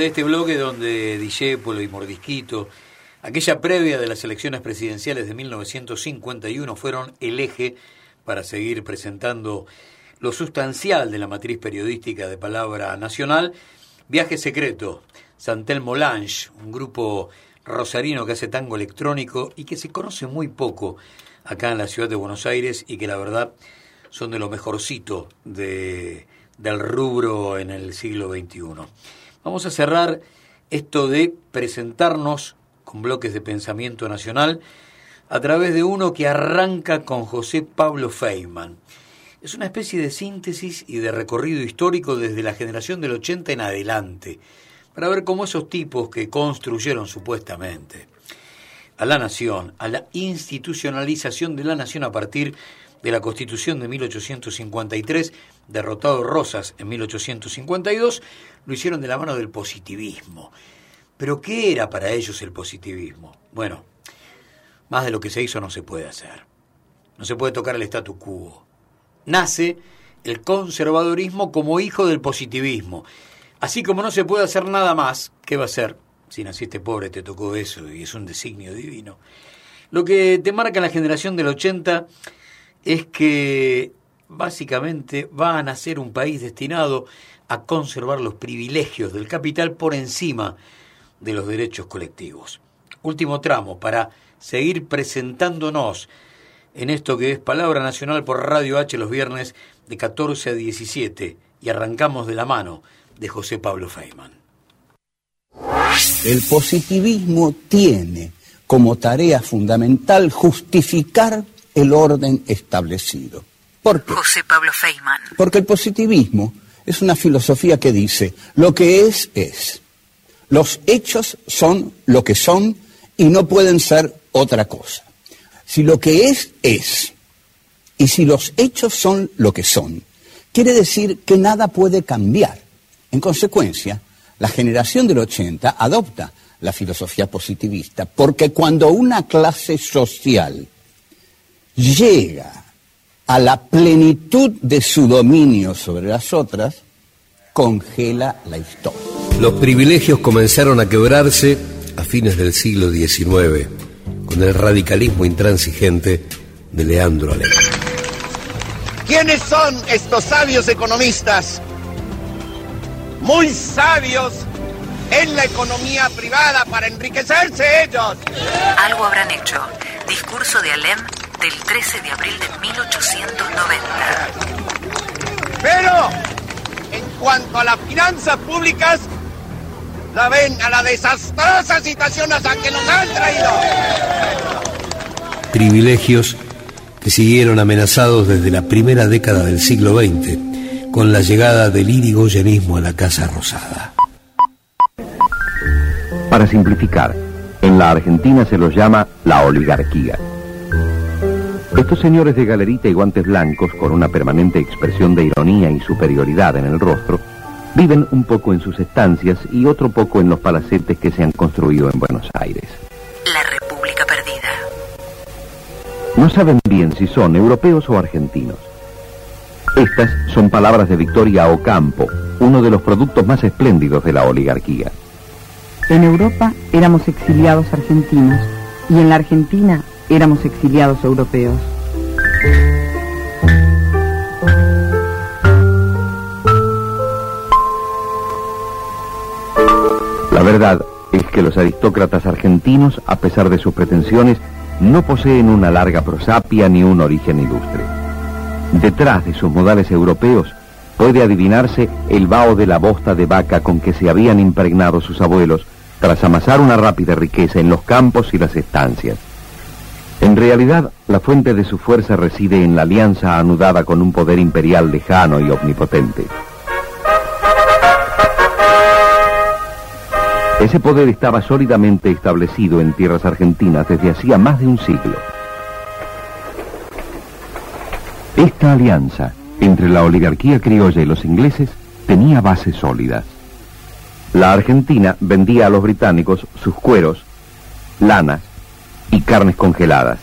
De este bloque donde Dijépolo y Mordisquito, aquella previa de las elecciones presidenciales de 1951 fueron el eje para seguir presentando lo sustancial de la matriz periodística de Palabra Nacional, Viaje Secreto, Santelmo Lange, un grupo rosarino que hace tango electrónico y que se conoce muy poco acá en la ciudad de Buenos Aires y que la verdad son de lo mejorcito de, del rubro en el siglo XXI. Vamos a cerrar esto de presentarnos con bloques de pensamiento nacional a través de uno que arranca con José Pablo Feynman. Es una especie de síntesis y de recorrido histórico desde la generación del 80 en adelante, para ver cómo esos tipos que construyeron supuestamente a la nación, a la institucionalización de la nación a partir de la Constitución de 1853, derrotado Rosas en 1852, lo hicieron de la mano del positivismo. Pero ¿qué era para ellos el positivismo? Bueno, más de lo que se hizo no se puede hacer. No se puede tocar el statu quo. Nace el conservadorismo como hijo del positivismo. Así como no se puede hacer nada más, ¿qué va a ser? Si naciste pobre te tocó eso y es un designio divino. Lo que te marca la generación del 80 es que básicamente va a nacer un país destinado a conservar los privilegios del capital por encima de los derechos colectivos. Último tramo para seguir presentándonos en esto que es Palabra Nacional por Radio H los viernes de 14 a 17 y arrancamos de la mano de José Pablo Feynman. El positivismo tiene como tarea fundamental justificar el orden establecido. ¿Por qué? José Pablo Feynman. Porque el positivismo es una filosofía que dice, lo que es, es. Los hechos son lo que son y no pueden ser otra cosa. Si lo que es, es. Y si los hechos son lo que son, quiere decir que nada puede cambiar. En consecuencia, la generación del 80 adopta la filosofía positivista, porque cuando una clase social llega a la plenitud de su dominio sobre las otras, congela la historia. Los privilegios comenzaron a quebrarse a fines del siglo XIX, con el radicalismo intransigente de Leandro Alem. ¿Quiénes son estos sabios economistas? Muy sabios en la economía privada para enriquecerse ellos. Algo habrán hecho. Discurso de Alem del 13 de abril de 1890. Pero, en cuanto a las finanzas públicas, la ven a la desastrosa situación a la que nos han traído. Privilegios que siguieron amenazados desde la primera década del siglo XX, con la llegada del irigoyenismo a la Casa Rosada. Para simplificar, en la Argentina se los llama la oligarquía. Estos señores de galerita y guantes blancos, con una permanente expresión de ironía y superioridad en el rostro, viven un poco en sus estancias y otro poco en los palacetes que se han construido en Buenos Aires. La República Perdida. No saben bien si son europeos o argentinos. Estas son palabras de Victoria Ocampo, uno de los productos más espléndidos de la oligarquía. En Europa éramos exiliados argentinos y en la Argentina éramos exiliados europeos. La verdad es que los aristócratas argentinos, a pesar de sus pretensiones, no poseen una larga prosapia ni un origen ilustre. Detrás de sus modales europeos puede adivinarse el vaho de la bosta de vaca con que se habían impregnado sus abuelos tras amasar una rápida riqueza en los campos y las estancias. En realidad, la fuente de su fuerza reside en la alianza anudada con un poder imperial lejano y omnipotente. Ese poder estaba sólidamente establecido en tierras argentinas desde hacía más de un siglo. Esta alianza entre la oligarquía criolla y los ingleses tenía bases sólidas. La Argentina vendía a los británicos sus cueros, lanas y carnes congeladas.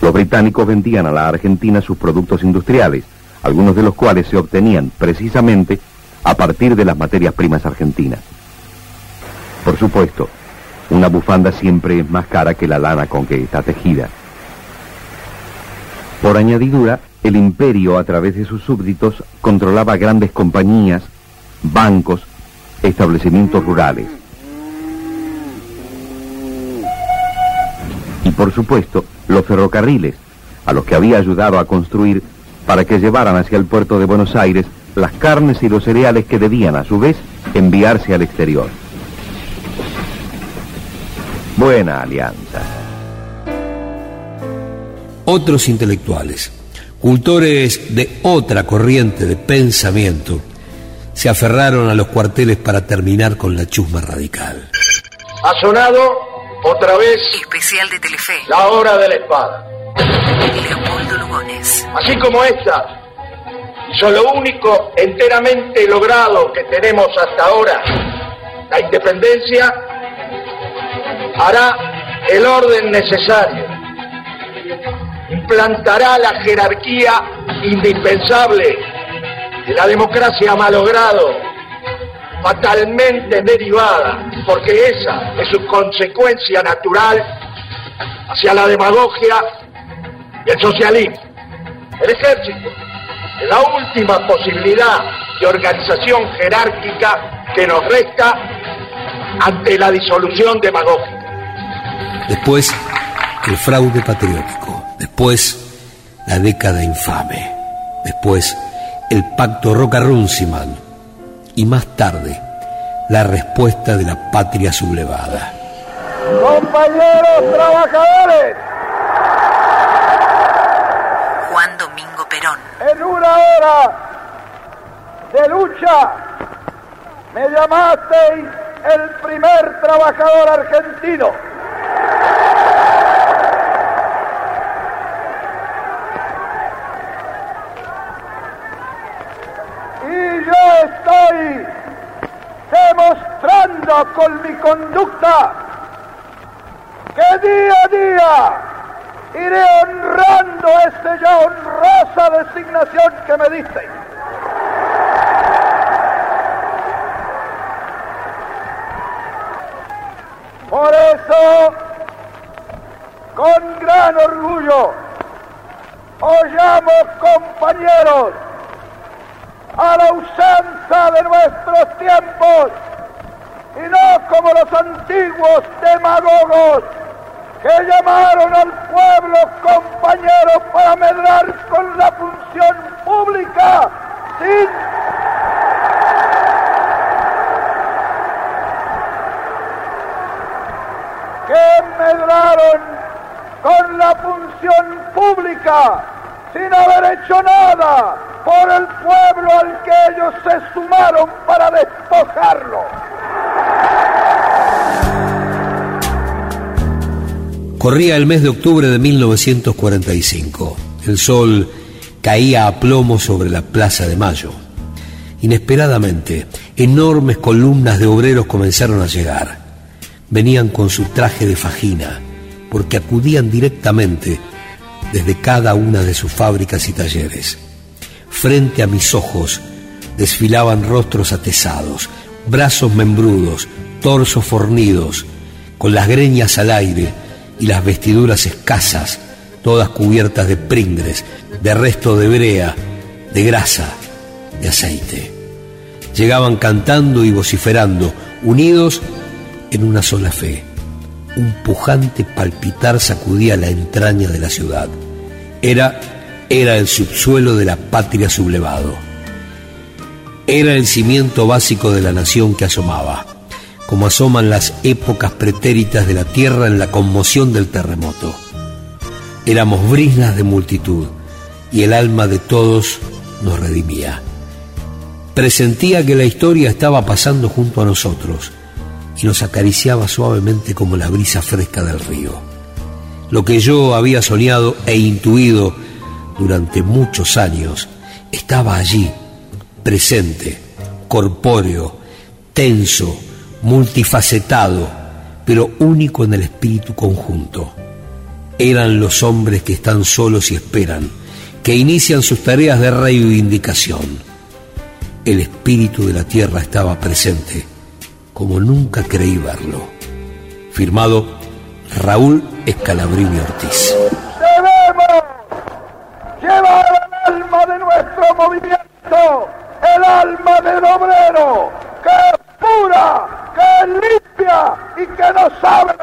Los británicos vendían a la Argentina sus productos industriales, algunos de los cuales se obtenían precisamente a partir de las materias primas argentinas. Por supuesto, una bufanda siempre es más cara que la lana con que está tejida. Por añadidura, el imperio a través de sus súbditos controlaba grandes compañías, bancos, establecimientos rurales. Por supuesto, los ferrocarriles, a los que había ayudado a construir para que llevaran hacia el puerto de Buenos Aires las carnes y los cereales que debían a su vez enviarse al exterior. Buena alianza. Otros intelectuales, cultores de otra corriente de pensamiento, se aferraron a los cuarteles para terminar con la chusma radical. Ha sonado otra vez Especial de Telefe. la hora de la espada. Leopoldo Lugones. Así como esta, y son lo único enteramente logrado que tenemos hasta ahora, la independencia, hará el orden necesario, implantará la jerarquía indispensable de la democracia malogrado, fatalmente derivada, porque esa es su consecuencia natural hacia la demagogia y el socialismo. El ejército es la última posibilidad de organización jerárquica que nos resta ante la disolución demagógica. Después, el fraude patriótico. Después, la década infame. Después, el pacto Roca-Runciman. Y más tarde, la respuesta de la patria sublevada. Compañeros trabajadores, Juan Domingo Perón. en una hora de lucha me llamasteis el primer trabajador argentino. Y yo estoy demostrando con mi conducta que día a día iré honrando esta ya honrosa designación que me disteis. Por eso, con gran orgullo, os llamo compañeros a la usanza de nuestros tiempos y no como los antiguos demagogos que llamaron al pueblo compañero para medrar con la función pública sin que medraron con la función pública sin haber hecho nada por el pueblo al que ellos se sumaron para despojarlo. Corría el mes de octubre de 1945. El sol caía a plomo sobre la Plaza de Mayo. Inesperadamente, enormes columnas de obreros comenzaron a llegar. Venían con su traje de fajina, porque acudían directamente desde cada una de sus fábricas y talleres. Frente a mis ojos desfilaban rostros atesados, brazos membrudos, torsos fornidos, con las greñas al aire y las vestiduras escasas, todas cubiertas de pringres, de resto de brea, de grasa, de aceite. Llegaban cantando y vociferando, unidos en una sola fe. Un pujante palpitar sacudía la entraña de la ciudad. Era, era el subsuelo de la patria sublevado. Era el cimiento básico de la nación que asomaba, como asoman las épocas pretéritas de la tierra en la conmoción del terremoto. Éramos brisnas de multitud y el alma de todos nos redimía. Presentía que la historia estaba pasando junto a nosotros y nos acariciaba suavemente como la brisa fresca del río. Lo que yo había soñado e intuido durante muchos años estaba allí, presente, corpóreo, tenso, multifacetado, pero único en el espíritu conjunto. Eran los hombres que están solos y esperan, que inician sus tareas de reivindicación. el espíritu de la tierra estaba presente, como nunca creí verlo. Firmado Raúl Escalabrini Ortiz. Debemos llevar el alma de nuestro movimiento, el alma del obrero, que es pura, que es limpia y que no sabe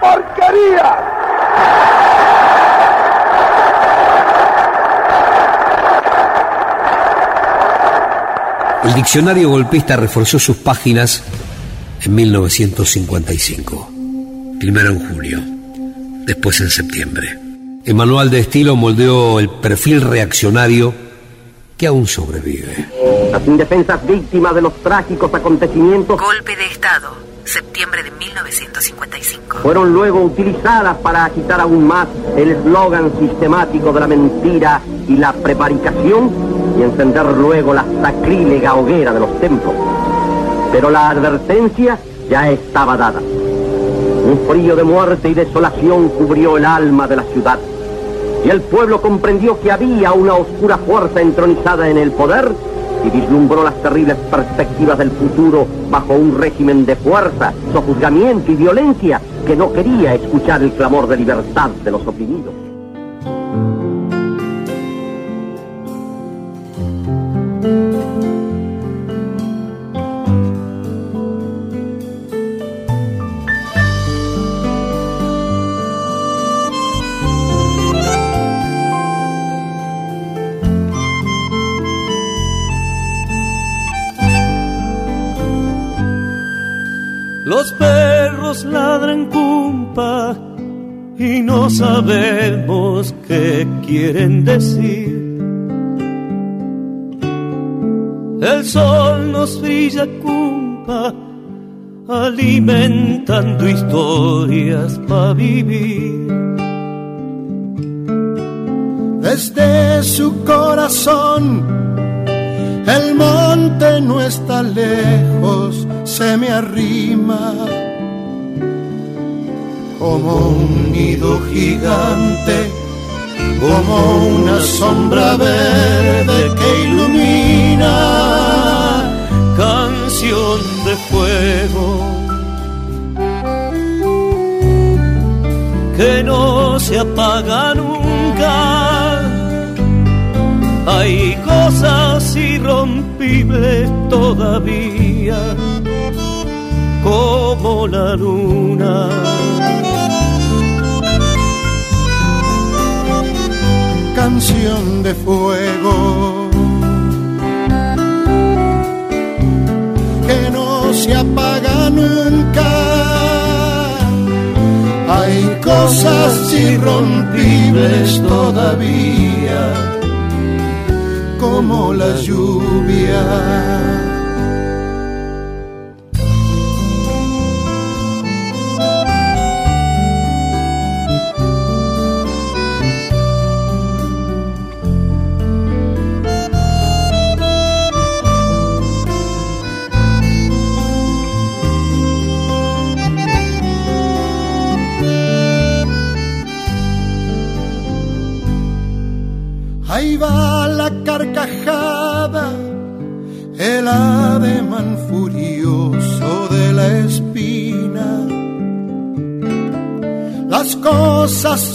porquerías. El diccionario golpista reforzó sus páginas en 1955. Primero en julio, después en septiembre. El manual de estilo moldeó el perfil reaccionario que aún sobrevive. Las indefensas víctimas de los trágicos acontecimientos Golpe de Estado, septiembre de 1955. fueron luego utilizadas para agitar aún más el eslogan sistemático de la mentira y la prevaricación y encender luego la sacrílega hoguera de los templos. Pero la advertencia ya estaba dada. Un frío de muerte y desolación cubrió el alma de la ciudad. Y el pueblo comprendió que había una oscura fuerza entronizada en el poder y vislumbró las terribles perspectivas del futuro bajo un régimen de fuerza, sojuzgamiento y violencia que no quería escuchar el clamor de libertad de los oprimidos. Sabemos qué quieren decir. El sol nos brilla cumpa, alimentando historias para vivir. Desde su corazón, el monte no está lejos, se me arrima como un nido gigante, como una sombra verde que ilumina. Canción de fuego que no se apaga nunca. Hay cosas irrompibles todavía, como la luna. Canción de fuego que no se apaga nunca. Hay cosas irrompibles todavía, como la lluvia.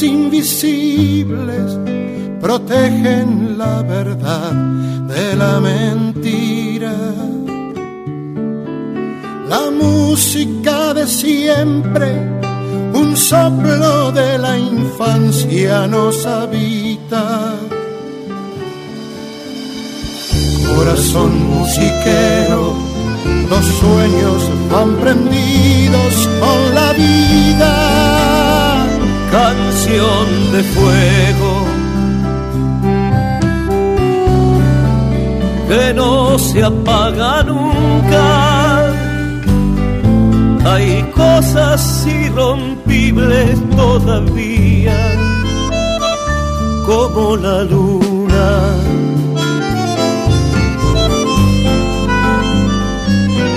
Invisibles protegen la verdad de la mentira. La música de siempre, un soplo de la infancia nos habita. Corazón musiquero, los sueños van prendidos con la vida. Canción de fuego que no se apaga nunca. Hay cosas irrompibles todavía, como la luna.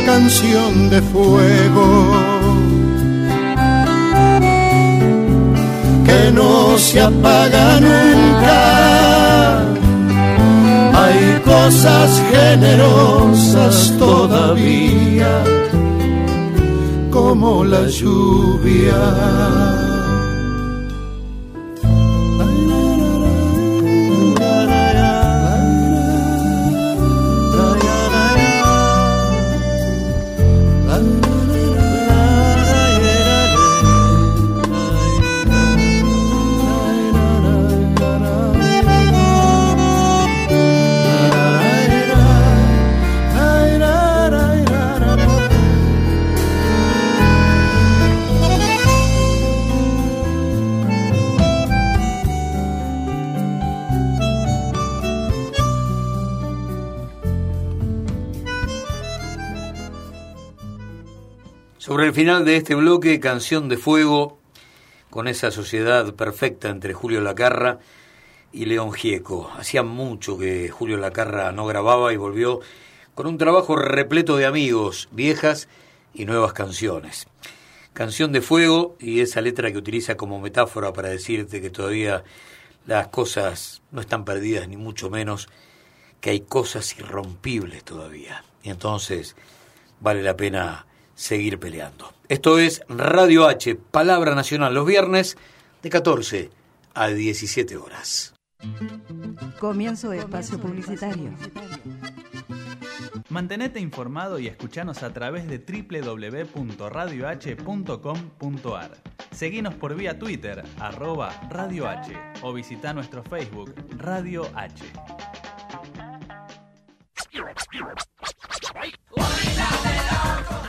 Canción de fuego se apaga nunca. Hay cosas generosas todavía, como la lluvia. Final de este bloque, Canción de Fuego, con esa sociedad perfecta entre Julio Lacarra y León Gieco. Hacía mucho que Julio Lacarra no grababa y volvió con un trabajo repleto de amigos, viejas y nuevas canciones. Canción de Fuego y esa letra que utiliza como metáfora para decirte que todavía las cosas no están perdidas, ni mucho menos que hay cosas irrompibles todavía. Y entonces vale la pena seguir peleando. Esto es Radio H, Palabra Nacional, los viernes de 14 a 17 horas. Comienzo de espacio publicitario. Mantenete informado y escuchanos a través de www.radioh.com.ar. Seguinos por vía Twitter, arroba Radio H, o visita nuestro Facebook, Radio H.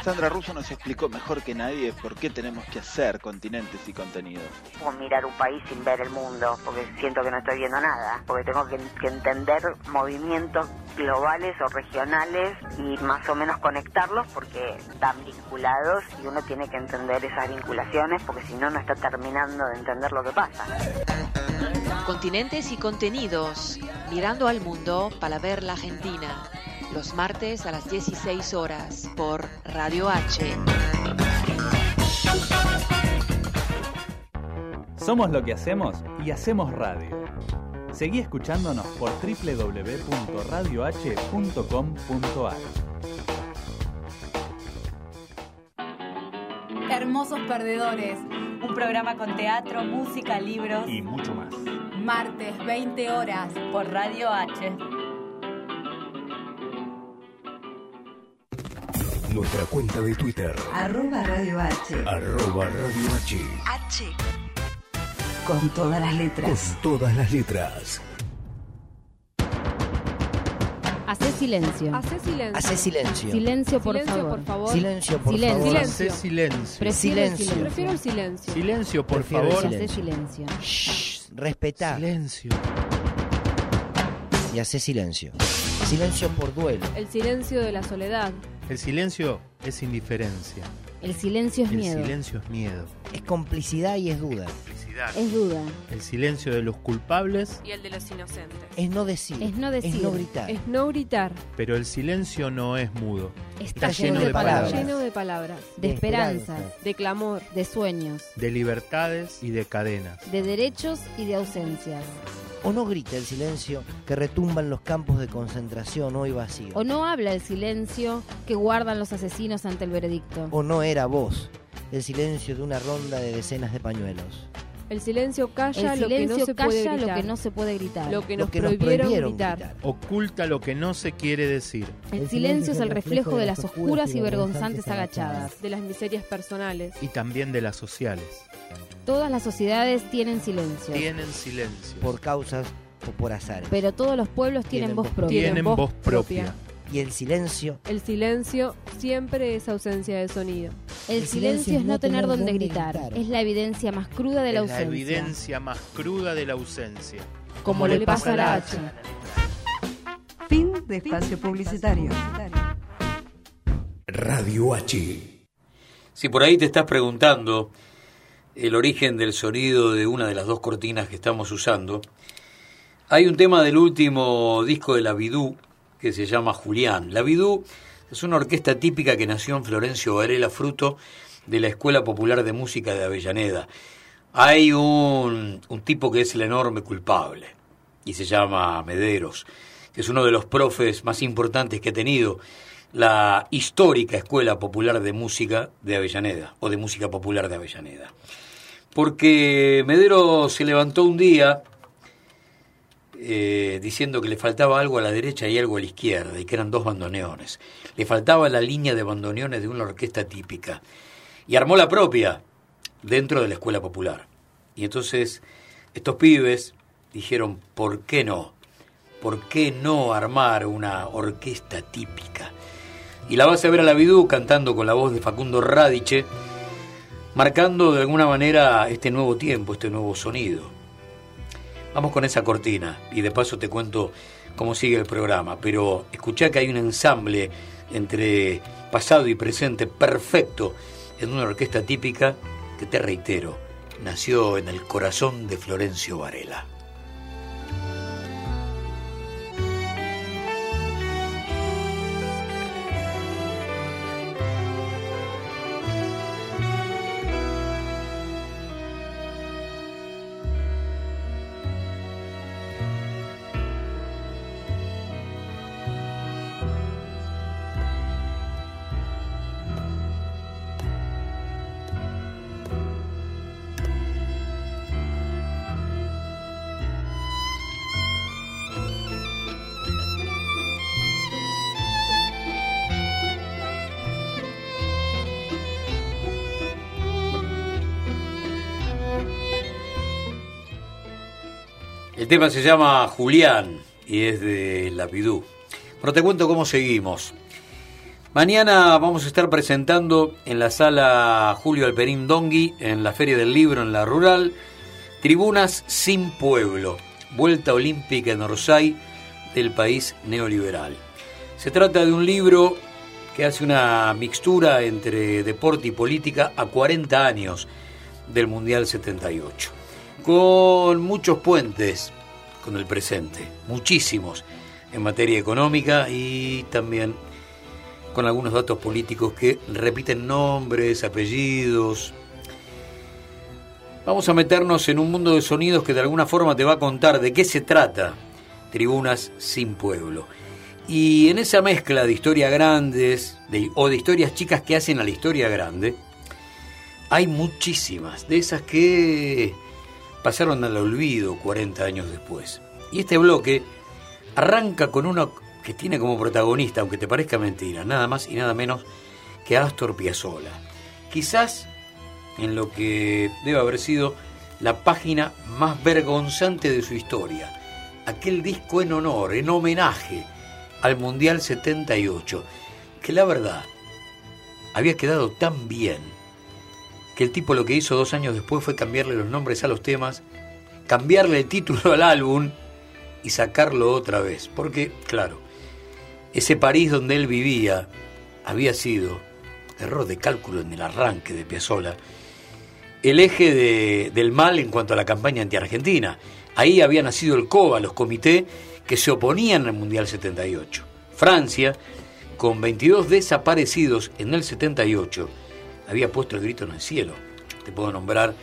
Sandra Russo nos explicó mejor que nadie por qué tenemos que hacer continentes y contenidos. O mirar un país sin ver el mundo, porque siento que no estoy viendo nada, porque tengo que, que entender movimientos globales o regionales y más o menos conectarlos porque están vinculados y uno tiene que entender esas vinculaciones porque si no no está terminando de entender lo que pasa. Continentes y contenidos, mirando al mundo para ver la Argentina. Los martes a las 16 horas por Radio H. Somos lo que hacemos y hacemos radio. Seguí escuchándonos por www.radioh.com.ar. Hermosos Perdedores, un programa con teatro, música, libros y mucho más. Martes, 20 horas, por Radio H. Nuestra cuenta de Twitter. Arroba Radio H. Arroba Radio H. H. Con todas las letras. Con todas las letras. Hacé silencio. Hacé silencio. Hace silencio. Silencio, por Silencio, favor. por favor. Silencio, por Silencio. favor. Hacé silencio. Prefiero el Silencio. Prefiero el silencio. Silencio, por Prefiero favor. Hacé silencio. Shh, respetá Silencio. y hace silencio. Silencio por duelo. El silencio de la soledad. El silencio es indiferencia. El silencio es El miedo. silencio es miedo. Es complicidad y es duda. Es duda. El silencio de los culpables, Y el de los inocentes. Es no decir. Es no decir. Es no gritar. Es no gritar. pero el silencio no es mudo. Está, Está lleno de palabras. Lleno de palabras. De de esperanzas, De clamor. de sueños, De libertades y de cadenas. de derechos y de ausencias. O no grita el silencio que retumba en los campos de concentración hoy vacíos. O no habla el silencio que guardan los asesinos ante el veredicto. O no era voz. El silencio de una ronda de decenas de pañuelos. El silencio calla El lo que no silencio se puede calla lo que no se puede gritar. Lo que Lo nos que nos prohibieron, prohibieron gritar. gritar. Oculta lo que no se quiere decir. El silencio es el reflejo de las oscuras y vergonzantes agachadas. De las miserias personales. Y también de las sociales. Todas las sociedades tienen silencio, Tienen silencio. Por causas o por azares. pero todos los pueblos tienen, Tienen voz propia. Tienen voz voz propia. Y el silencio El silencio siempre es ausencia de sonido. El silencio es no tener donde gritar. Es la evidencia más cruda de la Es la ausencia. evidencia más cruda de la ausencia. Como le pasa a la H. Fin de espacio publicitario. Radio H. Si por ahí te estás preguntando el origen del sonido de una de las dos cortinas que estamos usando, hay un tema del último disco de la Bidú que se llama Julián. La Bidú es una orquesta típica que nació en Florencio Varela, fruto de la Escuela Popular de Música de Avellaneda. Hay un, un tipo que es el enorme culpable y se llama Mederos, es uno de los profes más importantes que ha tenido la histórica Escuela Popular de Música de Avellaneda, o de Música Popular de Avellaneda. Porque Medero se levantó un día eh, diciendo que le faltaba algo a la derecha y algo a la izquierda, y que eran dos bandoneones. Le faltaba la línea de bandoneones de una orquesta típica. Y armó la propia dentro de la Escuela Popular. Y entonces estos pibes dijeron, ¿por qué no? ¿Por qué no armar una orquesta típica? Y la vas a ver a la Bidú cantando con la voz de Facundo Radiche, marcando de alguna manera este nuevo tiempo, este nuevo sonido. Vamos con esa cortina y de paso te cuento cómo sigue el programa, pero escuchá que hay un ensamble entre pasado y presente perfecto en una orquesta típica que te reitero, nació en el corazón de Florencio Varela. El tema se llama Julián y es de Lapidú. Pero te cuento cómo seguimos. Mañana vamos a estar presentando en la sala Julio Alperín Dongui, en la Feria del Libro en la Rural, Tribunas sin Pueblo, Vuelta Olímpica en Orsay del país neoliberal. Se trata de un libro que hace una mixtura entre deporte y política a 40 años del Mundial 78, con muchos puentes con el presente, muchísimos en materia económica y también con algunos datos políticos que repiten nombres, apellidos. Vamos a meternos en un mundo de sonidos que de alguna forma te va a contar de qué se trata Tribunas sin Pueblo. Y en esa mezcla de historias grandes o de historias chicas que hacen a la historia grande, hay muchísimas de esas que pasaron al olvido 40 años después. Y este bloque arranca con uno que tiene como protagonista, aunque te parezca mentira, nada más y nada menos que Astor Piazzolla. Quizás en lo que debe haber sido la página más vergonzante de su historia. Aquel disco en honor, en homenaje al Mundial 78, que la verdad había quedado tan bien que el tipo lo que hizo dos años después fue cambiarle los nombres a los temas, cambiarle el título al álbum y sacarlo otra vez. Porque, claro, ese París donde él vivía había sido, error de cálculo en el arranque de Piazzolla, el eje de, del mal en cuanto a la campaña anti-argentina. Ahí había nacido el COBA, los comités que se oponían al Mundial 78. Francia, con 22 desaparecidos en el 78, había puesto el grito en el cielo. Te puedo nombrar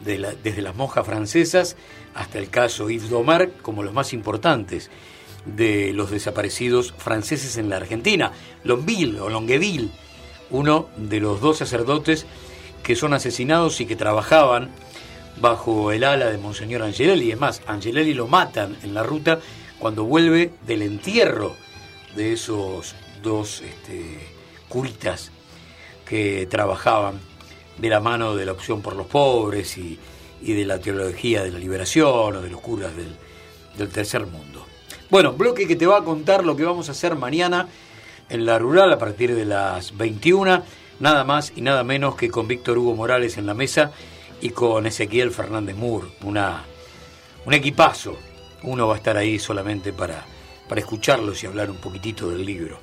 desde las monjas francesas hasta el caso Yves Domar como los más importantes de los desaparecidos franceses en la Argentina. Longueville o Longueville, uno de los dos sacerdotes que son asesinados y que trabajaban bajo el ala de Monseñor Angelelli. Es más, Angelelli lo matan en la ruta cuando vuelve del entierro de esos dos este, curitas que trabajaban de la mano de la opción por los pobres y, de la teología de la liberación o de los curas del, del tercer mundo. Bueno, bloque que te va a contar lo que vamos a hacer mañana en la rural a partir de las 21, nada más y nada menos que con Víctor Hugo Morales en la mesa y con Ezequiel Fernández Moore, una, un equipazo. Uno va a estar ahí solamente para, para escucharlos y hablar un poquitito del libro.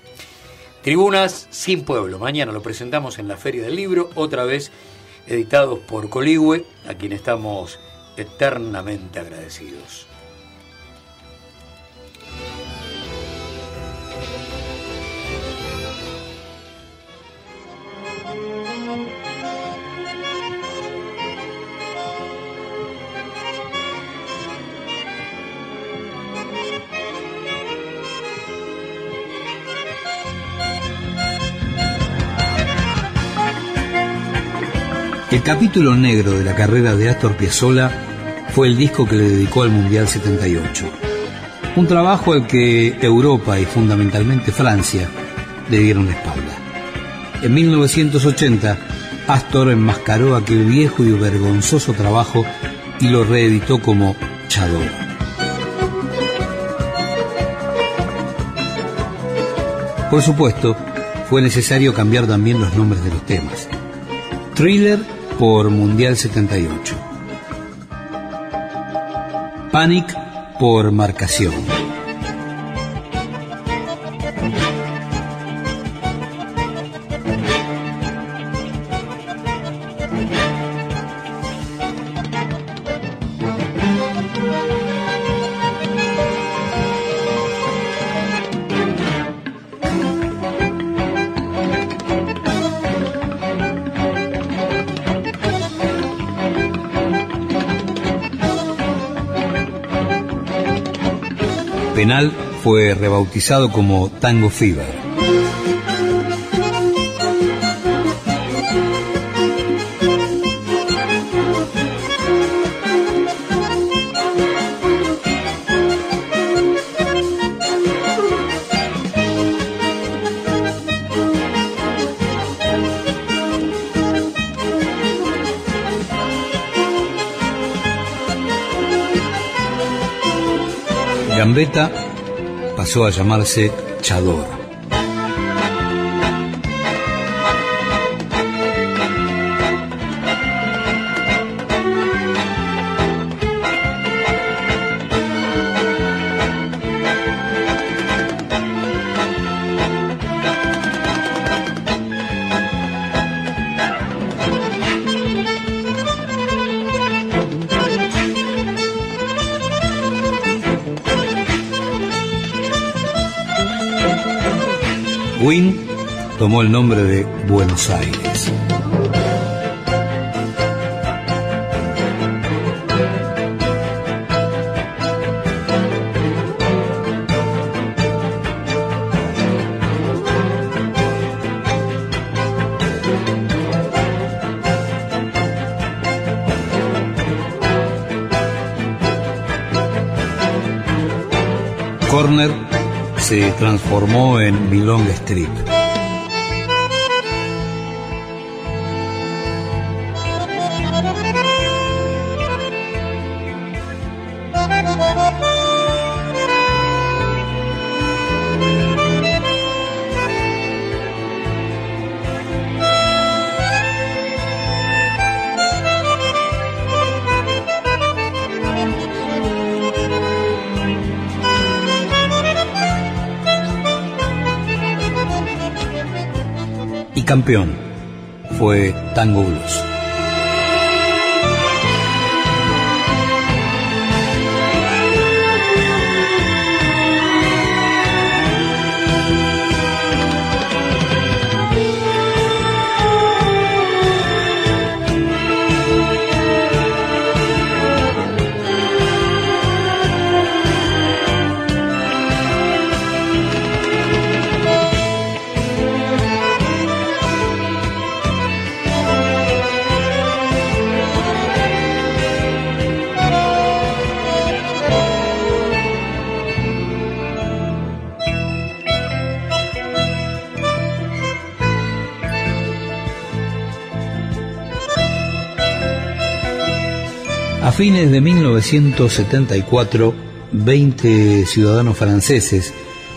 Tribunas sin pueblo. Mañana lo presentamos en la Feria del Libro, otra vez editados por Coligüe, a quien estamos eternamente agradecidos. El capítulo negro de la carrera de Astor Piazzolla fue el disco que le dedicó al Mundial 78. Un trabajo al que Europa y fundamentalmente Francia le dieron la espalda. En 1980, Astor enmascaró aquel viejo y vergonzoso trabajo y lo reeditó como Chador. Por supuesto, fue necesario cambiar también los nombres de los temas. Por Mundial 78. Panic por Marcación. Fue rebautizado como Tango Fever. Gambetta pasó a llamarse Chador. Tomó el nombre de Buenos Aires. Corner se transformó en Milong Street. Campeón fue Tango Blues. Fines de 1974, 20 ciudadanos franceses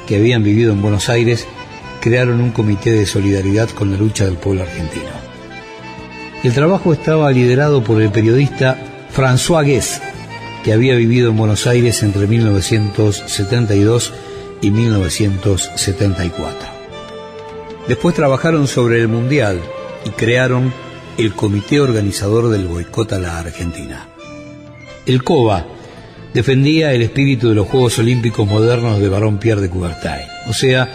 que habían vivido en Buenos Aires crearon un comité de solidaridad con la lucha del pueblo argentino. El trabajo estaba liderado por el periodista François Guess, que había vivido en Buenos Aires entre 1972 y 1974. Después trabajaron sobre el Mundial y crearon el comité organizador del boicot a la Argentina. El COBA defendía el espíritu de los Juegos Olímpicos modernos de Barón Pierre de Coubertin, o sea,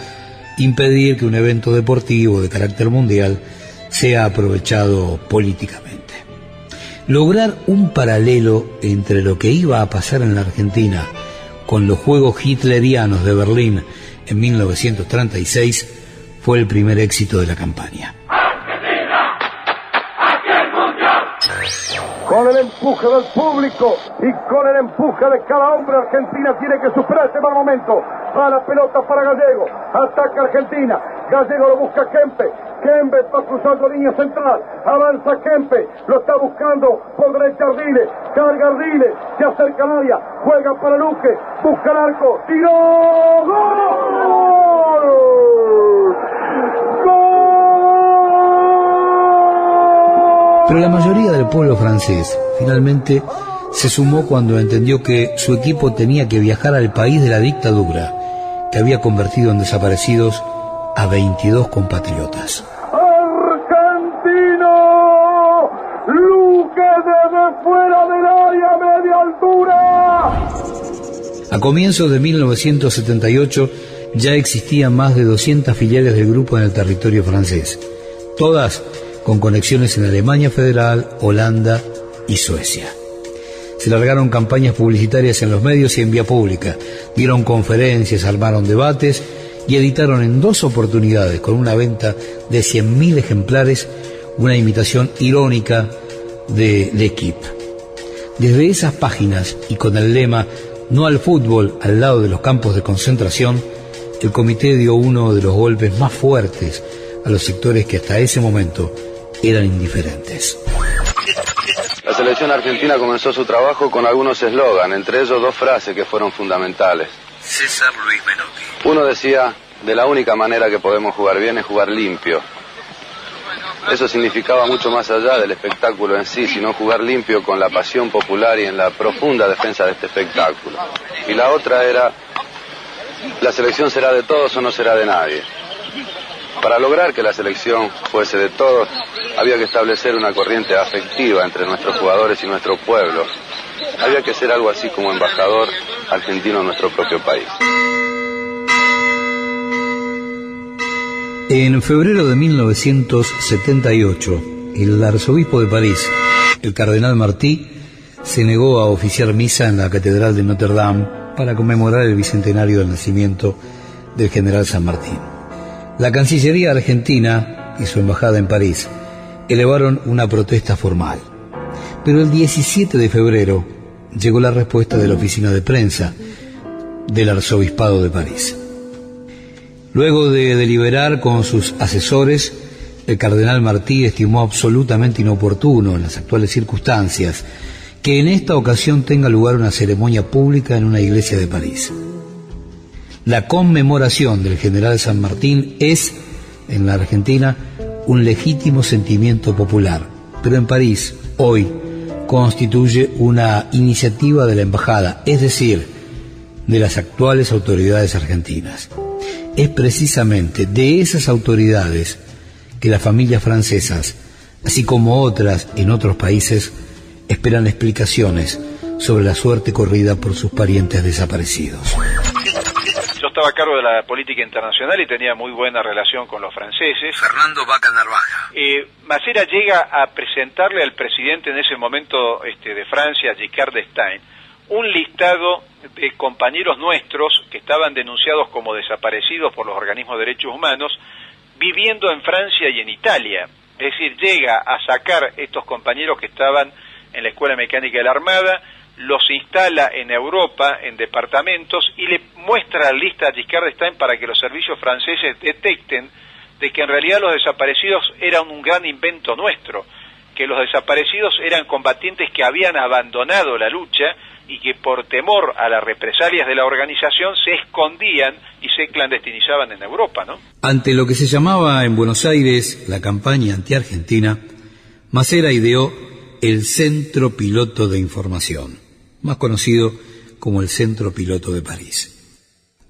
impedir que un evento deportivo de carácter mundial sea aprovechado políticamente. Lograr un paralelo entre lo que iba a pasar en la Argentina con los Juegos Hitlerianos de Berlín en 1936 fue el primer éxito de la campaña. ¡Argentina! ¡Aquí el Mundial! Empuje del público y con el empuje de cada hombre, Argentina tiene que superar este mal momento. A la pelota para Gallego, ataca Argentina, Gallego lo busca Kempe, Kempe está cruzando línea central, avanza Kempe, lo está buscando por derecha Ardiles, carga Ardiles, se acerca al área, juega para Luque, busca el arco, tiró, ¡Gol! Pero la mayoría del pueblo francés finalmente se sumó cuando entendió que su equipo tenía que viajar al país de la dictadura, que había convertido en desaparecidos a 22 compatriotas. Argentino, Luque desde fuera del área media altura. A comienzos de 1978 ya existían más de 200 filiales del grupo en el territorio francés, todas con conexiones en Alemania Federal, Holanda y Suecia. Se largaron campañas publicitarias en los medios y en vía pública, dieron conferencias, armaron debates y editaron en dos oportunidades, con una venta de 100.000 ejemplares, una imitación irónica de L'Equipe. Desde esas páginas y con el lema No al fútbol al lado de los campos de concentración, el comité dio uno de los golpes más fuertes a los sectores que hasta ese momento eran indiferentes. La selección argentina comenzó su trabajo con algunos eslogan, entre ellos dos frases que fueron fundamentales. César Luis Menotti. Uno decía, de la única manera que podemos jugar bien es jugar limpio. Eso significaba mucho más allá del espectáculo en sí, sino jugar limpio con la pasión popular y en la profunda defensa de este espectáculo. Y la otra era, la selección será de todos o no será de nadie. Para lograr que la selección fuese de todos, había que establecer una corriente afectiva entre nuestros jugadores y nuestro pueblo. Había que ser algo así como embajador argentino en nuestro propio país. En febrero de 1978, el arzobispo de París, el cardenal Martí, se negó a oficiar misa en la Catedral de Notre Dame para conmemorar el bicentenario del nacimiento del general San Martín. La Cancillería argentina y su embajada en París elevaron una protesta formal. Pero el 17 de febrero llegó la respuesta de la oficina de prensa del arzobispado de París. Luego de deliberar con sus asesores, el cardenal Martí estimó absolutamente inoportuno en las actuales circunstancias que en esta ocasión tenga lugar una ceremonia pública en una iglesia de París. La conmemoración del general San Martín es, en la Argentina, un legítimo sentimiento popular, pero en París, hoy, constituye una iniciativa de la embajada, es decir, de las actuales autoridades argentinas. Es precisamente de esas autoridades que las familias francesas, así como otras en otros países, esperan explicaciones sobre la suerte corrida por sus parientes desaparecidos. Estaba a cargo de la política internacional y tenía muy buena relación con los franceses. Fernando Vaca Narvaja. Eh, Macera llega a presentarle al presidente en ese momento este, de Francia, Giscard d'Estaing, un listado de compañeros nuestros que estaban denunciados como desaparecidos por los organismos de derechos humanos viviendo en Francia y en Italia. Es decir, llega a sacar estos compañeros que estaban en la Escuela Mecánica de la Armada, los instala en Europa, en departamentos, y le muestra la lista a Giscard d'Estaing para que los servicios franceses detecten de que en realidad los desaparecidos eran un gran invento nuestro, que los desaparecidos eran combatientes que habían abandonado la lucha y que por temor a las represalias de la organización se escondían y se clandestinizaban en Europa, ¿no? Ante lo que se llamaba en Buenos Aires la campaña anti-argentina, Macera ideó el Centro Piloto de Información, más conocido como el Centro Piloto de París.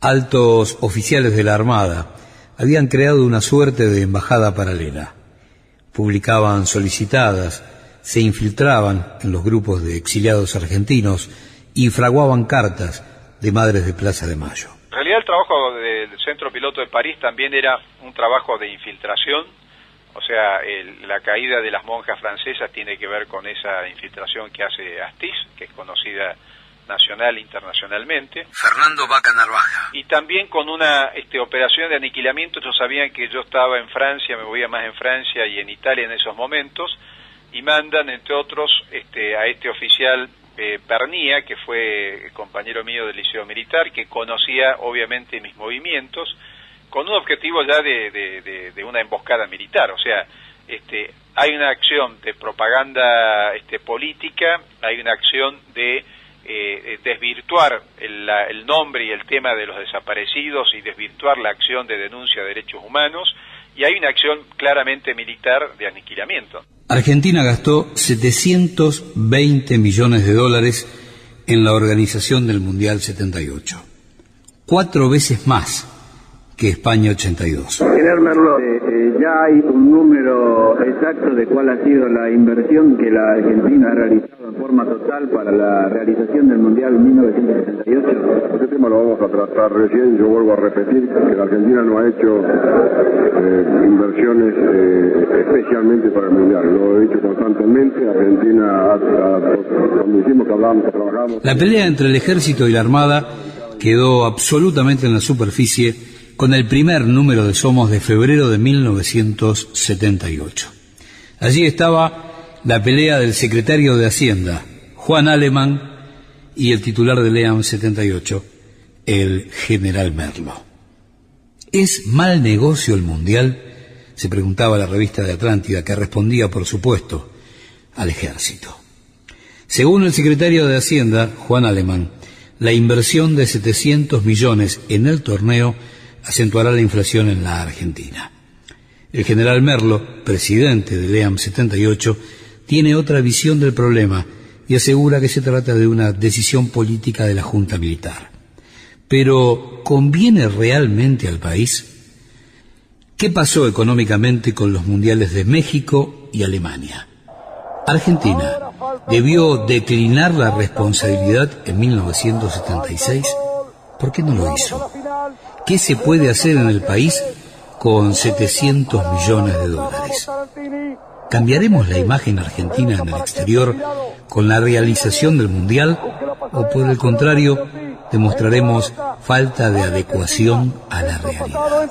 Altos oficiales de la Armada habían creado una suerte de embajada paralela. Publicaban solicitadas, se infiltraban en los grupos de exiliados argentinos y fraguaban cartas de madres de Plaza de Mayo. En realidad el trabajo del Centro Piloto de París también era un trabajo de infiltración, o sea, el, la caída de las monjas francesas tiene que ver con esa infiltración que hace Astiz, que es conocida nacional e internacionalmente. Fernando Vaca Narvaja. Y también con una este, operación de aniquilamiento, ellos sabían que yo estaba en Francia, me movía más en Francia y en Italia en esos momentos, y mandan, entre otros, este, a este oficial eh, Pernía, que fue compañero mío del Liceo Militar, que conocía obviamente mis movimientos, con un objetivo ya de, una emboscada militar. O sea, este, hay una acción de propaganda este, política, hay una acción de eh, desvirtuar el, nombre y el tema de los desaparecidos y desvirtuar la acción de denuncia de derechos humanos, y hay una acción claramente militar de aniquilamiento. Argentina gastó 720 millones de dólares en la organización del Mundial 78, cuatro veces más que España 82. General Merlo, eh, eh, ya hay un número exacto de cuál ha sido la inversión que la Argentina ha realizado en forma total para la realización del Mundial 1978. Ese tema lo vamos a tratar recién. Yo vuelvo a repetir que la Argentina no ha hecho eh, inversiones especialmente para el Mundial. Lo he dicho constantemente. Argentina, cuando hicimos que hablábamos, que trabajábamos. La pelea entre el ejército y la armada quedó absolutamente en la superficie con el primer número de Somos de febrero de 1978. Allí estaba la pelea del secretario de Hacienda, Juan Alemán, y el titular de LEAM 78, el general Merlo. ¿Es mal negocio el Mundial? se preguntaba la revista de Atlántida, que respondía, por supuesto, al ejército. Según el secretario de Hacienda, Juan Alemán, la inversión de 700 millones en el torneo acentuará la inflación en la Argentina. El general Merlo, presidente del EAM 78, tiene otra visión del problema y asegura que se trata de una decisión política de la Junta Militar. Pero, ¿conviene realmente al país? ¿Qué pasó económicamente con los mundiales de México y Alemania? Argentina debió declinar la responsabilidad en 1976. ¿Por qué no lo hizo? ¿Qué se puede hacer en el país con 700 millones de dólares? ¿Cambiaremos la imagen argentina en el exterior con la realización del Mundial o por el contrario demostraremos falta de adecuación a la realidad?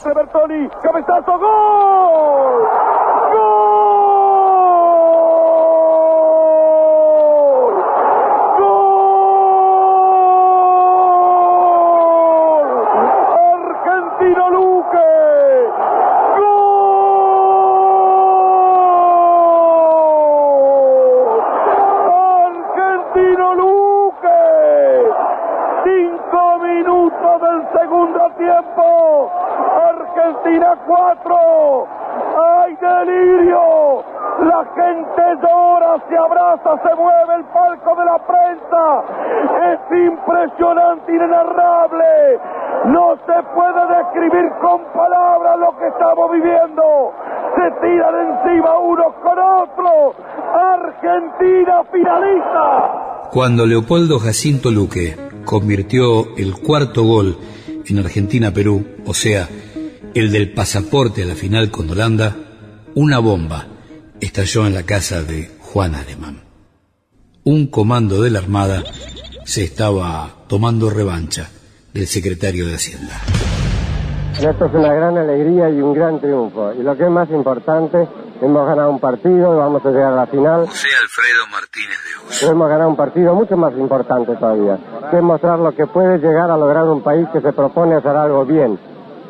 Argentina 4. ¡Hay delirio! La gente llora, se abraza, se mueve el palco de la prensa. Es impresionante, inenarrable. No se puede describir con palabras lo que estamos viviendo. Se tiran encima uno con otro. Argentina finaliza. Cuando Leopoldo Jacinto Luque convirtió el cuarto gol en Argentina-Perú, o sea, el del pasaporte a la final con Holanda, una bomba estalló en la casa de Juan Alemán. Un comando de la Armada se estaba tomando revancha del secretario de Hacienda. Esto es una gran alegría y un gran triunfo. Y lo que es más importante, hemos ganado un partido, vamos a llegar a la final. José Alfredo Martínez de Oso. Hemos ganado un partido mucho más importante todavía, que es mostrar lo que puede llegar a lograr un país que se propone hacer algo bien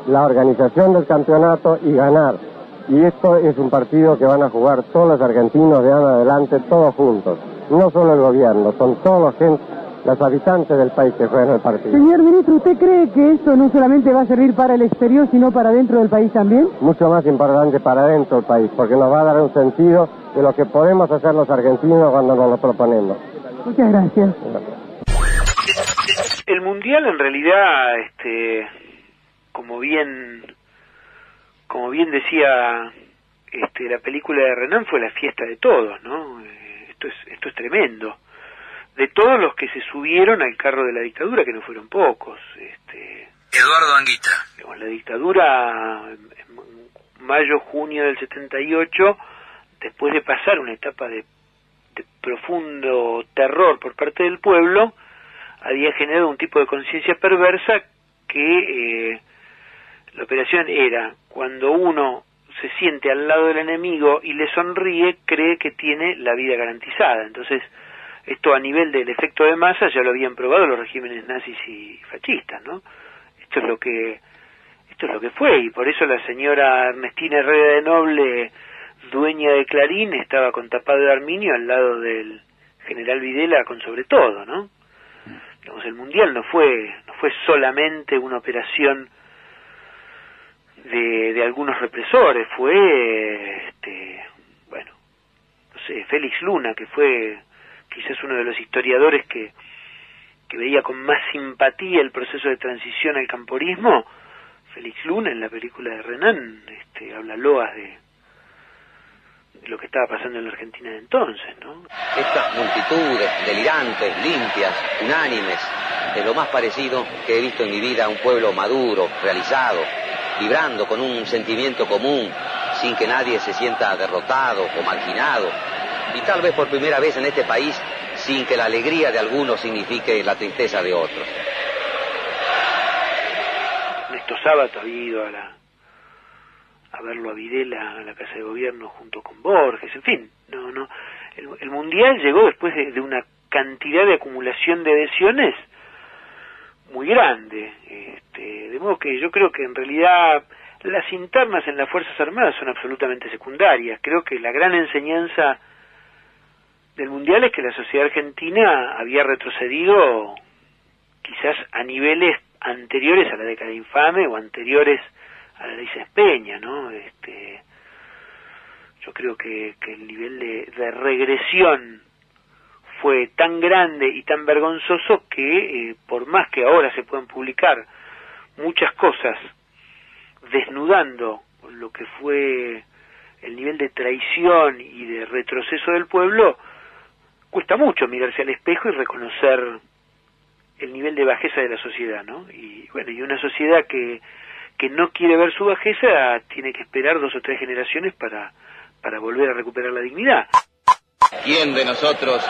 la organización del campeonato y ganar. Y esto es un partido que van a jugar todos los argentinos de ahora adelante, todos juntos. No solo el gobierno, son todos los, los habitantes del país que juegan el partido. Señor ministro, ¿usted cree que esto no solamente va a servir para el exterior, sino para dentro del país también? Mucho más importante para dentro del país, porque nos va a dar un sentido de lo que podemos hacer los argentinos cuando nos lo proponemos. Muchas gracias. El mundial en realidad, este, como bien como bien decía este, la película de Renan fue la fiesta de todos, ¿no? Eh, esto es esto es tremendo. De todos los que se subieron al carro de la dictadura, que no fueron pocos. Este, Eduardo Anguita. la dictadura, en mayo, junio del 78, después de pasar una etapa de, de profundo terror por parte del pueblo, había generado un tipo de conciencia perversa que eh, la operación era cuando uno se siente al lado del enemigo y le sonríe, cree que tiene la vida garantizada. Entonces, esto a nivel del efecto de masa ya lo habían probado los regímenes nazis y fascistas, ¿no? Esto es lo que esto es lo que fue y por eso la señora Ernestina Herrera de Noble, dueña de Clarín, estaba con tapado de Arminio al lado del general Videla con sobre todo, ¿no? Digamos, el mundial no fue no fue solamente una operación de, algunos represores, fue este bueno, no sé, Félix Luna que fue quizás uno de los historiadores que, que veía con más simpatía el proceso de transición al camporismo, Félix Luna en la película de Renan este, habla loas de, de lo que estaba pasando en la Argentina de entonces, ¿no? Estas multitudes delirantes, limpias, unánimes, es lo más parecido que he visto en mi vida a un pueblo maduro, realizado, vibrando con un sentimiento común, sin que nadie se sienta derrotado o marginado, y tal vez por primera vez en este país sin que la alegría de algunos signifique la tristeza de otros. Néstor Sábato había ido a la a verlo a Videla a la casa de gobierno junto con Borges, en fin, no, no, el, el mundial llegó después de, de, una cantidad de acumulación de adhesiones muy grande, este, de modo que yo creo que en realidad las internas en las fuerzas armadas son absolutamente secundarias, creo que la gran enseñanza del mundial es que la sociedad argentina había retrocedido quizás a niveles anteriores a la década infame o anteriores a la ley Peña, ¿no? Este, yo creo que, que el nivel de, de, regresión fue tan grande y tan vergonzoso que eh, por más que ahora se puedan publicar muchas cosas desnudando lo que fue el nivel de traición y de retroceso del pueblo, cuesta mucho mirarse al espejo y reconocer el nivel de bajeza de la sociedad, ¿no? Y bueno, y una sociedad que, que no quiere ver su bajeza tiene que esperar dos o tres generaciones para, para volver a recuperar la dignidad. ¿Quién de nosotros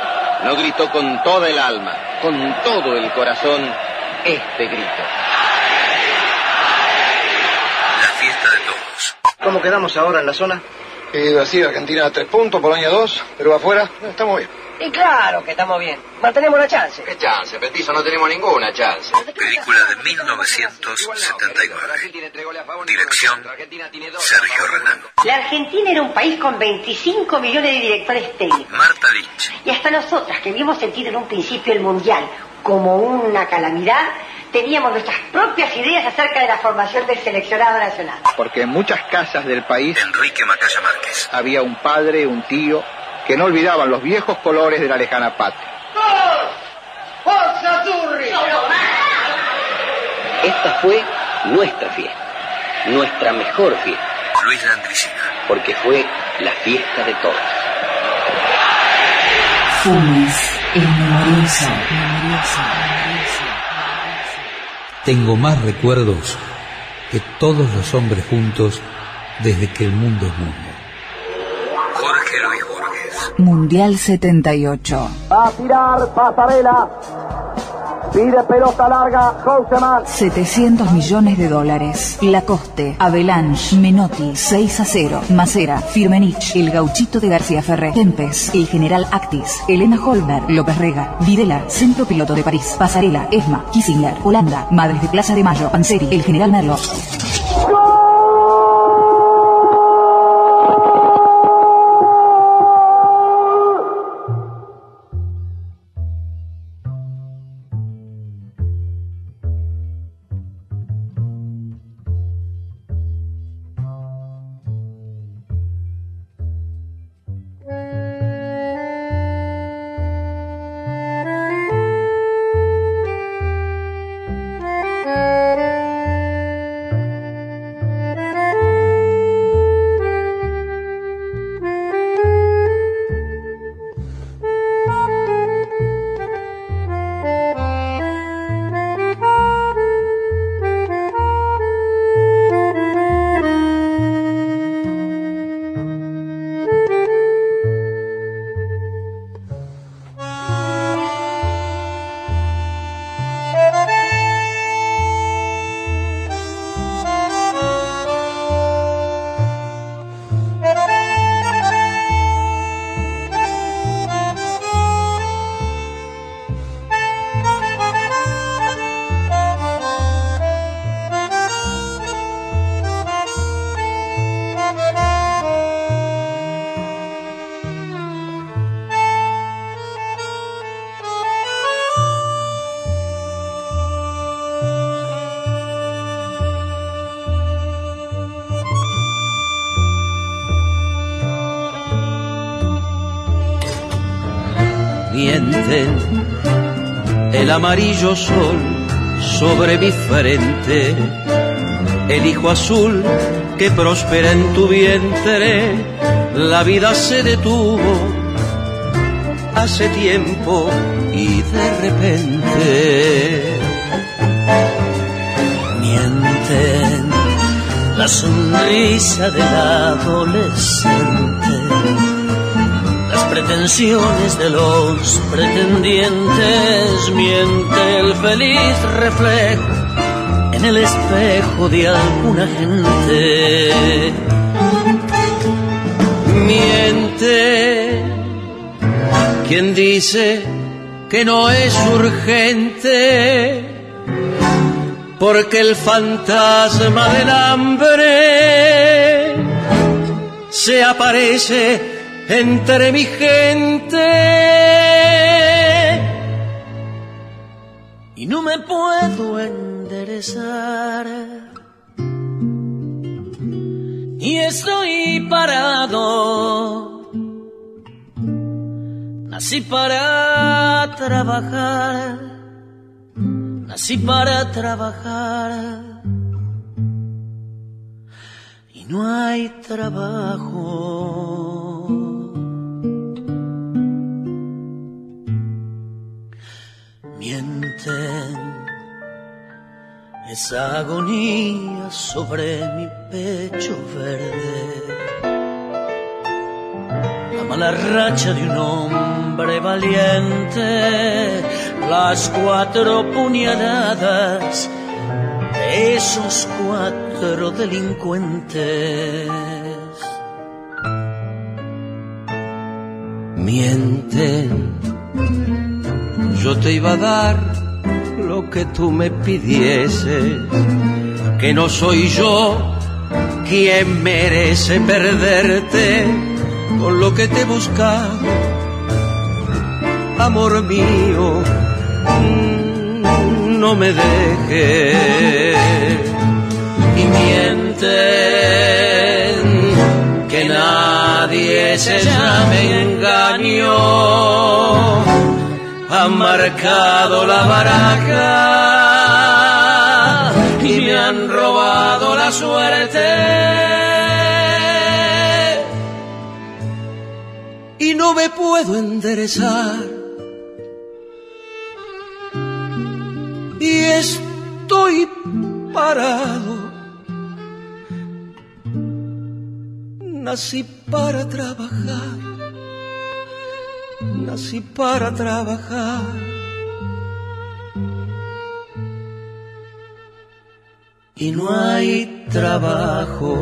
no gritó con toda el alma, con todo el corazón, este grito? La fiesta de todos. ¿Cómo quedamos ahora en la zona? Eh, así, Argentina a tres puntos, Polonia dos, Perú afuera, estamos bien. Y claro que estamos bien. Mantenemos la chance. ¿Qué chance? Petizo, no tenemos ninguna chance. Película de 1979. Dirección Sergio Renan. La Argentina era un país con 25 millones de directores técnicos. Marta Lynch. Y hasta nosotras, que habíamos sentido en un principio el Mundial como una calamidad, teníamos nuestras propias ideas acerca de la formación del seleccionado nacional. Porque en muchas casas del país... Enrique Macaya Márquez. Había un padre, un tío que no olvidaban los viejos colores de la lejana patria. Esta fue nuestra fiesta, nuestra mejor fiesta. Luis Landricina. Porque fue la fiesta de todos. Funes, el memorioso. Tengo más recuerdos que todos los hombres juntos desde que el mundo es mundo. Mundial 78. Va a tirar Pasarela. Pide pelota larga, Houseman. 700 millones de dólares. Lacoste, Avalanche, Menotti, 6 a 0. Macera, Firmenich, El Gauchito de García Ferré, Tempes, El General Actis, Elena Holberg, López Rega, Videla, Centro Piloto de París, Pasarela, Esma, Kissinger, Holanda, Madres de Plaza de Mayo, Panseri, El General Merlo. Amarillo sol sobre mi frente, el hijo azul que prospera en tu vientre, la vida se detuvo hace tiempo y de repente mienten la sonrisa del adolescente, pretensiones de los pretendientes, miente el feliz reflejo en el espejo de alguna gente. Miente quien dice que no es urgente porque el fantasma del hambre se aparece entre mi gente. Y no me puedo enderezar. Y estoy parado. Nací para trabajar. Nací para trabajar. Y no hay trabajo. Mienten esa agonía sobre mi pecho verde. La mala racha de un hombre valiente, las cuatro puñaladas de esos cuatro delincuentes. Mienten, yo te iba a dar lo que tú me pidieses, que no soy yo quien merece perderte con lo que te he amor mío, mm, no me dejes. Y mienten que nadie se llame engaño, han marcado la baraja y me han robado la suerte. y no me puedo enderezar. Y estoy parado. Nací para trabajar. Nací para trabajar. Y no hay trabajo.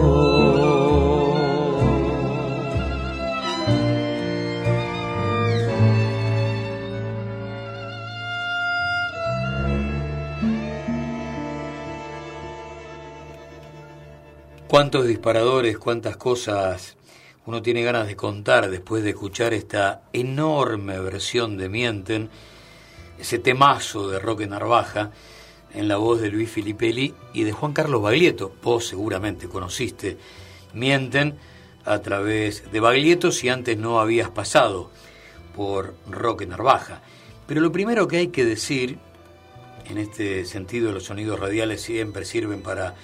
Cuántos disparadores, cuántas cosas uno tiene ganas de contar después de escuchar esta enorme versión de Mienten, ese temazo de Roque Narvaja, en la voz de Luis Filipelli y de Juan Carlos Baglietto. Vos seguramente conociste Mienten a través de Baglietto si antes no habías pasado por Roque Narvaja. Pero lo primero que hay que decir, en este sentido los sonidos radiales siempre sirven para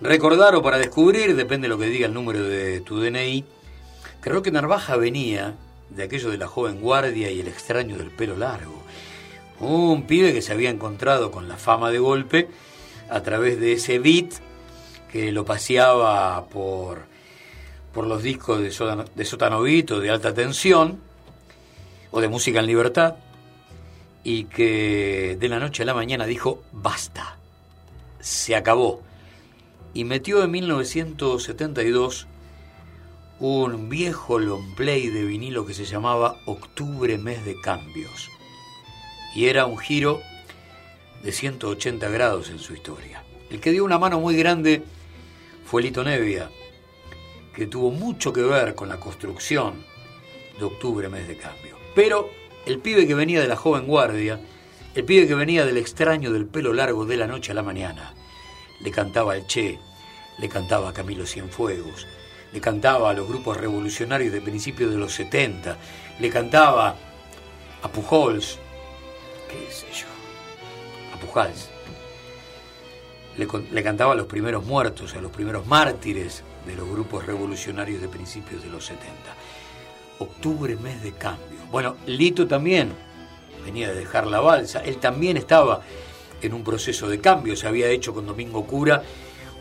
recordar o para descubrir, depende de lo que diga el número de tu DNI, que Roque Narvaja venía de aquello de la joven guardia y el extraño del pelo largo. Un pibe que se había encontrado con la fama de golpe a través de ese beat que lo paseaba por, por los discos de, Sótano, de Sotanovito, de alta tensión, o de música en libertad, y que de la noche a la mañana dijo, basta, se acabó y metió en 1972 un viejo long play de vinilo que se llamaba Octubre Mes de Cambios. Y era un giro de 180 grados en su historia. El que dio una mano muy grande fue Lito Nevia, que tuvo mucho que ver con la construcción de Octubre Mes de Cambio. Pero el pibe que venía de la joven guardia, el pibe que venía del extraño del pelo largo de la noche a la mañana, le cantaba al Che, le cantaba a Camilo Cienfuegos, le cantaba a los grupos revolucionarios de principios de los 70, le cantaba a Pujols, qué sé yo, a Pujals. Le, le cantaba a los primeros muertos, a los primeros mártires de los grupos revolucionarios de principios de los 70. Octubre, mes de cambio. Bueno, Lito también venía de dejar la balsa, él también estaba en un proceso de cambio, se había hecho con Domingo Cura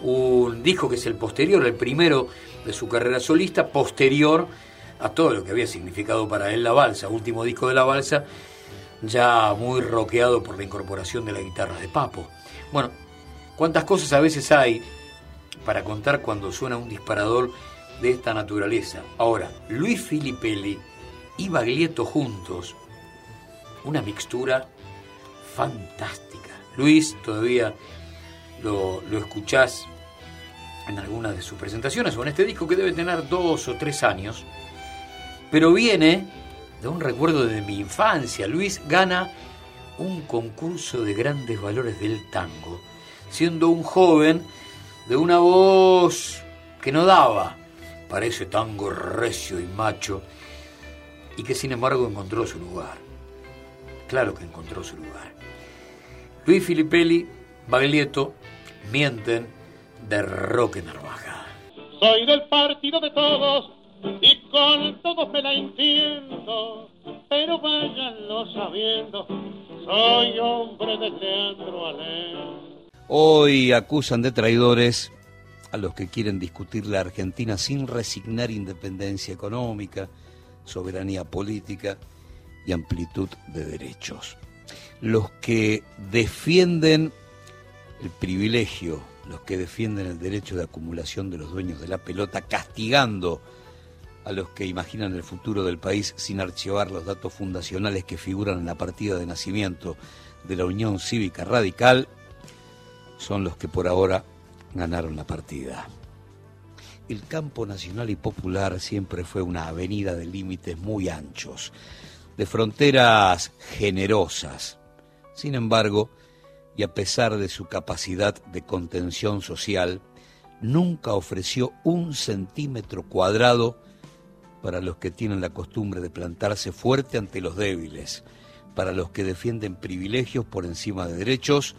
un disco que es el posterior, el primero de su carrera solista, posterior a todo lo que había significado para él la balsa, último disco de la balsa, ya muy roqueado por la incorporación de la guitarra de Papo. Bueno, cuántas cosas a veces hay para contar cuando suena un disparador de esta naturaleza. Ahora, Luis Filipelli y Baglietto juntos, una mixtura fantástica. Luis, todavía lo, lo escuchás en algunas de sus presentaciones o en este disco que debe tener dos o tres años, pero viene de un recuerdo de mi infancia. Luis gana un concurso de grandes valores del tango, siendo un joven de una voz que no daba para ese tango recio y macho, y que sin embargo encontró su lugar. Claro que encontró su lugar. Luis Filipelli, Baglietto, mienten de Roque Narvaja. Soy del partido de todos y con todos me la entiendo, pero váyanlo sabiendo, soy hombre de Leandro Alén. Hoy acusan de traidores a los que quieren discutir la Argentina sin resignar independencia económica, soberanía política y amplitud de derechos. Los que defienden el privilegio, los que defienden el derecho de acumulación de los dueños de la pelota, castigando a los que imaginan el futuro del país sin archivar los datos fundacionales que figuran en la partida de nacimiento de la Unión Cívica Radical, son los que por ahora ganaron la partida. El campo nacional y popular siempre fue una avenida de límites muy anchos, de fronteras generosas. Sin embargo, y a pesar de su capacidad de contención social, nunca ofreció un centímetro cuadrado para los que tienen la costumbre de plantarse fuerte ante los débiles, para los que defienden privilegios por encima de derechos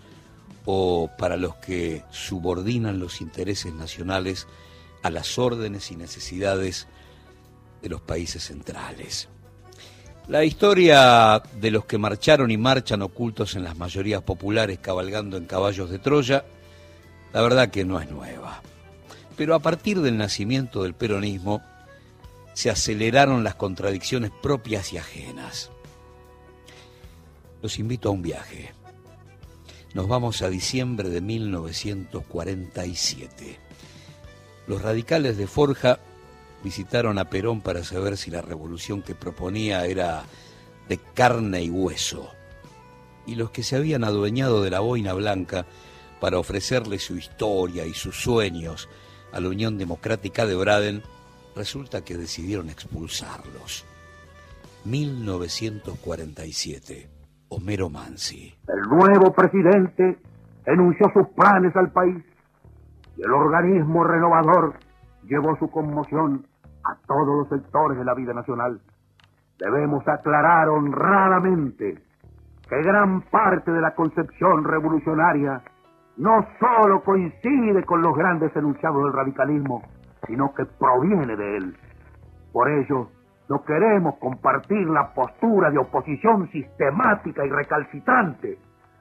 o para los que subordinan los intereses nacionales a las órdenes y necesidades de los países centrales. La historia de los que marcharon y marchan ocultos en las mayorías populares cabalgando en caballos de Troya, la verdad que no es nueva. Pero a partir del nacimiento del peronismo, se aceleraron las contradicciones propias y ajenas. Los invito a un viaje. Nos vamos a diciembre de 1947. Los radicales de Forja visitaron a Perón para saber si la revolución que proponía era de carne y hueso. Y los que se habían adueñado de la boina blanca para ofrecerle su historia y sus sueños a la Unión Democrática de Braden, resulta que decidieron expulsarlos. 1947. Homero Mansi. El nuevo presidente enunció sus planes al país y el organismo renovador llevó su conmoción a todos los sectores de la vida nacional. Debemos aclarar honradamente que gran parte de la concepción revolucionaria no solo coincide con los grandes enunciados del radicalismo, sino que proviene de él. Por ello, no queremos compartir la postura de oposición sistemática y recalcitrante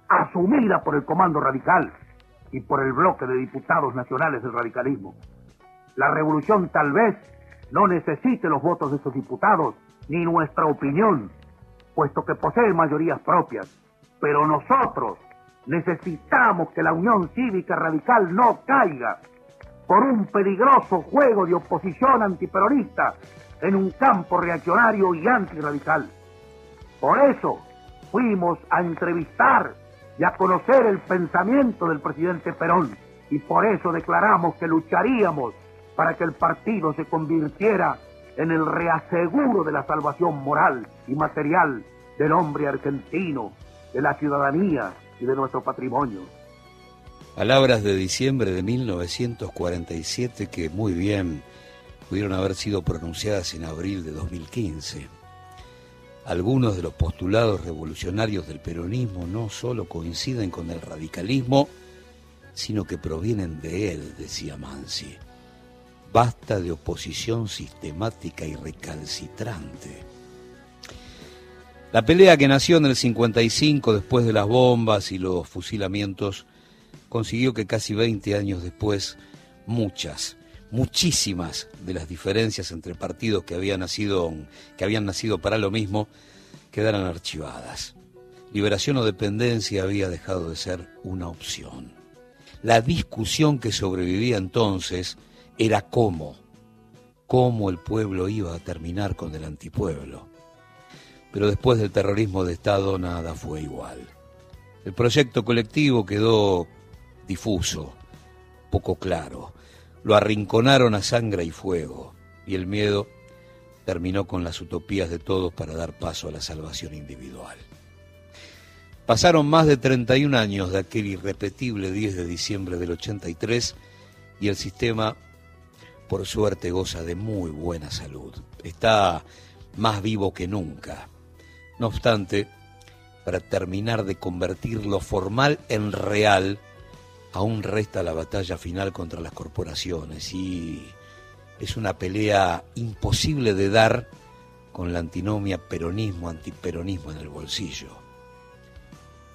asumida por el Comando Radical y por el bloque de diputados nacionales del radicalismo. La revolución tal vez no necesite los votos de esos diputados ni nuestra opinión, puesto que posee mayorías propias, pero nosotros necesitamos que la Unión Cívica Radical no caiga por un peligroso juego de oposición antiperonista en un campo reaccionario y antirradical. Por eso fuimos a entrevistar y a conocer el pensamiento del presidente Perón y por eso declaramos que lucharíamos para que el partido se convirtiera en el reaseguro de la salvación moral y material del hombre argentino, de la ciudadanía y de nuestro patrimonio. Palabras de diciembre de 1947 que muy bien pudieron haber sido pronunciadas en abril de 2015. Algunos de los postulados revolucionarios del peronismo no solo coinciden con el radicalismo, sino que provienen de él, decía Mansi. Basta de oposición sistemática y recalcitrante. La pelea que nació en el 55 después de las bombas y los fusilamientos consiguió que casi 20 años después muchas, muchísimas de las diferencias entre partidos que habían nacido, que habían nacido para lo mismo quedaran archivadas. Liberación o dependencia había dejado de ser una opción. La discusión que sobrevivía entonces era cómo, cómo el pueblo iba a terminar con el antipueblo pero después del terrorismo de Estado nada fue igual. El proyecto colectivo quedó difuso, poco claro. Lo arrinconaron a sangre y fuego, y el miedo terminó con las utopías de todos para dar paso a la salvación individual. Pasaron más de 31 años de aquel irrepetible 10 de diciembre del 83 y el sistema, por suerte, goza de muy buena salud. Está más vivo que nunca. No obstante, para terminar de convertir lo formal en real, aún resta la batalla final contra las corporaciones y es una pelea imposible de dar con la antinomia peronismo-antiperonismo en el bolsillo.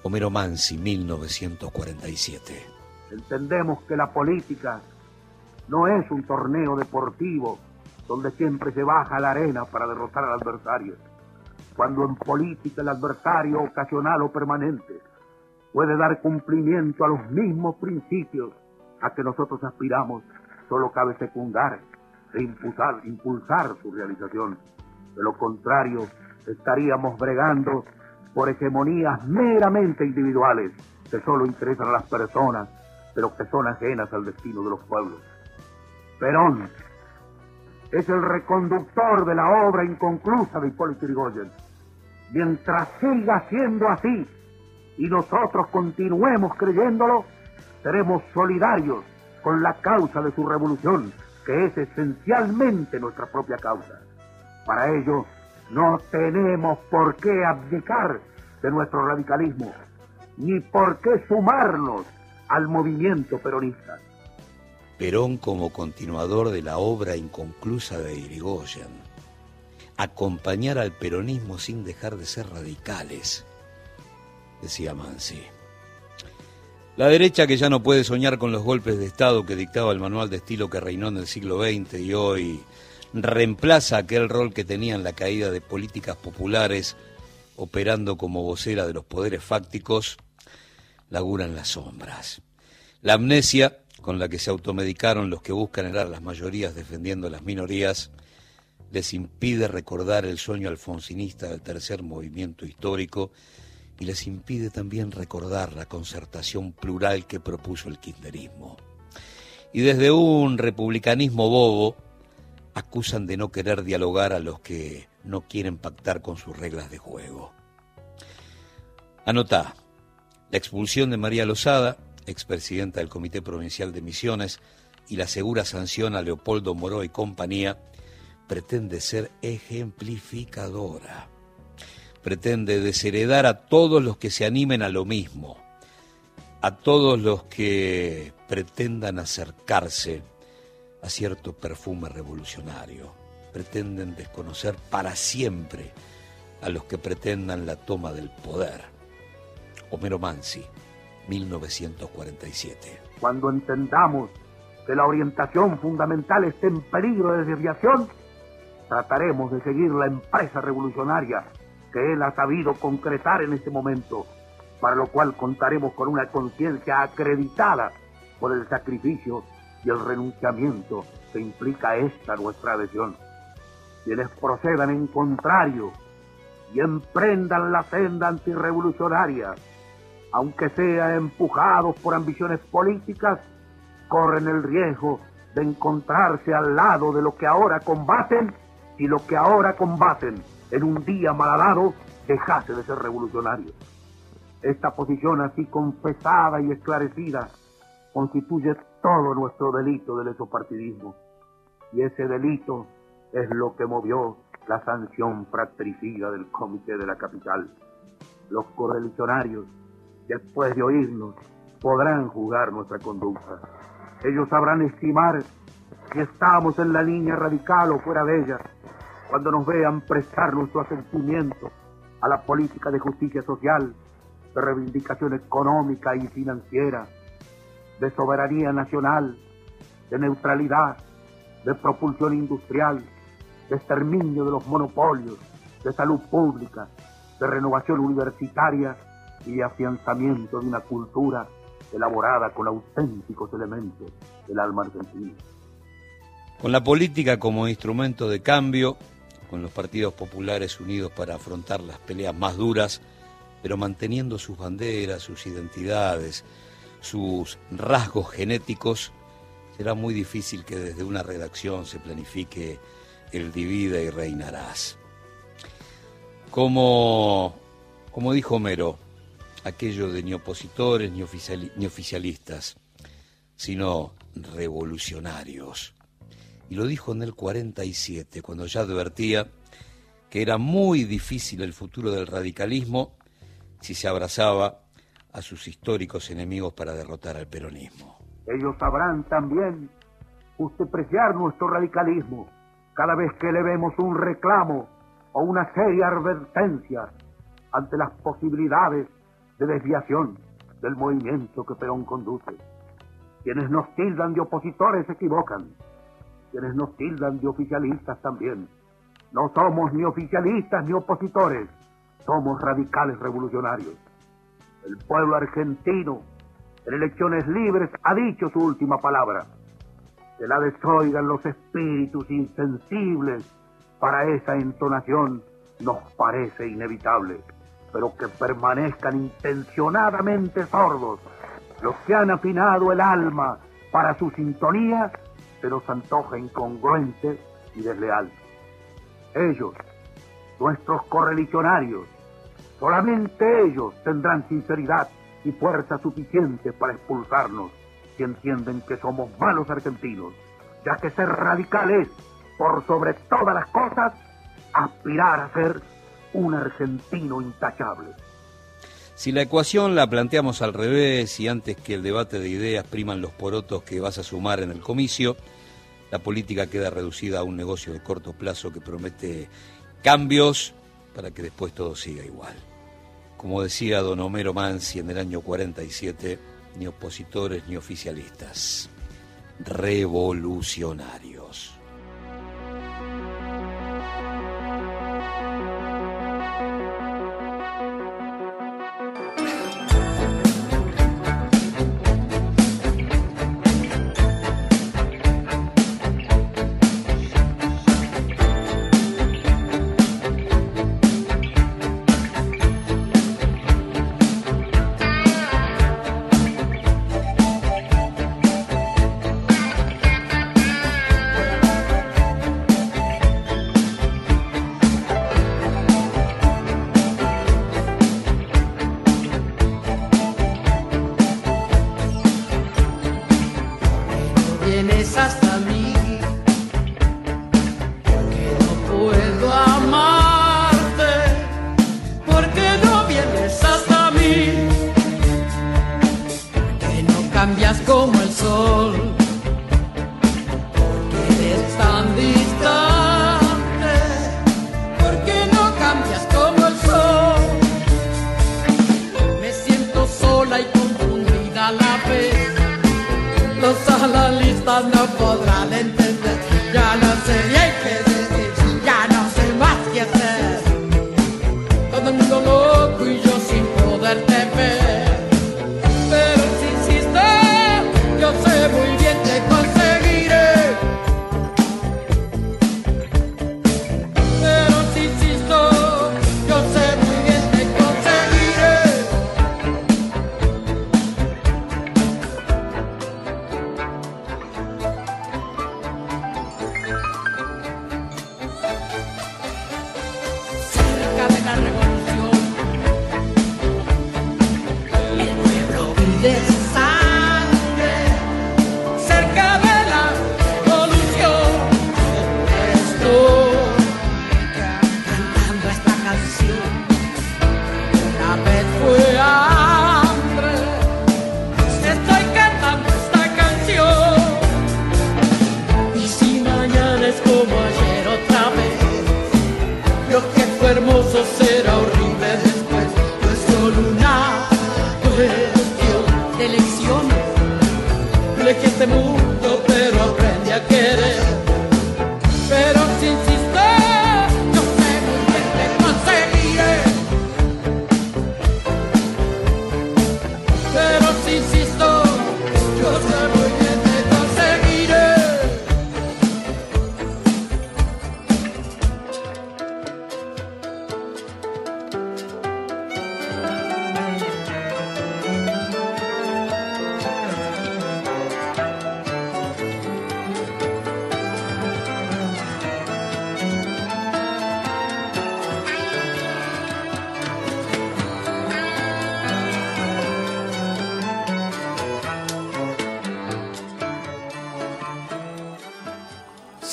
Homero Mansi, 1947. Entendemos que la política no es un torneo deportivo donde siempre se baja la arena para derrotar al adversario cuando en política el adversario ocasional o permanente puede dar cumplimiento a los mismos principios a que nosotros aspiramos, solo cabe secundar e impulsar, impulsar su realización. De lo contrario, estaríamos bregando por hegemonías meramente individuales que solo interesan a las personas, pero que son ajenas al destino de los pueblos. Perón es el reconductor de la obra inconclusa de Hipólito Yrigoyen mientras siga siendo así y nosotros continuemos creyéndolo, seremos solidarios con la causa de su revolución, que es esencialmente nuestra propia causa. Para ello, no tenemos por qué abdicar de nuestro radicalismo, ni por qué sumarnos al movimiento peronista. Perón como continuador de la obra inconclusa de Irigoyen acompañar al peronismo sin dejar de ser radicales, decía Mansi. La derecha que ya no puede soñar con los golpes de Estado que dictaba el manual de estilo que reinó en el siglo XX y hoy reemplaza aquel rol que tenía en la caída de políticas populares operando como vocera de los poderes fácticos, labura en las sombras. La amnesia con la que se automedicaron los que buscan herar las mayorías defendiendo las minorías les impide recordar el sueño alfonsinista del tercer movimiento histórico y les impide también recordar la concertación plural que propuso el kirchnerismo. Y desde un republicanismo bobo acusan de no querer dialogar a los que no quieren pactar con sus reglas de juego. Anotá, la expulsión de María Lozada, expresidenta del Comité Provincial de Misiones, y la segura sanción a Leopoldo Moró y compañía pretende ser ejemplificadora. Pretende desheredar a todos los que se animen a lo mismo, a todos los que pretendan acercarse a cierto perfume revolucionario. Pretenden desconocer para siempre a los que pretendan la toma del poder. Homero Mansi, 1947. Cuando entendamos que la orientación fundamental está en peligro de desviación, trataremos de seguir la empresa revolucionaria que él ha sabido concretar en este momento, para lo cual contaremos con una conciencia acreditada por el sacrificio y el renunciamiento que implica esta nuestra adhesión. Quienes procedan en contrario y emprendan la senda antirrevolucionaria, aunque sea empujados por ambiciones políticas, corren el riesgo de encontrarse al lado de lo que ahora combaten y lo que ahora combaten en un día malhadado dejase de ser revolucionario. Esta posición así confesada y esclarecida constituye todo nuestro delito del esopartidismo. Y ese delito es lo que movió la sanción fratricida del Comité de la Capital. Los correligionarios, después de oírnos, podrán juzgar nuestra conducta. Ellos sabrán estimar si estamos en la línea radical o fuera de ella, cuando nos vean prestar nuestro asentimiento a la política de justicia social, de reivindicación económica y financiera, de soberanía nacional, de neutralidad, de propulsión industrial, de exterminio de los monopolios, de salud pública, de renovación universitaria y afianzamiento de una cultura elaborada con auténticos elementos del alma argentina. Con la política como instrumento de cambio, con los partidos populares unidos para afrontar las peleas más duras, pero manteniendo sus banderas, sus identidades, sus rasgos genéticos, será muy difícil que desde una redacción se planifique el divida y reinarás. Como, como dijo Homero, aquello de ni opositores ni, ni oficialistas, sino revolucionarios. Y lo dijo en el 47, cuando ya advertía que era muy difícil el futuro del radicalismo si se abrazaba a sus históricos enemigos para derrotar al peronismo. Ellos sabrán también justipreciar nuestro radicalismo cada vez que le vemos un reclamo o una seria advertencia ante las posibilidades de desviación del movimiento que Perón conduce. Quienes nos tildan de opositores se equivocan. Quienes nos tildan de oficialistas también. No somos ni oficialistas ni opositores. Somos radicales revolucionarios. El pueblo argentino en elecciones libres ha dicho su última palabra. Que la desoigan los espíritus insensibles para esa entonación nos parece inevitable, pero que permanezcan intencionadamente sordos los que han afinado el alma para su sintonía se nos antoja incongruente y desleal. Ellos, nuestros correligionarios, solamente ellos tendrán sinceridad y fuerza suficiente para expulsarnos si entienden que somos malos argentinos, ya que ser radical es, por sobre todas las cosas, aspirar a ser un argentino intachable. Si la ecuación la planteamos al revés y antes que el debate de ideas priman los porotos que vas a sumar en el comicio, la política queda reducida a un negocio de corto plazo que promete cambios para que después todo siga igual. Como decía don Homero Mansi en el año 47, ni opositores ni oficialistas, revolucionarios.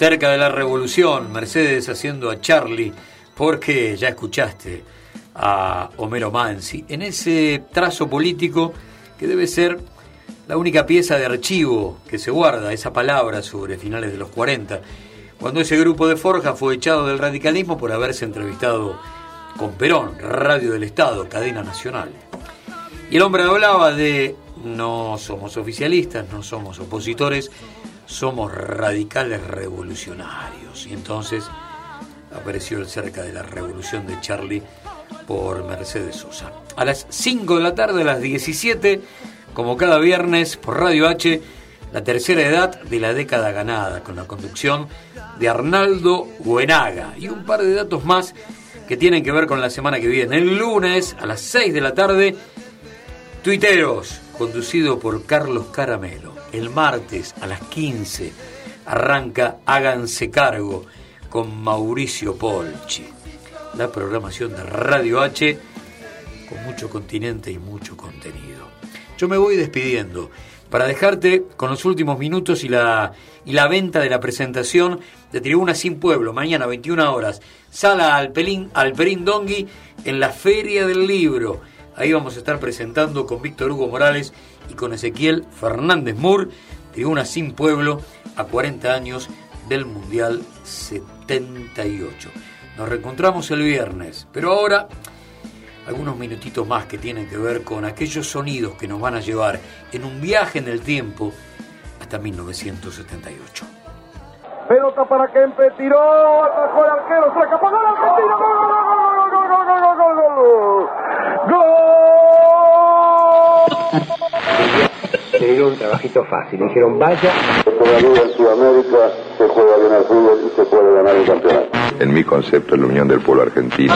Cerca de la revolución, Mercedes haciendo a Charlie, porque ya escuchaste a Homero Mansi, en ese trazo político que debe ser la única pieza de archivo que se guarda, esa palabra sobre finales de los 40, cuando ese grupo de Forja fue echado del radicalismo por haberse entrevistado con Perón, Radio del Estado, cadena nacional. Y el hombre hablaba de no somos oficialistas, no somos opositores, somos radicales revolucionarios. Y entonces apareció el cerca de la revolución de Charlie por Mercedes Sosa. A las 5 de la tarde, a las 17, como cada viernes por Radio H, la tercera edad de la década ganada, con la conducción de Arnaldo Buenaga. Y un par de datos más que tienen que ver con la semana que viene. El lunes, a las 6 de la tarde, Tuiteros, conducido por Carlos Caramelo. El martes a las 15 arranca Háganse Cargo con Mauricio Polchi. La programación de Radio H con mucho continente y mucho contenido. Yo me voy despidiendo para dejarte con los últimos minutos y la, y la venta de la presentación de Tribuna Sin Pueblo, mañana 21 horas, sala Alperín, Alperín Dongui en la Feria del Libro. Ahí vamos a estar presentando con Víctor Hugo Morales y con Ezequiel Fernández Mur, Tribuna Sin Pueblo, a 40 años del Mundial 78. Nos reencontramos el viernes, pero ahora algunos minutitos más que tienen que ver con aquellos sonidos que nos van a llevar en un viaje en el tiempo hasta 1978. Pelota para Kempe, tiró, atajó el arquero, se escapó, gol Argentina, gol, gol, gol, gol, gol, gol, gol, gol, gol, Le dieron un trabajito fácil, le dijeron vaya. En Sudamérica se juega bien al fútbol y se puede ganar el campeonato. En mi concepto, la unión del pueblo argentino.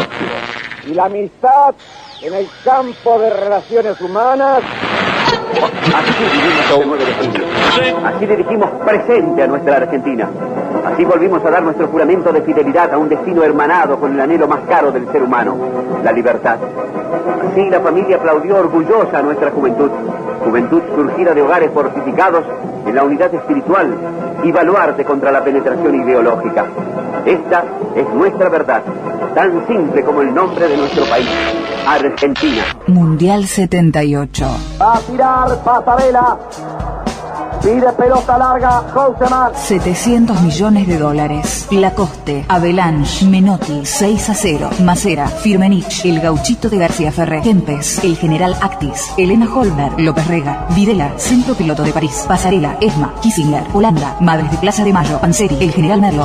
Y la amistad en el campo de relaciones humanas. Así le dijimos presente a nuestra Argentina. Así volvimos a dar nuestro juramento de fidelidad a un destino hermanado con el anhelo más caro del ser humano, la libertad. Así la familia aplaudió orgullosa a nuestra juventud, juventud surgida de hogares fortificados en la unidad espiritual y baluarte contra la penetración ideológica. Esta es nuestra verdad, tan simple como el nombre de nuestro país, Argentina. Mundial 78. Va a tirar pasarela. Pide pelota larga, Houseman. 700 millones de dólares. Lacoste, Avalanche, Menotti, 6 a 0. Macera, Firmenich, El Gauchito de García Ferrer, Kempes, El General Actis, Elena Holmer, López Rega, Videla, Centro Piloto de París, Pasarela, Esma, Kissinger, Holanda, Madres de Plaza de Mayo, Panseri, El General Merlo.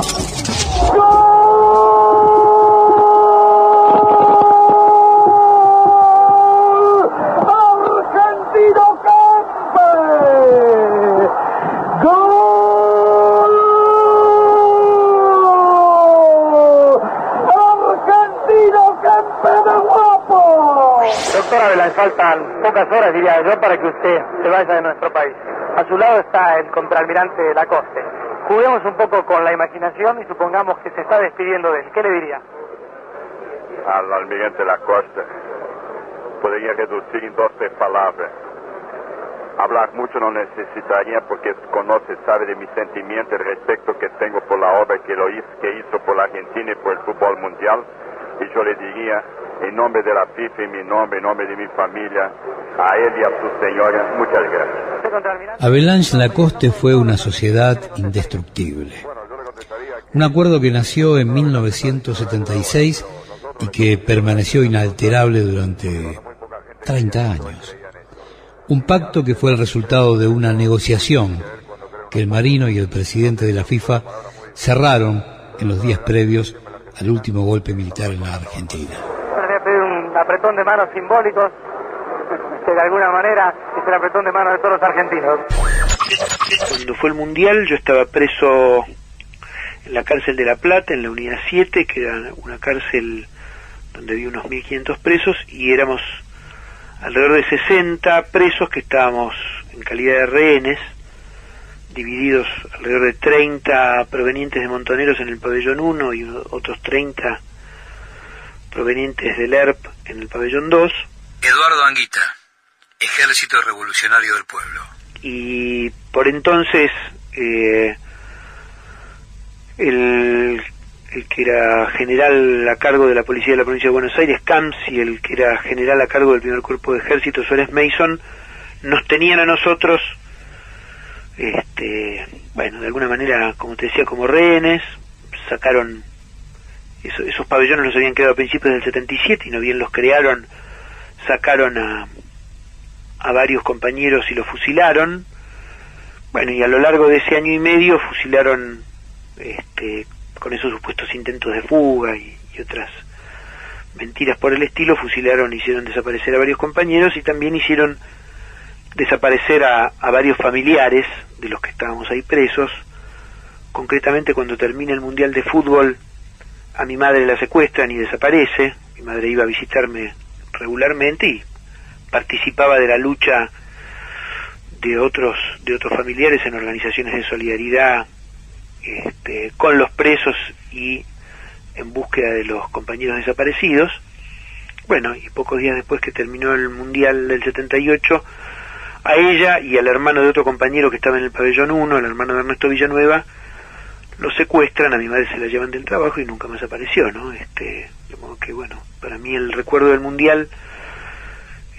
Faltan pocas horas, diría yo, para que usted se vaya de nuestro país. A su lado está el contraalmirante Lacoste. Juguemos un poco con la imaginación y supongamos que se está despidiendo de él. ¿Qué le diría? All'almirante Lacoste, podría reducir en dos tres palabras. Hablar mucho no necesitaría porque conoce, sabe de mis sentimientos, el respeto que tengo por la obra que, lo hizo, que hizo por la Argentina y por el fútbol mundial. Y yo le diría, en nombre de la FIFA y mi nombre, en nombre de mi familia, a él y a su señora, muchas gracias. Avalanche Lacoste fue una sociedad indestructible. Un acuerdo que nació en 1976 y que permaneció inalterable durante 30 años. Un pacto que fue el resultado de una negociación que el marino y el presidente de la FIFA cerraron en los días previos al último golpe militar en la Argentina. voy a pedir un apretón de manos simbólicos, que de alguna manera es el apretón de manos de todos los argentinos. Cuando fue el Mundial yo estaba preso en la cárcel de La Plata, en la unidad 7, que era una cárcel donde había unos 1.500 presos, y éramos alrededor de 60 presos que estábamos en calidad de rehenes, divididos alrededor de 30 provenientes de Montoneros en el pabellón 1 y otros 30 provenientes del ERP en el pabellón 2. Eduardo Anguita, Ejército Revolucionario del Pueblo. Y por entonces eh, el, el que era general a cargo de la Policía de la Provincia de Buenos Aires, Camps, y el que era general a cargo del primer cuerpo de ejército, Suárez Mason, nos tenían a nosotros este, bueno, de alguna manera, como te decía, como rehenes, sacaron, eso, esos pabellones los habían quedado a principios del 77 y no bien los crearon, sacaron a, a varios compañeros y los fusilaron, bueno, y a lo largo de ese año y medio fusilaron, este, con esos supuestos intentos de fuga y, y otras mentiras por el estilo, fusilaron, hicieron desaparecer a varios compañeros y también hicieron desaparecer a, a, varios familiares de los que estábamos ahí presos. Concretamente cuando termina el Mundial de Fútbol, a mi madre la secuestran y desaparece. Mi madre iba a visitarme regularmente y participaba de la lucha de otros de otros familiares en organizaciones de solidaridad este, con los presos y en búsqueda de los compañeros desaparecidos. Bueno, y pocos días después que terminó el Mundial del 78, a ella y al hermano de otro compañero que estaba en el pabellón 1, el hermano de Ernesto Villanueva, lo secuestran, a mi madre se la llevan del trabajo y nunca más apareció, ¿no? Este, de modo que, bueno, para mí el recuerdo del Mundial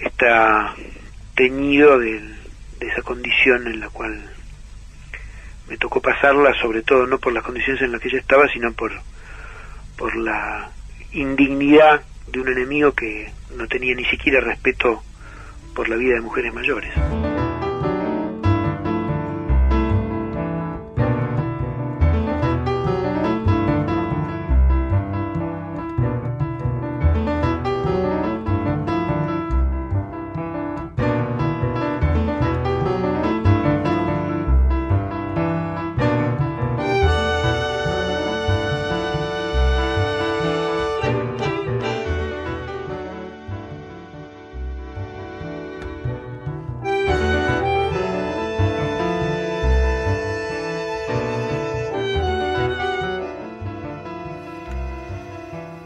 está teñido de, de esa condición en la cual me tocó pasarla, sobre todo no por las condiciones en las que ella estaba, sino por, por la indignidad de un enemigo que no tenía ni siquiera respeto por la vida de mujeres mayores.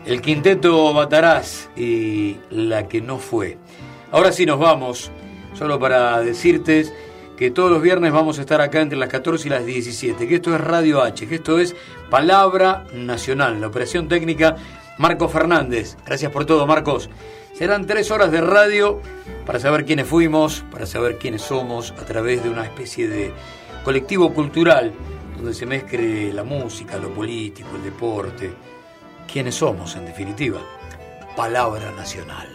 El quinteto Batarás y la que no fue. Ahora sí nos vamos, solo para decirte que todos los viernes vamos a estar acá entre las 14 y las 17, que esto es Radio H, que esto es Palabra Nacional, la operación técnica Marco Fernández. Gracias por todo, Marcos. Serán tres horas de radio para saber quiénes fuimos, para saber quiénes somos, a través de una especie de colectivo cultural donde se mezcle la música, lo político, el deporte, quiénes somos, en definitiva. Palabra Nacional.